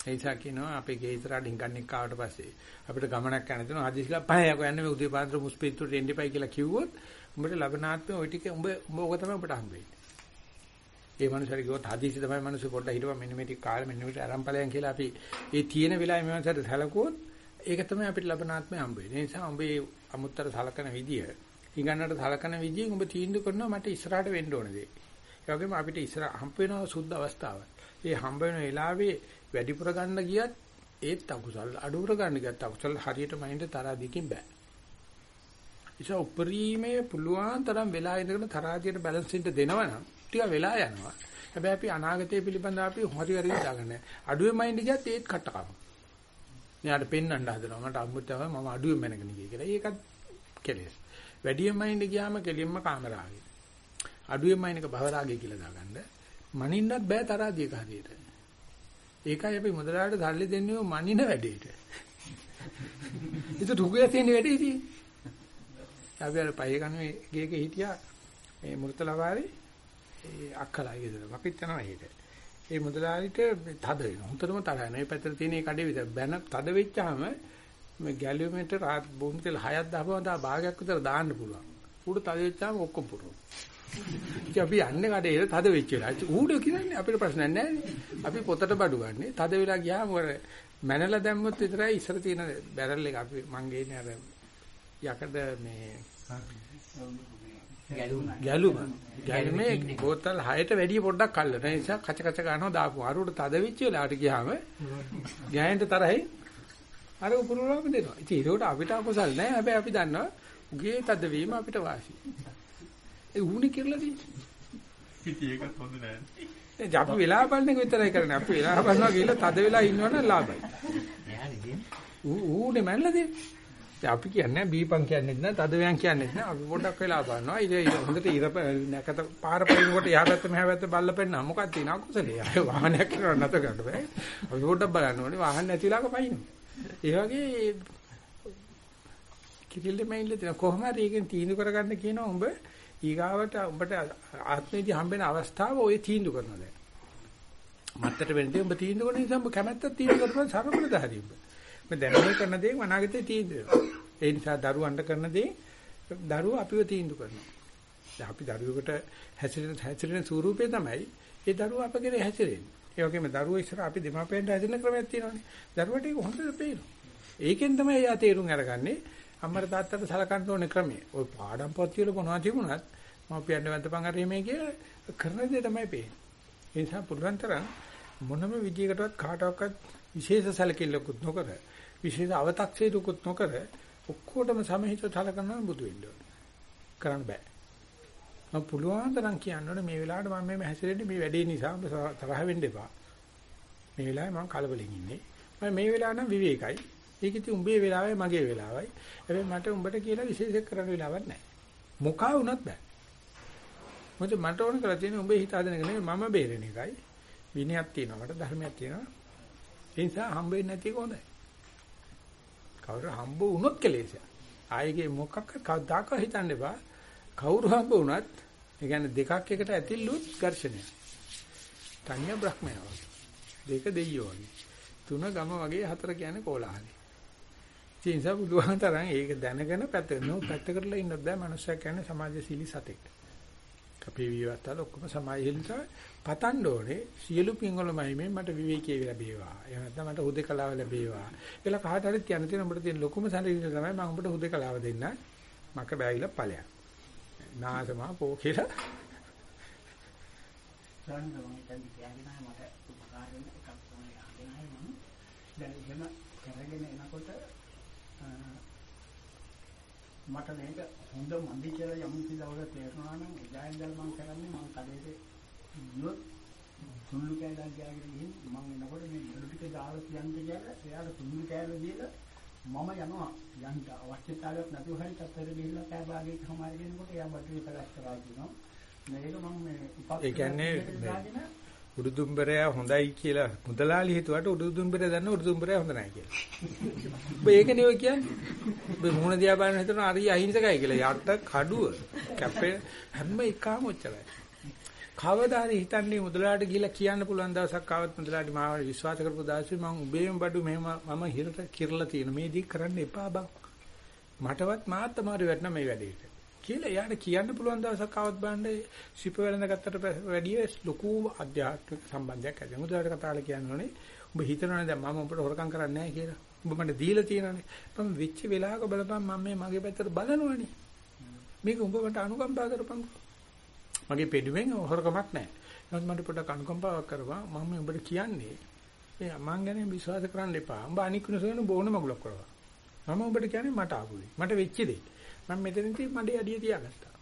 ඒ නිසා කියනවා අපේ ගේ ඉස්සරහට හිඟන්නේ ආවට පස්සේ අපිට ගමනක් යන දෙනවා හදිසිලා පහයක යන්නේ මේ උදේ පාන්දර මුස්පීතුට එන්න එපයි කියලා කිව්වොත් උඹට ලබනාත්මේ ওই ටික උඹ උඹ ඔක තමයි උඹට හම්බ වෙන්නේ. ඒ මනුස්සයර කිව්වොත් හදිසි තමයි මනුස්සය පොඩ්ඩක් හිටපන් මෙන්න මේ ටික කාලෙ මෙන්න මේ ආරම්භ ඵලයන් කියලා අපි ඒ තියෙන වෙලාවේ මේ මනුස්සයට සැලකුවොත් ඒක තමයි අපිට ලබනාත්මේ හම්බ වෙන්නේ. ඒ නිසා උඹේ අමුත්තර සලකන විදිය හිඟන්නට සලකන විදියෙන් උඹ තීන්දුව කරනවා මට ඉස්සරහට වෙන්න ඕන දේ. ඒ වගේම අපිට ඉස්සර හම්බ වෙනවා සුද්ධ අවස්ථාවක්. ඒ හම්බ වෙන වෙලාවේ වැඩිපුර ගන්න ගියත් ඒත් අකුසල් අඩුවර ගන්න ගියත් අකුසල් හරියට මයින්ද තරහදීකින් බෑ. ඒක උපරිමයේ පුළුවන් තරම් වෙලා ඉඳගෙන තරහදියට බැලන්ස් එක දෙනවනම් ටික වෙලා යනවා. හැබැයි අපි අනාගතය පිළිබඳව අපි හරි හරි දාගන්න. අඩුවේ මයින්ද ගියත් ඒත් කටකම. මෙයාට පෙන්වන්න හදනවා. මට අමුත්තව මම අඩුවෙන් මැනගෙන ගියේ කියලා. ඒකත් කෙලෙස්. වැඩියෙන් මයින්ද ගියාම කෙලින්ම කාමරාගය. අඩුවෙන් මයින්ක භවරාගය කියලා දාගන්න. මනින්නත් බෑ තරහදියක හරියට. ඒකයි අපි මුදලාට සල්ලි දෙන්නේ මනින වැඩේට. ඒක රුගය තියෙන වැඩේ ඉතින්. අපි අර පහේ කන්නේ ගේක හිටියා මේ මුර්තලවාරේ ඒ අක්කලා ගෙදර. අපිත් යනවා ඒක. ඒ මුදලාලිට තද වෙනවා. හුතරම තරහ නැහැ. මේ පැත්තට තියෙන ඒ කඩේ විතර බැන තද වෙච්චාම මේ ගැලියුමෙන්ට රාත් බොහොම තෙල් හයක් දාපුවම තා භාගයක් විතර දාන්න පුළුවන්. උඩ තද වෙච්චාම ඔක්කොම පුරනවා. ඉතින් අපි යන්නේ කඩේ තද වෙච්ච වෙලාව. ඌඩ කියන්නේ අපිට ප්‍රශ්නයක් නැහැ. අපි පොතට බඩු ගන්නෙ. තද වෙලා ගියාම ඔර මැනලා දැම්මොත් විතරයි ඉස්සර තියෙන බැරල් එක අපි මං ගේන්නේ අර යකඩ මේ ගැලුම. ගැලුමේ බෝතල් 6ට වැඩිය පොඩ්ඩක් අල්ලන. නිසා කච කච ගන්නවා දාපු. අරුවට තද වෙච්ච වෙලාවට ගියාම ගෑනට තරයි අර උපුරුලාම දෙනවා. ඉතින් ඒකට අපිට අකුසල් නැහැ. හැබැයි අපි දන්නවා උගේ තද වීම අපිට වාසි. ඒ ඌනේ කියලා. ඉතින් ඒකත් හොඳ නෑ. ඒ අපි වෙලා බලන එක විතරයි කරන්නේ. අපි වෙලා බලනවා කියලා තද වෙලා ඉන්නවනම් ලාභයි. ඌ ඌනේ මැනලා දෙන්නේ. දැන් අපි කියන්නේ බීපන් කියන්නේ නැහැ, තදවයන් කියන්නේ නැහැ. අපි පොඩ්ඩක් වෙලා බලනවා. ඉතින් හොඳට ඉර නැකත පාර පයින්කොට එහා පැත්ත මෙහා පැත්ත බල්ල පෙන්න මොකක්ද තියෙන අකුසලයේ. අය වාහනයක් කරනවා නැත ගන්න බෑ. අපි පොඩ්ඩක් බලන්න ඕනේ. වාහන නැතිලාක පයින්න. ඒ වගේ කිරිල්ල මෙයින්ල තියෙන කොහොම හරි එකෙන් තීන්දුව කරගන්න කියනවා උඹ ඊගාවට උඹට ආත්මෙදී හම්බෙන අවස්ථාව ඔය තීන්දුව කරනවා දැන්. මත්තට වෙන්නේ උඹ තීන්දුව කරන නිසා උඹ කැමැත්තක් තීන්දුව කරපුවා සරබලදාහරි උඹ. මේ දැනුමේ කරන දේ අනාගතේ තීන්දුව. ඒ නිසා දරුවන්ට කරන දේ දරුවෝ අපිව තීන්දුව කරනවා. දැන් අපි දරුවෙකුට හැසිරෙන හැසිරෙන ස්වරූපේ තමයි ඒ දරුවා අප කෙරේ හැසිරෙන්නේ. ඒ වගේම දරුවෝ ඉස්සර අපි දෙමාපියන්ට හැදෙන ක්‍රමයක් තියෙනවානේ. දරුවට ඒක හොඳට පේනවා. ඒකෙන් තමයි එයා තේරුම් අරගන්නේ අම්මර තාත්තට සලකන්න ඕනේ ක්‍රමය. ওই පාඩම් පොත් වල මොනවා තිබුණත් මම පියන්න වැඳපන් හරි මේ කියලා කරන දේ තමයි පේන්නේ. ඒ නිසා පුළුවන් තරම් මොනම විදියකටවත් කාටවත් විශේෂ සැලකිල්ලකුත් නොකර විශේෂ අව탁සේකුත් නොකර ඔක්කොටම සමහිතව සැලකනවා බුදු වෙන්න කරන්න බෑ. මම පුළුවන් තරම් කියනවනේ මේ වෙලාවට මම මේ හැසිරෙන්නේ මේ වැඩේ නිසා තරහ වෙන්න එපා. මේ වෙලාවේ මම කලබලෙන් ඉන්නේ. මම මේ වෙලාව නම් විවේකයි. ඒක ඉතින් උඹේ වෙලාවයි මගේ වෙලාවයි. හැබැයි මට උඹට කියලා විශේෂයක් කරන්න වෙලාවක් නැහැ. මොකා වුණත් බෑ. මොකද මට ඕන කරලා තියෙන්නේ උඹේ හිත හදන එක නෙමෙයි මම බේරෙන එකයි. විනයක් තියෙනවා මට ධර්මයක් තියෙනවා. ඒ නිසා හම්බ වෙන්නේ නැති එක හොඳයි. කවුරු හම්බ වුණොත් කෙලෙසයක්. ආයේගේ මොකක් කවදාක හිතන්න එපා. කවුරු හම්බ වුණත් ඒ කියන්නේ දෙකක් එකට ඇතිල්ලුත් ඝර්ෂණය. තනිය බ්‍රහ්මයව. දෙක දෙයියෝ වගේ. තුන ගම වගේ හතර කියන්නේ කෝලාහලයි. ඒ නිසා බුදුහාම තරම් ඒක දැනගෙන පැත නෝ පැත්තකටලා ඉන්නත් බෑ මනුස්සයා කියන්නේ සමාජශීලී සතෙක්. අපේ විවත්තල ඔක්කොම සමාජශීලීව පතන්න ඕනේ සියලු පින්වලමයි මේ මට විවේකී ලැබේවා. එහෙම නැත්නම් මට හුදේකලාව ලැබේවා. කියලා කාට හරි කියන්න තියෙන උඹට තියෙන ලොකුම සැලකිල්ල තමයි මම උඹට හුදේකලාව දෙන්න. මක බෑවිලා ඵලයක්. නාසමා පෝ කියලා. දැන් මම කියන්නේ මට උපකාර වෙන එකක් තමයි අහගෙන මම දැන් එහෙම කරගෙන එනකොට මට මේක හොඳ මදි කියලා යම් කිදවක තේරුණා නම් එදායින්දල් මම කරන්නේ මම කඩේට ගියොත් තුන්ලු කෑල්ලක් ගියාගෙන ගිහින් මම එනකොට මේ බඩු ටික දාලා තියන්න කියලා එයාට තුන්ලු කෑල්ල දීලා මම යනවා. යන්න අවශ්‍යතාවයක් නැතුව හරි තත්තර ගිහිල්ලා කෑ භාගයක සමාරගෙනකොට එයා එක කරස් කරලා දිනවා මේක මම මේ උපත් ඒ කියන්නේ උඩුදුම්බරය හොඳයි කියලා මුදලාලි හිතුවට උඩුදුම්බරය දන්න උඩුදුම්බරය හොඳ නැහැ කියලා. ඔබ ඒකනේ ඔය කියන්නේ. ඔබ මොන දිහා බලන හිතන අරිය අහිංසකයි කියලා. යට කඩුව කැපේ හැම එකම ඔච්චරයි. කවදා හරි හිතන්නේ මුදලාට ගිහිල්ලා කියන්න පුළුවන් දවසක් ආවත් මුදලාට මාව විශ්වාස කරපු දවසේ මම උඹේම බඩු මෙහෙම මම හිරට කිරලා තියෙන මේ දී කරන්න එපා බං. මටවත් මාත් තමයි වැටෙන මේ වැඩේට. කියලා එයාට කියන්න පුළුවන් දවසක් ආවත් බලන්න සිප වෙලඳ ගත්තට වැඩිය ලොකු අධ්‍යාත්මික සම්බන්ධයක් ඇති. මුදලාට කතාවල කියනෝනේ ඔබ හිතනවනේ දැන් මම ඔබට හොරකම් කරන්නේ නැහැ කියලා. ඔබ මට දීලා තියෙනනේ. මම වෙච්ච වෙලාවක බලපන් මම මේ මගේ පැත්තට බලනවනේ. මේක ඔබ මට අනුකම්පා කරපන්. මගේ පෙඩුවෙන් හොරකමක් නැහැ. නමුත් මට පොඩ්ඩක් අනුකම්පාවක් කරපන්. මම ඔබට කියන්නේ මේ මං ගැන විශ්වාස කරන්න එපා. උඹ අනික් කෙනෙකුට බෝන මගුලක් කරවා. මම ඔබට කියන්නේ මට ආපුයි. මට වෙච්ච දේ. මම මෙතනදී මඩේ අඩිය තියාගත්තා.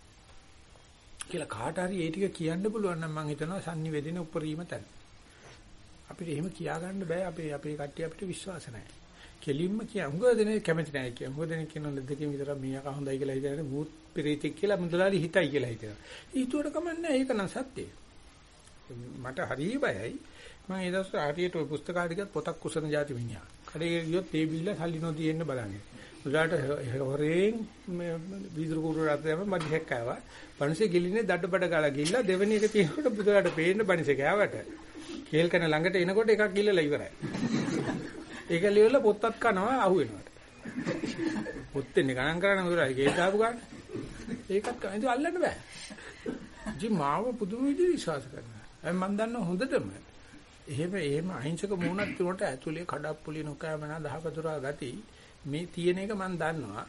කියලා කාට හරි ඒ ටික කියන්න පුළුවන් නම් මම හිතනවා sannivedana උපරිම තැන. අපිට එහෙම කියාගන්න බෑ අපේ අපේ කට්ටිය අපිට විශ්වාස නැහැ. කෙලින්ම කිය උඟ දෙනේ කැමති නැහැ කිය. උඟ දෙනේ කියනවා දෙකෙන් විතර මීයක හොඳයි කියලා හිතනට භූත් ප්‍රේතෙක් කියලා මුදලාලි හිතයි කියලා හිතනවා. ඊටුවට කමන්නේ ඒක නම් සත්‍යය. මට හරිය බයයි. මම ඒ දවස්වල හරියට ওই පුස්තකාලේ ගියත් පොතක් කුසන જાති විඤ්ඤා. කඩේ ගියොත් ඒ බිල්ල සල්ලි නොදී එන්න බලන්නේ. උදාට හොරෙන් වීදුරු කුරු රටේම මඩියක් ආවා. පණිසේ ගිලින්නේ දඩබඩ ගාලා ගිහිල්ලා දෙවෙනි එක තියෙනකොට බුදුරට පේන්න පණිසේ ගෑවට. කේල් කන ළඟට එනකොට එකක් ගිල්ලලා ඉවරයි. ඒක ලියවල පොත්තක් කනවා අහු වෙනවට. පොත්තෙන්නේ ගණන් කරන්න ඉවරයි. කේල් දාපු ගන්න. ඒකත් කන්නේ අල්ලන්න බෑ. ජි මාව පුදුම විදිහට විශ්වාස කරනවා. මම දන්න හොඳටම එහෙම එහෙම අහිංසක මූණක් තුනට ඇතුලේ කඩප්පුලි නොකෑමනා දහපතුරා ගති මේ තියෙන එක මම දන්නවා.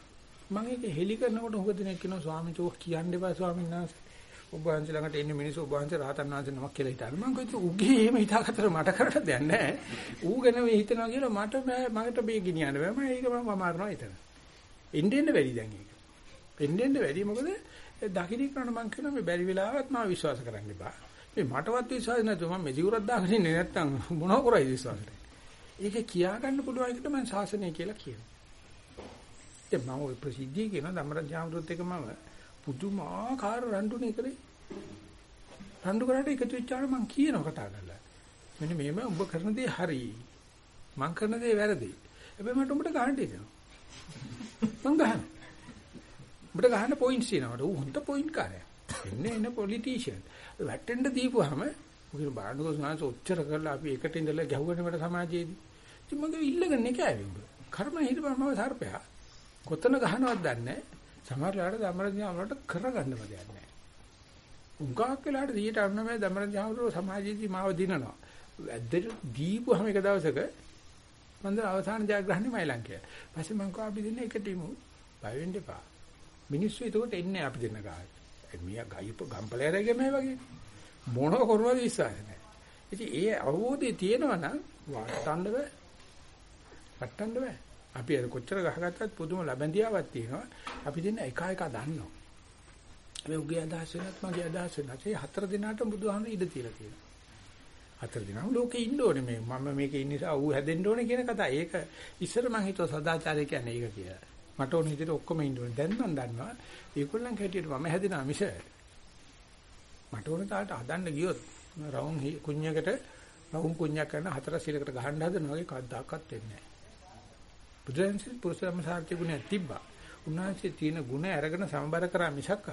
මම ඒක හෙලි කරනකොට හුඟ දෙනෙක් කියනවා ස්වාමීන් වහන්සේ කියන්න එපා ස්වාමීන් වහන්සේ. ඔබ වහන්සේ ළඟට එන්නේ මිනිස්සු ඔබ වහන්සේ රහතන් වහන්සේ නමක් කියලා හිතන. මම කිව්වා උගේ එහෙම හිතාගත්තට මට කරන්න දෙයක් නැහැ. ඌ ගැන මේ හිතනවා කියලා මට මකට මේ ගෙනියන්න බෑ. මම ඒක මම මාරනවා හිතන. එන්න එන්න වැඩි දැන් ඒක. එන්න එන්න වැඩි මොකද දකින්න කරන මම කියනවා මේ බැරි වෙලාවත් මම විශ්වාස කරන්න එපා. මේ මටවත් විශ්වාස නැතුව මම මෙසිවුරක් දාගෙන ඉන්නේ නැත්තම් මොනව කරයිද විශ්වාසට. ඒක කියා ගන්න පුළුවන් එකට මම ශාසනය කියලා කියනවා. ඒ මම ඔය ප්‍රසිද්ධිය කියන ධම්මරජ ආමෘත් එක මම පුදුමාකාර රණ්ඩුනේ කරේ. රණ්ඩු කරාට එකතු වෙච්චාම මම කියනවා කතා කරලා. මෙන්න මේම ඔබ කරන දේ හරි. මං කරන දේ වැරදි. හැබැයි මට උඹට ගහන්න දෙනවා. මං ගහනවා. උඹට ගහන්න පොයින්ට්ස් තියෙනවා. ඌ හොඳ පොයින්ට් කාරයා. එන්නේ එන පොලිටිෂියන්. වැටෙන්න දීපුවාම මොකද බාණ්ඩුක සනාස ඔච්චර කරලා අපි එකට ඉඳලා ගැහුවනේ මට සමාජයේදී. ඉතින් මගේ ඉල්ලගෙන කෑවේ උඹ. කර්ම හිතපම මම සර්පයා. කොතන ගහනවද දන්නේ නැහැ. සමහර වෙලාවට ධම්මරජා වලට කරගන්නව දෙයක් නැහැ. උංගාක් වෙලාවට 99 ධම්මරජා වල සමාජයේදී මාව දිනනවා. ඇද්දට දීපුවාම එක දවසක මන්ද අවසාන ජයග්‍රහණය මයිලන් කියලා. පස්සේ මං කව අපි දෙන්න එකට ඉමු. බය වෙන්න එපා. මිනිස්සු එතකොට එන්නේ අපි දෙන්න ගාවට. මියා ගයිප ගම්පලයරගේ මේ වගේ මොන කරනවද විශ්වාස නැහැ. ඉතින් ඒ අවබෝධය තියෙනවා නම් වටන්න බෑ. වටන්න බෑ. අපි අර කොච්චර ගහගත්තත් පුදුම ලැබෙන්දියාවක් තියෙනවා. අපි දෙන්න එක එක දන්නවා. මේ උගේ අදහස් වෙනත් මගේ අදහස් වෙනත් ඒ හතර දිනකට බුදුහාමුදුරු ඉඩ තියලා තියෙනවා. හතර දිනම ලෝකේ ඉන්න ඕනේ මේ මම මේකේ ඉන්න නිසා ඌ හැදෙන්න ඕනේ කියන කතාව. ඒක ඉස්සර මං හිතුවා සදාචාරය කියන්නේ ඒක කියලා. මට ඕන විදිහට ඔක්කොම ඉන්න ඕනේ. දැන් මම දන්නවා ඒගොල්ලන් කැටියට මම හැදෙනා මිස මට ඕන තාලට හදන්න ගියොත් රවුම් කුණ්‍යකට රවුම් කුණ්‍යක් කරන හතර සිලකට ගහන්න හදනවා වගේ කවදාකවත් වෙන්නේ නැහැ. බුදුන්සේ පුරුෂයම සාර්ථක ගුණයක් තිබ්බා. උන්වහන්සේ තියෙන ගුණ අරගෙන සමබර කරා මිසක්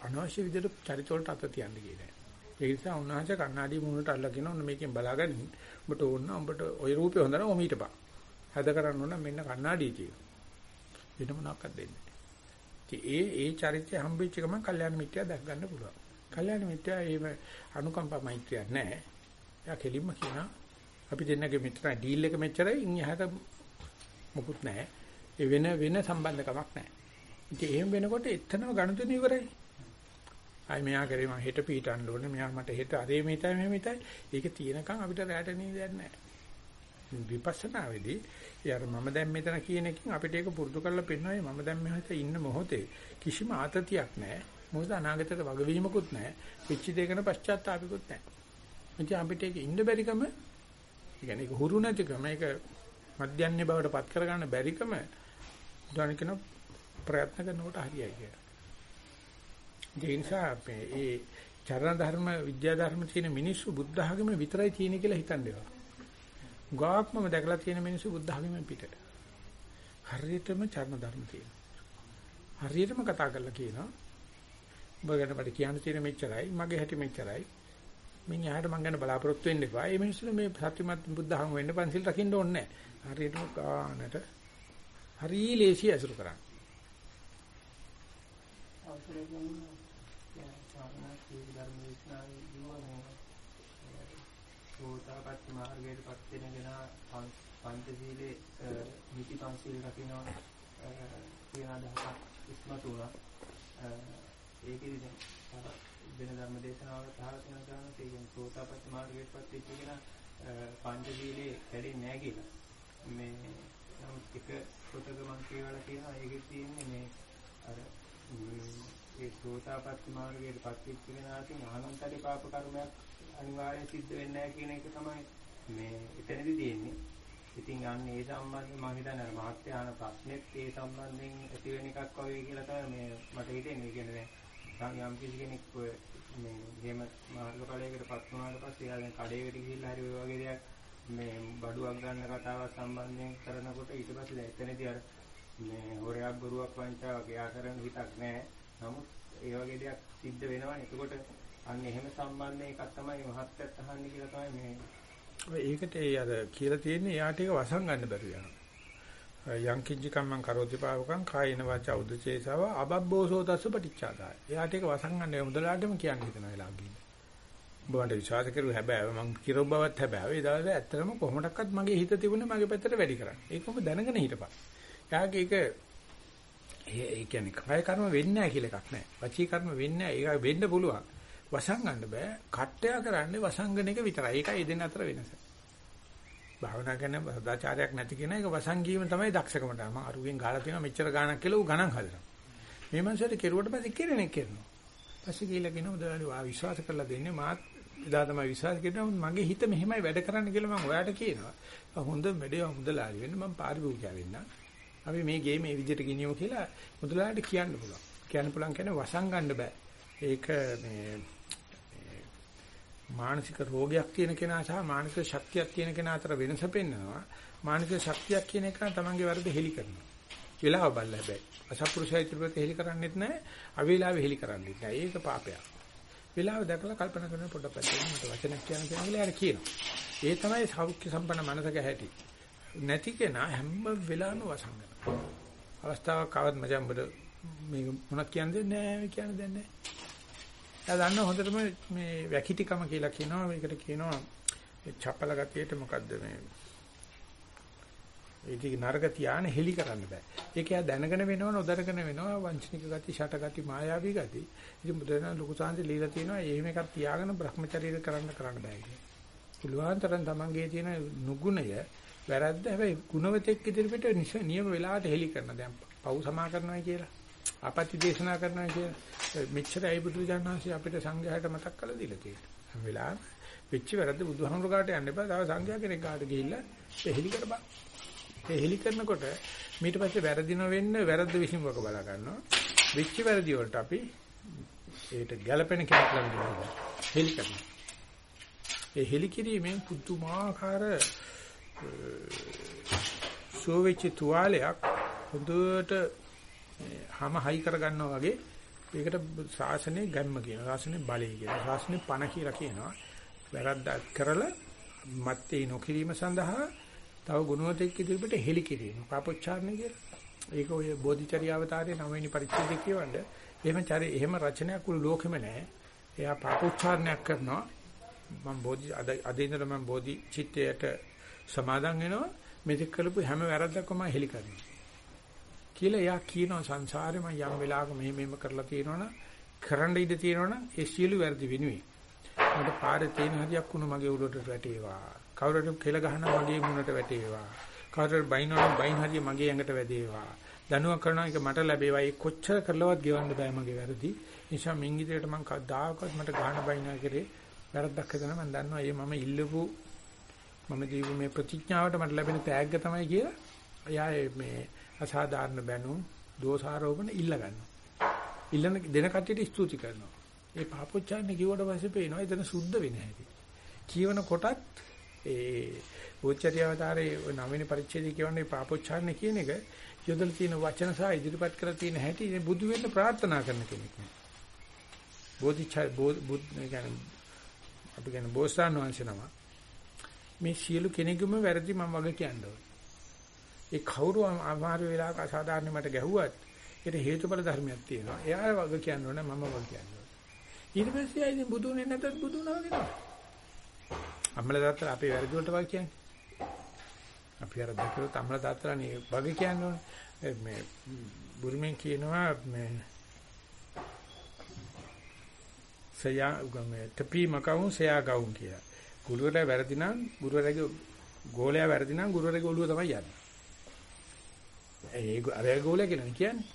අනවශ්‍ය විදිහට චරිත වලට අත තියන්න ගියේ ඒ නිසා උන්වහන්සේ කණ්ණාඩි මුණට අල්ලගෙන ඔන්න මේකෙන් බලාගන්න. උඹට ඕන උඹට ওই රූපේ හොඳ නම් ඔම හිටපන්. හද කරන්න ඕන මෙන්න කණ්ණාඩිය තියෙනවා. වෙන මොනක්වත් දෙන්නේ නැහැ. ඒ ඒ චරිතය හම්බෙච්ච ගමන් කල්යාණ මිත්‍යා දැක් ගන්න පුළුවන්. කල්යාණ මිත්‍යා එහෙම අනුකම්පා මෛත්‍රියක් නැහැ. එයා කෙලින්ම කියනවා අපි දෙන්නගේ මිත්‍රා ඩීල් එක මෙච්චරයි ඉන් එහාට මොකුත් නැහැ. ඒ වෙන වෙන සම්බන්ධකමක් නැහැ. ඉතින් එහෙම වෙනකොට එතනම ගණතුන ඉවරයි. අය මෙයා කරේ මම හෙට පීටන්න ඕනේ. මෙයා මට හෙට අරේ මේතයි මෙහෙම මේතයි. ඒක තියෙනකන් අපිට රැට නීදයක් නැහැ. විපස්සනාවේදී යාර මම දැන් මෙතන කියන එකකින් අපිට ඒක පුරුදු කරලා පෙන්නනවා මම දැන් මෙහෙත ඉන්න මොහොතේ කිසිම ආතතියක් නැහැ. මොකද අනාගතයට වගවීමකුත් නැහැ. පිච්චි දෙකන පශ්චාත්තාපිකුත් නැහැ. ඉතින් අපිට ඒක ඉන්න බැරිකම කියන්නේ ඒක හුරු නැතිකම ඒක මධ්‍යන්නේ බවට පත් කරගන්න බැරිකම උදාහරණ කියන ප්‍රයත්න කරනකොට හරියයි කියලා. ඒ නිසා මේ ඒ චරණ ධර්ම විද්‍යා ධර්ම තියෙන මිනිස්සු බුද්ධ ආගම විතරයි තියෙන කියලා හිතන්නේ. ගාක්මම දැකලා තියෙන මිනිස්සු බුද්ධ ධර්මයෙන් පිට. හරියටම චර්ම ධර්ම තියෙනවා. හරියටම කතා කරලා කියනවා. ඔබ ගැන මට කියන්න තියෙන මෙච්චරයි, මගේ හැටි මෙච්චරයි. මින් යහට මං ගැන බලාපොරොත්තු වෙන්න එපා. මේ මිනිස්සු මේ සත්‍යමත් බුද්ධ ධර්ම වෙන්න පන්සිල් රකින්න ඕනේ නැහැ. හරියටම ගානට හරි ලේසි අසුර කරන්න. අවසරයි සෝතාපට්ටි මාර්ගයටපත් වෙනගෙන පංචශීලයේ නිති පංචශීල රකින්න කියන අදහසක් ඉස්මතු වුණා. ඒකෙදි දැන් වෙන ධර්ම දේශනාවල තහවුරු වෙන ගමන් ඒ කියන්නේ සෝතාපට්ටි මාර්ගයටපත් වෙච්ච කෙනා පංචශීලයේ කැඩෙන්නේ නැහැ කියලා. මේ නමුත් එක පොතක මම කියවලා තියෙනවා ඒකෙත් තියෙන්නේ මේ අර ඒ සෝතාපට්ටි මාර්ගයටපත් වෙච්ච කෙනාට අනන්තරි පාප කර්මයක් අනිවාර්යෙන් සිද්ධ වෙන්නේ නැහැ කියන එක තමයි මේ එතනදි තියෙන්නේ. ඉතින් අන්න ඒ සම්බන්ධයෙන් මම හිතන්නේ අර මහත්යාන ප්‍රශ්නෙත් ඒ සම්බන්ධයෙන් ඇති වෙන එකක් වගේ කියලා තමයි මේ මට හිතෙන්නේ. කියන්නේ දැන් යම් කිසි කෙනෙක් ඔය මේ එහෙම මාර්ගඵලයකට පත් වුණාට පස්සේ එයා දැන් කඩේකට ගිහිල්ලා හරි ඔය වගේ දෙයක් මේ බඩුවක් ගන්න කතාවක් සම්බන්ධයෙන් කරනකොට ඊට පස්සේ දැන් එතනදී අර මේ හොරයක් බොරුවක් වංචාවක් එයා කරන හිතක් නැහැ. නමුත් ඒ වගේ දෙයක් සිද්ධ වෙනවනේ. එතකොට අන්න එහෙම සම්බන්ධ එකක් තමයි මහත්යත් අහන්නේ කියලා තමයි මේ ඒකට ඒ අර කියලා තියෙන්නේ එයාට ඒක වසන් ගන්න බැරි යනවා යං කිංචි කම්මං කරෝති පාවකං කායන වාචා උදචේසව අබබ්බෝසෝ තස්ස පටිච්චාදාය එයාට ඒක වසන් ගන්න මුදලාටම කියන්න හිතන වෙලාව ගිහින් උඹට විශ්වාස කරු හැබැයි මම කිරොබ් බවත් හැබැයි ඒ දවසේ ඇත්තටම කොහොමඩක්වත් මගේ හිත තිබුණේ මගේ පැත්තට වැඩි කරන්න ඒක ඔබ දැනගෙන හිටපන් එයාගේ ඒක ඒ ඒ කියන්නේ කාය කර්ම වෙන්නේ නැහැ කියලා එකක් නැහැ. වචී කර්ම වෙන්නේ නැහැ. ඒක වෙන්න පුළුවන්. වසංගන්න බෑ. කට්ටය කරන්නේ වසංගන එක විතරයි. ඒකයි දෙන්න අතර වෙනස. භාවනා කරන සදාචාරයක් නැති කෙනා ඒක වසංගීම තමයි දක්ෂකමට. මම අරුගෙන් ගහලා තියෙනවා මෙච්චර ගාණක් කියලා ඌ ගණන් හදනවා. මේ මනුස්සයට කෙරුවට පස්සේ කෙරෙනෙක් කරනවා. පස්සේ ගිහිල්ලා කියනවා මුදලාලි වා විශ්වාස කරලා දෙන්නේ මාත් එදා තමයි විශ්වාස කරනවා මගේ හිත මෙහෙමයි වැඩ කරන්න කියලා මම ඔයාට කියනවා. හොඳ වැඩේ මුදලාලි වෙන්න මම පාරිභෝගිකයා වෙන්න. අපි මේ ගේම මේ විදිහට ගෙනියමු කියලා මුදලාලිට කියන්න පුළුවන්. කියන්න පුළුවන් කියන්නේ වසං ගන්න බෑ. ඒක මේ මානසික රෝගයක් තියෙන කෙනා සහ මානසික ශක්තියක් තියෙන කෙනා අතර වෙනස පෙන්නනවා. මානසික ශක්තියක් කියන එක තමන්ගේ වරද හෙලි කරනවා. වෙලාව බලලා හැබැයි. අසත්පුරුෂය ඉදිරියට හෙලි කරන්නේත් නැහැ. අවේලාවෙ හෙලි කරන්නේත් නැහැ. ඒක පාපයක්. වෙලාව දැකලා කල්පනා කරන පොඩ්ඩක් පැත්තෙන් මට වචනයක් කියන්න කියලා යාර කියනවා. ඒ තමයි සෞඛ්‍ය සම්පන්න මනසක හැටි. නැති කෙනා හැම වෙලාවෙම වසංගන. අවස්ථාවක් ආවත් මචං ඔබට මේ මොනක් කියන්නේ නැහැ කියන්නේ දැන් නැහැ. එයා දන්න හොඳටම මේ වැකිටිකම කියලා කියනවා මේකට කියනවා චපල ගතියට මොකද්ද මේ ඒක නරක තියාන හෙලි කරන්න බෑ. ඒක එයා දැනගෙන වෙනව නොදැනගෙන වෙනව වංචනික ගති, ෂට ගති, මායාවී ගති. ඉතින් බුදුරජාණන් ලොකු සාන්ති ලීලා තියෙනවා එහෙම එකක් තියාගෙන Brahmacharya කරන්න කරන්න බෑ කියලා. පුළුවන් තරම් තමන්ගේ තියෙන නුගුණය වැරද්ද හැබැයි ගුණවතෙක් ඉදිරියට නියම වෙලාවට හෙලි කරන දැන් පව් සමා කරනවා කියලා. ආපත්‍ය දේශනා කරනවා කියලා. මෙච්චරයි බුදුරජාණන්සේ අපිට සංඝයාට මතක් කරලා දීලා තියෙන්නේ. හැම වෙලාවෙම වෙච්ච වැරද්ද බුදුහාමුදුර කාට යන්න එපා. තව සංඝයා කෙනෙක් කාට ගිහිල්ලා හෙලි කරපන්. ඒ හෙලි කරනකොට ඊට පස්සේ වැරදින වෙන්න වැරද්ද විසින්වක බලා ගන්නවා. වෙච්ච වැරදි වලට අපි ඒකට ගැළපෙන කෙනෙක් ළඟට හෙලි කරනවා. ඒ හෙලි කිරීමෙන් පුදුමාකාර සෝවෙච්ච තුවාලයක් හොඳට හැම හයි කර ගන්නවා වගේ ඒකට ශාසනයේ ගැම්ම කියනවා. ශාසනයේ බලය කියනවා. ශාසනයේ පණ කියලා කියනවා. වැරද්දක් කරලා මත්තේ නොකිරීම සඳහා තව ගුණවතෙක් ඉදිරියට හෙලි කිරීම. පාපොච්චාරණය කියලා. ඒක ඔය බෝධිචර්ය අවතාරයේ නවවෙනි පරිච්ඡේදයේ කියවන්න. එහෙම චරි එහෙම රචනයක් උළු ලෝකෙම නැහැ. එයා පාපොච්චාරණයක් කරනවා. මම බෝධි අද ඉඳලා මම බෝධි චිත්තයට සමාදන් වෙනවා. මෙතෙක් කළපු හැම වැරද්දක්ම මම හෙලි කරනවා. කියලා එයා කියනවා සංසාරේ මම යම් වෙලාවක මෙහෙම මෙහෙම කරලා තියෙනවනම් කරන්න ඉඩ තියෙනවනම් ඒ සියලු වැරදි වෙනුවෙන් මට පාරේ තියෙන හරියක් වුණ මගේ උඩට වැටේවා කවුරුහරි කෙල ගහනවා මගේ මුණට වැටේවා කවුරුහරි බයිනවනම් බයින් හරිය මගේ ඇඟට වැදේවා දනුවක් කරනවා එක මට ලැබේවා ඒ කොච්චර කරලවත් ගෙවන්න බෑ මගේ වැරදි නිසා මින් ඉදිරියට මම කවදාකවත් මට ගහන බයිනා කරේ වැරද්දක් හදන මම දන්නවා ඒ මම ඉල්ලපු මම දීපු මේ ප්‍රතිඥාවට මට ලැබෙන තෑග්ග තමයි කියලා එයා මේ අසාධාරණ බැනුම් දෝෂාරෝපණ ඉල්ල ගන්නවා. ඉල්ලන දෙන කට්ටියට ස්තුති කරනවා. ඒ පාපොච්චාරණ කිව්වට පස්සේ පේනවා එතන සුද්ධ වෙන්නේ නැහැටි. කියවන කොටත් ඒ උච්චරියවතාරයේ නවවෙනි පරිච්ඡේදය කියවන්නේ පාපොච්චාරණ කියන එක යොදලා තියෙන වචන සහ ඉදිරිපත් කරලා තියෙන හැටි බුදු වෙන්න ප්‍රාර්ථනා කරන කෙනෙක් නේ. බෝධිචා බුද් කියන්නේ අපි කියන බෝසතාණන් වහන්සේ නම මේ සියලු කෙනෙකුම වැරදි මම වගේ කියනවා. ඒ කවුරු අමාරු වෙලාවක අසාධාරණ මට ගැහුවත් ඒකට හේතුඵල ධර්මයක් තියෙනවා. එයා වගේ කියන්න ඕනේ මම වගේ කියන්න ඕනේ. ඊට පස්සේ ආයි ඉතින් බුදුනේ නැතත් බුදුනා වෙනවා. අම්මලා තාත්තලා අපේ වැරදි වලට වගේ කියන්නේ. අපි අර දැකලා අම්මලා තාත්තලා නේ වගේ කියන්න ඕනේ. මේ බුරුමෙන් කියනවා මේ සයා ගමේ තපි මකවුන් සයා ගවුන් කියලා. ගුරුවරයා වැරදි නම් ගුරුවරයාගේ ගෝලයා වැරදි නම් ගුරුවරයාගේ ඔළුව තමයි යන්නේ. ඒ අරය ගෝලයා කියලා කියන්නේ.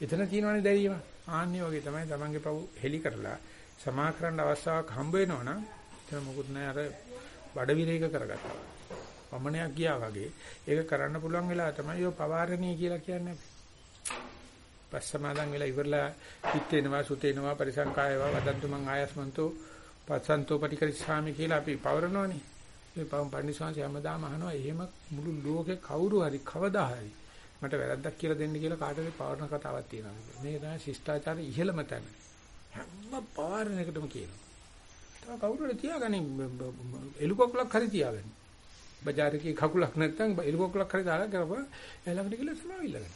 එතන තියෙනවනේ දැරීම. ආන්නේ වගේ තමයි තමන්ගේ පව් හෙලි කරලා සමා කරන්න අවස්ථාවක් හම්බ වෙනවනම් එතන මොකුත් නැහැ අර බඩ විරේක කරගත්තා. වමනයක් ගියා වගේ ඒක කරන්න පුළුවන් වෙලාව තමයි ඔය පවාරණී කියලා කියන්නේ. පස්සමාදන් වෙලා ඉවරලා පිටේනවා සුතේනවා පරිසංකායවා වදන්තු මං ආයස්මන්තෝ පස්සන්තෝ පටිකරිස්සාමි කියලා අපි පවරනවනේ. මේ පවම් පන්සිවාංශය හැමදාම අහනවා එහෙම මුළු ලෝකේ කවුරු හරි කවදා හරි මට වැරද්දක් කියලා දෙන්න කියලා කාටද පවරන කතාවක් තියෙනවා. මේක තමයි ශිෂ්ටාචාරයේ ඉහළම තැන. හැම පවාරණයකටම කියනවා. තව කවුරුහරි තියාගනින් එළු කකුලක් හරි තියාගන්න. බજારකේ කකුලක් නැත්නම් එළු කකුලක් හරි දාලා කරපුවා එළකට කියලා සමාවිල්ලගෙන.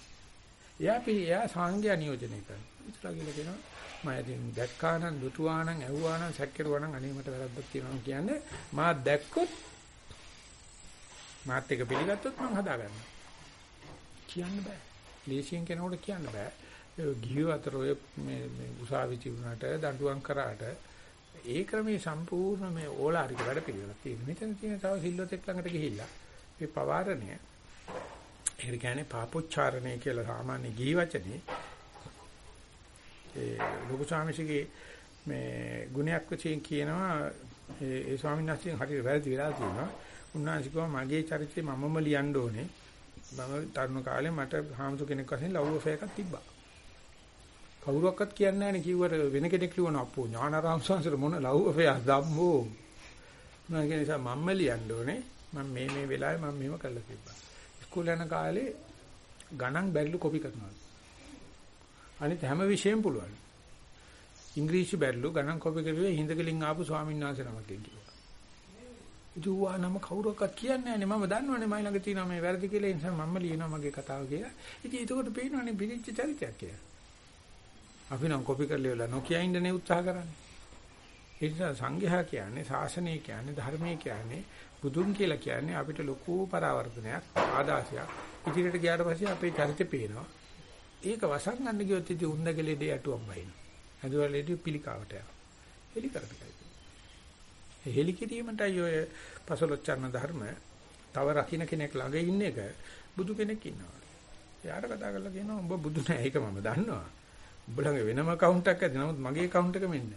එයා පි එයා සංඝයා නියෝජනය කරනවා. ඉතලා කියලා කියනවා මම ඉතින් දැක්කා නම් දුටුවා නම් ඇහුවා නම් සැක්කිරුවා නම් අනේ මට වැරද්දක් තියෙනවා කියන්නේ මා දැක්කොත් මාත් එක පිළිගත්තොත් මම හදාගන්නවා. කියන්න බෑ. ලේසියෙන් කෙනෙකුට කියන්න බෑ. ඒ ගිහිව අතර ඔය මේ මේ උසාවි තිබුණාට දඬුවම් කරාට ඒ ක්‍රමයේ සම්පූර්ණ මේ ඕලාරික වැඩ පිළිවෙලක් තියෙනවා. මෙතන තියෙන තව සිල්වතෙක් ළඟට ගිහිල්ලා මේ පවාරණය ඒකට කියන්නේ පාපොච්චාරණය කියලා සාමාන්‍ය ගිහි වචනේ ඒ ලොකු ස්වාමීසිගේ මේ ගුණයක් වශයෙන් කියනවා ඒ ඒ ස්වාමීන් වහන්සේ හරියට වැරදි වෙලා තියෙනවා. උන්වහන්සේ කිව්වා මගේ චරිතය මමම ලියන්න ඕනේ. මම තරුණ කාලේ මට හාමුදුර කෙනෙක් වශයෙන් ලව් ඔෆේ එකක් තිබ්බා. කවුරුවක්වත් කියන්නේ නැහැ නේ කිව්වට වෙන කෙනෙක් ලියවන අපෝ ඥානාරාම සංසාර මොන ලව් ඔෆේ ධම්මෝ. මම කියන නිසා මම්ම ලියන්න ඕනේ. මම මේ මේ වෙලාවේ මම මෙහෙම කරලා තිබ්බා. ඉස්කෝලේ යන කාලේ ගණන් බැරිලු කොපි කරනවා. අනිත් හැම විෂයෙම පුළුවන්. ඉංග්‍රීසි බැරිලු ගණන් කොපි කරුවේ හින්දකලින් ආපු ස්වාමීන් වහන්සේ නමක් කිව්වා. ඉතුවා නම කවුරක්වත් කියන්නේ නැහැ මම දන්නවනේ මයි ළඟ තියෙනවා මේ වැරදි කියලා ඒ නිසා මම ලියනවා මගේ කතාව කියලා. ඉතින් ඒකට පේනවනේ පිළිච්ච චරිතයක් කියලා. අපි නම් කොපි කරලා ඉවලා නොකිය ඉන්නනේ උත්සාහ කරන්නේ. ඒ නිසා සංඝයා කියන්නේ ශාසනය කියන්නේ ධර්මයේ කියන්නේ බුදුන් කියලා කියන්නේ අපිට ලොකු පරාවර්තනයක් ආදාසයක්. ඉදිරියට ගියාට පස්සේ අපේ චරිතය පේනවා. ඒක වසන් ගන්න ගියොත් ඉතින් උන්දගලේදී ඇටුවක් බයිනවා. ඇදුවලේදී පිළිකාවට යනවා. හෙලි කරපිටයි. හෙලි කිරීමටයි ඔය පසලොච්චරණ ධර්ම තව රකින්න කෙනෙක් ළඟ ඉන්න එක බුදු කෙනෙක් ඉන්නවා. එයාට කතා කරලා කියනවා උඹ බුදු නෑ ඒක මම දන්නවා. උඹ ළඟ වෙනම කවුන්ට් එකක් ඇති. නමුත් මගේ කවුන්ට් එක මෙන්න.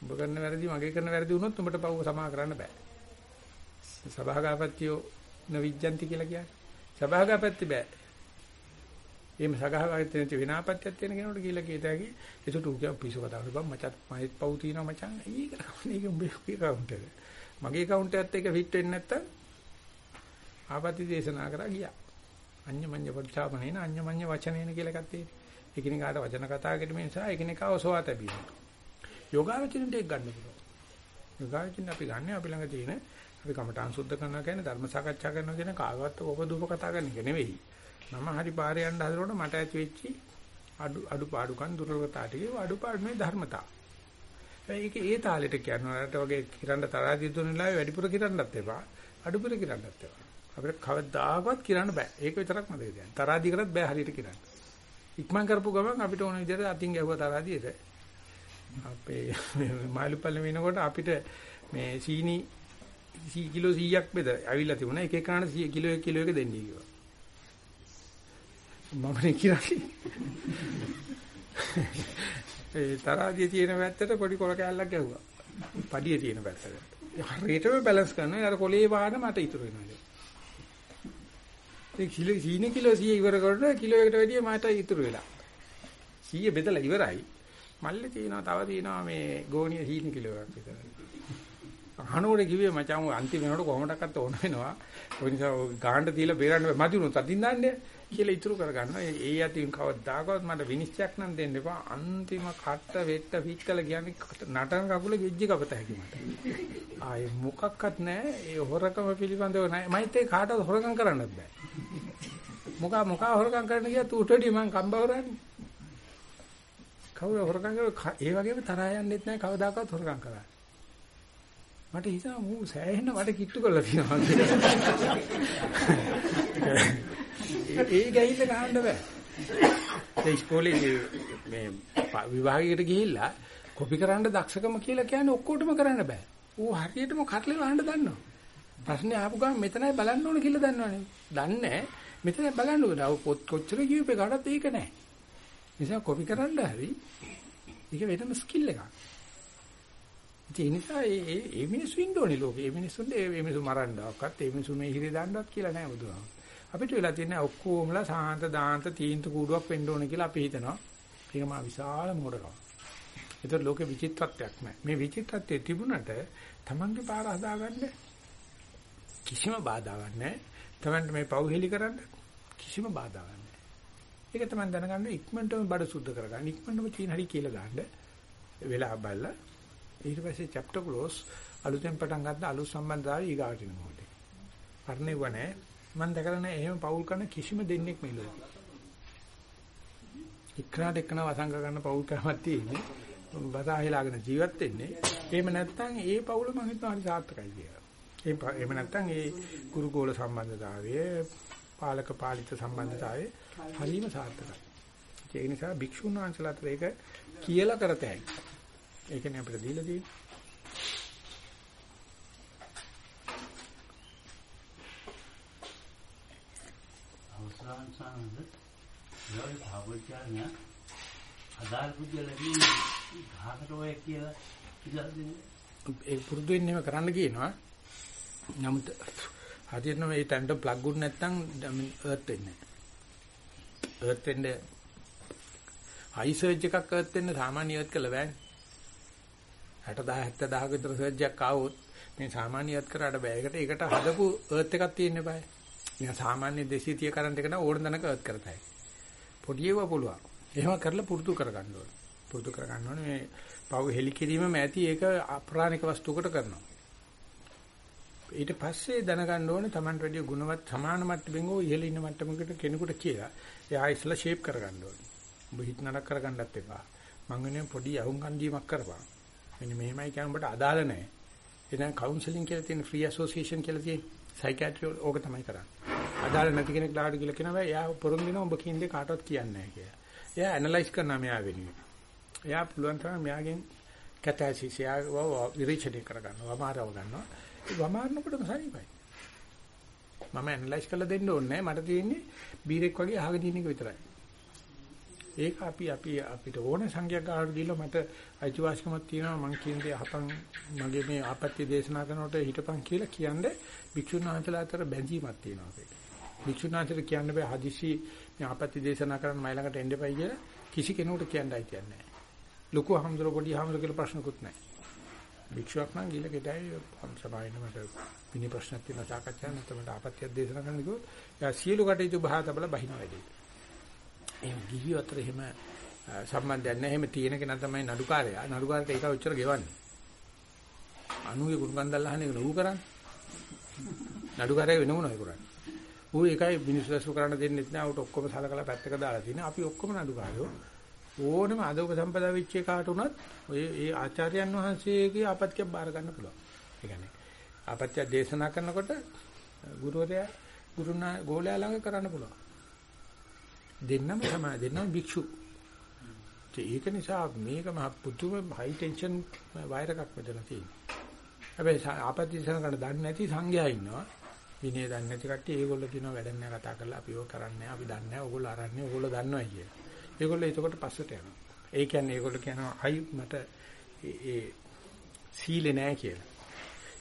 උඹ කරන වැරදි මගේ කරන වැරදි වුණොත් උඹට පව් සමා කරන්න බෑ. සභාගාපත්‍යෝ නවිජ්ජන්ති කියලා කියන්නේ. සභාගාපත්‍ය බෑ. එහෙම සගහගාපත්‍ය නැති විනාපත්‍යයක් තියෙන කෙනෙකුට කියලා කීයටයි ඒකට උග පිසු කතා කරපම් මචත් මයිත් පව් තියනවා මචං. ඒක ඒක උඹේ කවුන්ට් එක. මගේ කවුන්ට් එකත් එක ෆිට වෙන්නේ නැත්තම් ආපත්‍ය දේශනා කරා ගියා. අඤ්ඤමඤ්ඤ පරිචාපනේන අඤ්ඤමඤ්ඤ වචනේන කියලා එකක් තියෙනවා. එකිනෙකාට වචන කතා කිරීම නිසා එකිනෙකාව සෝවා තැබීම. යෝගාවචරින්ට ඒක ගන්න පුළුවන්. යෝගාවචරින් අපි ගන්න අපි ළඟ තියෙන අපි කමඨාන් සුද්ධ කරනවා කියන්නේ ධර්ම සාකච්ඡා කරනවා කියන කාගවත් ඔබදුප කතා කරන එක නෙවෙයි. මම හරි පාරේ යන්න හදනකොට මට ඇති වෙච්චි අඩු අඩු පාඩුකම් දුර්වලතා ටිකේ අඩුපාඩු මේ ධර්මතා. ඒක ඒ තාලෙට කියනවාට වගේ කිරන්න තරහදී දුන්න වෙලාවේ වැඩිපුර කිරන්නත් එපා. අඩුපුර කිරන්නත් එපා. අපිට කවදාකවත් කිරන්න බෑ. ඒක විතරක් මතක තියාගන්න. තරහදී කරත් බෑ හරියට කිරන්න. ඉක්මන් කරපු ගමන් අපිට ඕන විදිහට අතින් ගැහුවා තරහදීට. අපේ මාළුපල්ලේ වෙනකොට අපිට මේ සීනි කිලෝ 100ක් බෙද ඇවිල්ලා තිබුණා. එක එකනට 100 කිලෝ 1 කිලෝ එක දෙන්නේ කිව්වා. මම නේ කියන්නේ. ඒ තරහදී තියෙන පැත්තට පොඩි කොල කෑල්ලක් ගැහුවා. පඩියේ තියෙන පැත්තට. හරියටම බැලන්ස් කරනවා. අර කොලේ වාහන මට ඉතුරු වෙනවා. ඒ කිලෝ සීනි කිලෝ 100 ඉවර කරලා කිලෝ එකට වැඩිය මට ඉතුරු වෙලා. 100 බෙදලා ඉවරයි. මල්ලේ තියෙනවා තව තියෙනවා මේ ගෝණිය සීනි කිලෝ එකක් විතර. අහනෝടെ කිව්වේ මචං ඔය අන්තිම වෙනකොට කොහොමඩක්වත් ඕන වෙනවා. ඔය නිසා ගාහන්න තියලා බේරන්න බෑ. මදි උනොත් අදින් දාන්නේ කියලා ඉතුරු කරගන්නවා. ඒ යතින් කවදාකවත් මට විනිශ්චයක් නම් දෙන්න එපා. අන්තිම කට වෙට්ට පිටකල කියන්නේ නටන කකුලේ වෙජ්ජි කපත හැකි මට. ආයේ මොකක්වත් නැහැ. ඒ හොරකම පිළිබඳව නැහැ. මයිත් ඒ කාටවත් හොරකම් කරන්නත් බෑ. මොකා මොකා හොරකම් කරන්න ගියා ඌටඩි මං කම්බවරන්නේ. කවුරු හොරකම් කරා ඒ වගේම තරහා යන්නෙත් නැහැ කවදාකවත් හොරකම් කරා. මට හිතෙනවා මූ සෑහෙන මට කිට්ටු කරලා තියෙනවා ඒ ගැහිල්ල ගහන්න බෑ. ඒ ඉස්කෝලේ මේ විභාගයකට ගිහිල්ලා කොපි කරන්න දක්ෂකම කියලා කියන්නේ ඔක්කොටම කරන්න බෑ. ඌ හරියටම කටලේ වහන්න දන්නවා. ප්‍රශ්නේ ආපු ගමන් මෙතනයි බලන්න ඕන කියලා දන්නවනේ. දන්නේ මෙතනයි බලන්න ඕන. අව පොත් කොච්චර කියූපේ කාටවත් ඒක නැහැ. නිසා කොපි කරන්න හරි ඒක වෙනම ස්කිල් එකක්. ඒ නිසා ඒ ඒ මිනිස්සු ඉන්න ඕනේ ලෝකේ. ඒ මිනිස්සුන්ට ඒ මිනිස්සු මරන්නවක්වත් ඒ මිනිස්සු මේ හිරේ දාන්නවත් කියලා නෑ බුදුහාම. අපිට වෙලා තියෙන ඔක්කොමලා සාන්ත දාන්ත තීන්ත කූඩුවක් වෙන්න ඕනේ කියලා අපි හිතනවා. ඒක මා විශාල මොඩකම. ඒතර ලෝකෙ විචිත්‍රත්වයක් නෑ. මේ විචිත්‍රත්වයේ තිබුණට Tamange පාර හදාගන්න කිසිම බාධාවක් නෑ. Tamanට මේ පෞහෙලි කරන්න කිසිම බාධාවක් නෑ. ඒක තමයි දැනගන්න ඉක්මනටම බඩ සුද්ධ කරගන්න. ඉක්මනටම චීන හරි කියලා දාන්න. වෙලා බලලා ඊට පස්සේ chapter close අලුතෙන් පටන් ගත්ත අලුත් සම්බන්ධතාවය ඊගාට එන මොහොතේ. පරණේව නැහැ. මම දැකලා නැහැ එහෙම පවුල් කරන කිසිම දෙන්නෙක් මේ ලෝකේ. එක්කනට එක්කන වසංග ගන්න පවුල් කරමක් තියෙන්නේ. බදාහිලාගෙන ජීවත් වෙන්නේ. එහෙම නැත්නම් ඒ පවුල මම හිතනවා හරි සාර්ථකයි කියලා. එහෙම නැත්නම් ඒ ගුරුකෝල සම්බන්ධතාවය පාලක පාලිත සම්බන්ධතාවය හරීම සාර්ථකයි. ඒ නිසා භික්ෂුන් වහන්සේලා අතර ඒක කියලා කරත හැකියි. ඒකනේ අපිට දීලා තියෙන්නේ. අවසාන යෝයි භාගවත්‍යඥ අදාළ පුද්ගලදී භාගට ඔය කියලා දෙන්නේ. ඒ පුරුදු වෙන්නේම කරන්න කියනවා. නමුත් හදින්න මේ තැනට ප්ලග් උන් නැත්නම් අර්ත් වෙන්නේ නැහැ. අර්ත් වෙන්නේ හයි සර්ජ් එකක් අර්ත් වෙන්න සාමාන්‍ය අර්ත් කළ බෑනේ. 60000 70000 විතර සර්ජ් එකක් ආවොත් මේ සාමාන්‍ය අර්ත් කරාට බෑ. ඒකට ඒකට හදපු අර්ත් එකක් තියෙන්න බෑ. නිකන් සාමාන්‍ය 230 කරන්ට් එක නම් ඕන දණක අර්ත් කරතයි. පොඩි ඒවා පුළුවන්. එහෙම කරලා පුරුදු කරගන්න ඕනේ. පුරුදු කරගන්න ඕනේ මේ පව් හෙලි කිරීමම ඇති ඒක අප්‍රාණික වස්තුවකට කරනවා. ඊට පස්සේ දැනගන්න ඕනේ Tamanට වැඩි ගුණවත් සමාන මට්ටමින් ඕ ඉහළ ඉන්න මට්ටමකට කෙනෙකුට කියලා. එයා ඉස්සලා ෂේප් කරගන්න ඕනේ. ඔබ හිත නරක කරගන්නත් එපා. මං වෙනේ පොඩි අහුම්කන් දීමක් කරපන්. මෙන්න මෙහෙමයි කියන ඔබට අදාළ නැහැ. එතන කවුන්සලින් කියලා තියෙන ෆ්‍රී ඇසෝසියේෂන් කියලා තියෙන සයිකියාට්‍රි ඕක තමයි කරන්නේ. අදාළ නැති කෙනෙක් ලාඩු කියලා කියනවා එයා පොරොන් දෙනවා ඔබ කියන දේ කාටවත් කියන්නේ නැහැ කියලා. එයා ඇනලයිස් කරනවා මෙයා වෙනුවෙන්. එයා පුළුවන් තරම් මෙයාගෙන් කැටැසිස් එයා විරිචඩේ කරගන්නවා. වමාරව ගන්නවා. ඒ වමාරනකොටම සනීපයි. මම ඇනලයිස් කරලා දෙන්න ඕනේ නැහැ. මට තියෙන්නේ බීරෙක් වගේ අහගෙන ඉන්න එක විතරයි. ඒක අපි අපි අපිට ඕන සංඛ්‍යාවක් ගන්න දීලා මට අයිතිවාසිකමක් තියෙනවා මං කියන දේ අහපන් මගේ මේ ආපත්‍ය දේශනා කරනකොට හිටපන් කියලා කියන්නේ භික්ෂුන් වහන්සේලා අතර බැඳීමක් තියෙනවා අපිට. භික්ෂුන් වහන්සේට කියන්න බෑ හදිසි මේ ආපත්‍ය දේශනා කරන්න මයි ළඟට එන්න එපයි කියලා කිසි කෙනෙකුට කියන්නයි කියන්නේ. ලොකු අහම්දුර පොඩි අහම්දුර කියලා ප්‍රශ්නකුත් නැහැ. භික්ෂුවක් නම් ගිල කෙටයි සමාවෙන්න මට විනි ප්‍රශ්නක් තියෙන සාකච්ඡා නැත්නම් මට ආපත්‍ය දේශනා කරන්න කිව්වොත් එයා සියලු කටයුතු බහා තබලා බහින වැඩේ. එහෙම ගිහි අතර එහෙම සම්බන්ධයක් නැහැ. එහෙම තියෙන කෙනා තමයි නඩුකාරයා. නඩුකාරට ඒක උච්චර ගෙවන්නේ. අනුගේ කුරුකන්දල් අහන එක නෙවු කරන්නේ. නඩුකාරයා වෙන මොනවයි කරන්නේ. ඌ ඒකයි මිනිස්සු රැස්ව කරන්න දෙන්නේ නැහැ. උට ඔක්කොම සලකලා පැත්තක දාලා තියෙන. අපි ඔක්කොම නඩුකාරයෝ. ඕනම අදෝක සම්පදා වෙච්ච කාට උනත් ඔය ඒ ආචාර්යයන් වහන්සේගේ ආපත්‍යක් බාර ගන්න පුළුවන්. ඒ කියන්නේ ආපත්‍ය දේශනා කරනකොට ගුරුවරයා ගුරුනා ගෝලයා ළඟ කරන්න පුළුවන්. දෙන්නම තමයි දෙන්නම භික්ෂු. ඒක නිසා මේක මහ පුදුම හයි ටෙන්ෂන් වයර් එකක් වෙදලා තියෙනවා. හැබැයි ආපත්‍ය දේශනා කරන්න දන්නේ නැති සංඝයා ඉන්නවා. විනය දන්නේ නැති කට්ටිය ඒගොල්ලෝ කියනවා වැඩක් නැහැ කතා කරලා අපි ඕක කරන්නේ නැහැ අපි දන්නේ නැහැ ඕගොල්ලෝ අරන්නේ ඕගොල්ලෝ දන්නවයි කියලා. ඒගොල්ලෝ එතකොට පස්සට යනවා. ඒ කියන්නේ ඒගොල්ලෝ කියනවා අයි මට ඒ සීලේ නැහැ කියලා.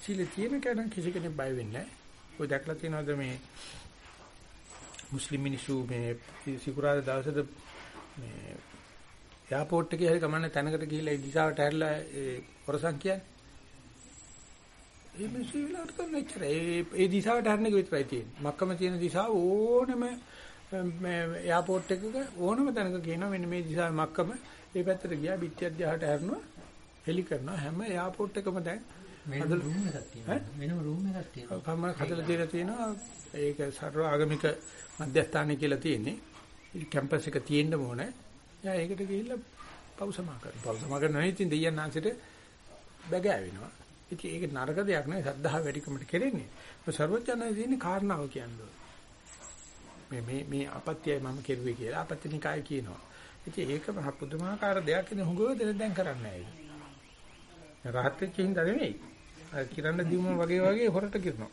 සීලේ තියෙන කෙනා කිසි කෙනෙක් බය වෙන්නේ නැහැ. ඔය දැක්ලා තියෙනවද මේ මුස්ලිම් මිනිස්සු මේ සිකුරාදා දවසට මේ එයාපෝට් එකේ හරි කමන්නේ තැනකට ගිහිල්ලා ඒ දිශාවට හැරිලා ඒ හොරසන් කියන්නේ. ඒ මිනිස්සු විලාට කරන එච්චර. ඒ ඒ දිශාවට හැරෙන එක විතරයි තියෙන්නේ. මක්කම තියෙන දිශාව ඕනෙම මේ එයාපෝට් එකක ඕනම තැනක කියනවා මෙන්න මේ දිශාවේ මක්කම. ඒ පැත්තට ගියා පිටිය අධ්‍යාහට හැරෙනවා හෙලි කරනවා. හැම එයාපෝට් එකම දැන් වෙනම රූම් එකක් තියෙනවා. වෙනම රූම් එකක් තියෙනවා. කම හදලා දීලා තියෙනවා. ඒක සර්ව ආගමික මධ්‍යස්ථානය කියලා තියෙන්නේ. කැම්පස් එක තියෙන්න ඕනේ. යා ඒකට ගිහිල්ලා පෞසමා කරනවා. පෞසමා කරනවා ඉතින් දෙයයන් ආන්සිට බගෑවෙනවා ඉතින් ඒක නරක දෙයක් නෙවෙයි. සද්ධා වැඩිකමට කෙරෙන්නේ. සර්වඥාණන් තියෙන්නේ කාරණාව කියන්නේ මේ මේ මේ අපත්‍යයි මම කෙරුවේ කියලා අපත්‍යනිකාය කියනවා. ඉතින් ඒක මහ පුදුමාකාර දෙයක් ඉතින් හුඟව දෙන දැන් කරන්නේ නැහැ. රහත් වෙච්ච හින්දා නෙමෙයි. අර කිරන්න දීම වගේ වගේ හොරට කිරනවා.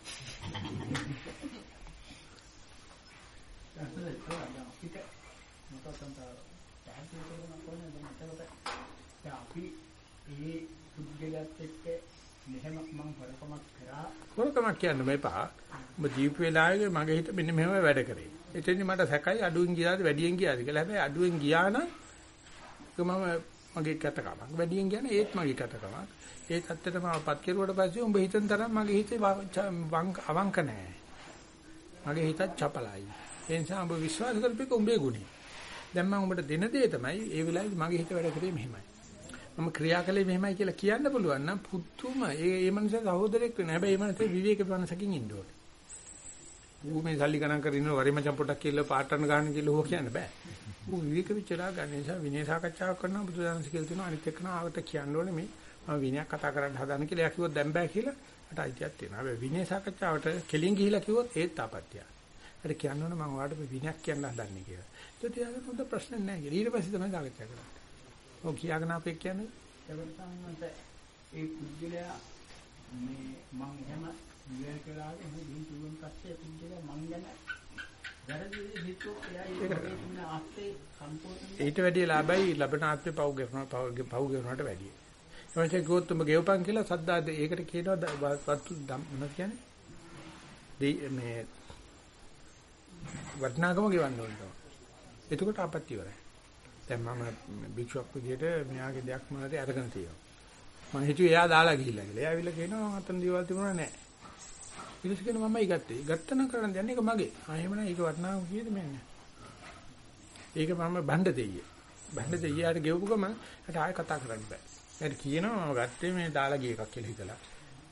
අපි ඒ පුද්ගලයාත් එක්ක මෙහෙම මම හොරකමක් කරා හොරකමක් කියන්න මේපා. ඔබ ජීවිත වේලාවේ මගේ හිත මෙන්න මෙහෙම වැඩ කරේ. එතෙන්දි මට සැකයි අඩුවෙන් ගියාද වැඩියෙන් ගියාද කියලා. හැබැයි අඩුවෙන් ගියා නම් ඒක මම මගේ කැතකමක්. වැඩියෙන් ගියා නම් ඒත් මගේ කැතකමක්. ඒ தත්තටම පත් කෙරුවට පස්සේ උඹ හිතන තරම් මගේ හිතේ අවංක නැහැ. මගේ හිතත් චපලයි. ඒ නිසා උඹ විශ්වාස කරපේක උඹේ ගුණේ. දැන් මම උඹට දෙන දේ තමයි ඒ වෙලාවේ මගේ හිත වැඩ කරේ මෙහෙමයි. මම ක්‍රියා කළේ මෙහෙමයි කියලා කියන්න පුළුවන් නම් පුදුම ඒ ඒ මනුස්සයා සහෝදරෙක් වෙන. හැබැයි ඒ මනුස්සයා විවේක මනසකින් ඉන්න ඕනේ. ඌ මේ සල්ලි ගණන් කරගෙන ඉන්න වරි මචං පොටක් කියලා පාටන ගන්න කියලා ඕක කියන්න බෑ. ඌ විවේක විචාරා ගන්න නිසා විනය සාකච්ඡාවක් කරනවා බුදුදහම කියලා තියෙනවා අනිත් එක්කන ආවට කියන්න ඕනේ මේ මම විනයක් කතා කරන්න හදන කියලා. එයා කිව්වොත් දැන් බෑ කියලා මට අයිතියක් තියෙනවා. හැබැයි විනය සාකච්ඡාවට කෙලින් ගිහිලා කිව්වොත් ඒත් ආපත්‍යයි. ඒකට කියන්න ඕනේ මම ඔයාලට මේ විනයක් කියන්න හදන්නේ කියලා. ඒත් එයාට හොඳ ප්‍රශ්න නැහැ කියලා. ඊට පස්සේ තමයි සාකච්ඡා කරන්නේ. ඔව් කියාගෙන අපේ කියන්නේ ඒකට තමයි ඒ පුද්ගලයා මේ මං එහෙම විවර කළාගේ එහෙම දින් තුන් පස්සේ පුද්ගලයා මං ගැන වැරදි හිතුවොත් එයා ඒ වගේ තුන ආස්තේ සම්පූර්ණ ඊට වැඩිය ලාභයි ලබන ආත්මේ පව් ගෙවන පව් පව් ගෙවනට වැඩිය. එවන්සේ ගෝත් තුඹ ගෙවපන් කියලා සද්දාද ඒකට කියනවා වත්තු මොනවද කියන්නේ? දෙයි මේ වටනාගම ගෙවන්න ඕනේ. එතකොට අපත්‍ය ඉවරයි. දැන් මම භික්ෂුවක් විදිහට මෙයාගේ දෙයක් මොනවද අරගෙන තියෙනවා. මම හිතුවේ එයා දාලා ගිහිල්ලා කියලා. එයා ඇවිල්ලා කියනවා අතන දේවල් තිබුණා නෑ. ඊට පස්සේ කියනවා මමයි ගත්තේ. ගත්තනම් කරන්න දෙන්නේ ඒක මගේ. ආ එහෙම නෑ ඒක වටනාගම කීයද මෙන්න. ඒක මම බණ්ඩ දෙයියේ. බණ්ඩ දෙයියාට ගෙවපු ගම ඒකට ආයෙ කතා කරන්න බෑ. ඒකට කියනවා මම ගත්තේ මේ දාලා ගිය එකක් කියලා හිතලා.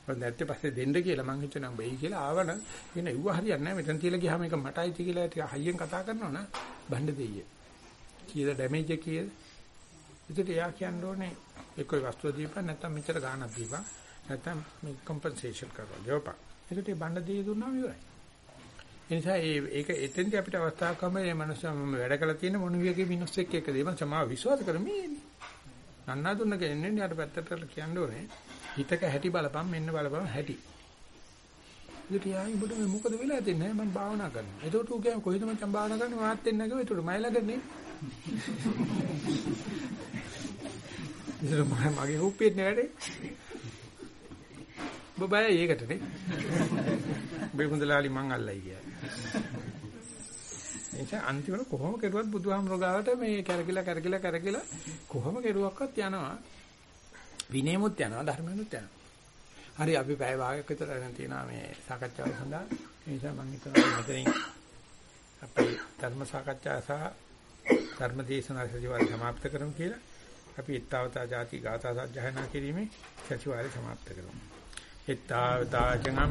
මම නැත්තේ පස්සේ දෙන්න කියලා මං හිතුවා නම් වෙයි කියලා ආවනම් කියන ඉව හරියන්නේ නැහැ මෙතන තියලා ගියාම ඒක මටයි ති කියලා ටික හයියෙන් කතා කරනවා නම් බණ්ඩ දෙයියේ. කීයද ඩැමේජ් එක කීයද? ඒකට එයා කියන්න ඕනේ එක්ක වස්තුව දීපන් නැත්නම් මෙච්චර ගාණක් දීපන් නැත්නම් මේ කම්පෙන්සේෂන් කරනවා ගෙවපන්. ඒකට ඒ බණ්ඩ දෙයිය දුන්නාම ඉවරයි. ඒ නිසා ඒ ඒක එතෙන්දී අපිට අවස්ථාවක් වම මේ මනුස්සයා මම වැඩ කළා තියෙන මොන වියගේ මිනිස්සෙක් එක්ක එක්ක දේම සමාව විශ්වාස කරමි. නන්නා දුන්න කෙනෙන්නේ යාට පැත්තට කියන්න ඕනේ. හිතක හැටි බලපන් මෙන්න බලපන් හැටි. ඉතින් යා ඉබුට මේ මොකද වෙලා තින්නේ මම භාවනා කරනවා. ඒකට ඌ කියන්නේ කොහෙද මචං භාවනා කරන්නේ මාත් එන්න ගිහුවා ඒකට මයි ළඟනේ. ඉතින් මම මගේ හුප්පියෙත් ඔබ බය ඒකටනේ. ඔබේ මුදලාලි මං අල්ලයි කියලා. එනිසා අන්තිමට කොහොම කෙරුවත් බුදුහාමුදුර ගාවට මේ කැරකිලා කැරකිලා කැරකිලා කොහොම කෙරුවක්වත් යනවා. විනයමුත් යනවා ධර්මනුත් යනවා. හරි අපි පැය භාගයක් විතර ගන්න තියෙනවා මේ සාකච්ඡාව සඳහා. ඒ නිසා මම හිතනවා මෙතනින් අපේ ධර්ම සාකච්ඡා සහ ධර්ම දේශනා සජීවය સમાપ્ત කරමු කියලා. අපි ඊත්තාවතා ಜಾති ගාථා සජ්ජහනා කිරීමේ සජීවය સમાપ્ત කරමු. ඊත්තාවතා චංගම් uh,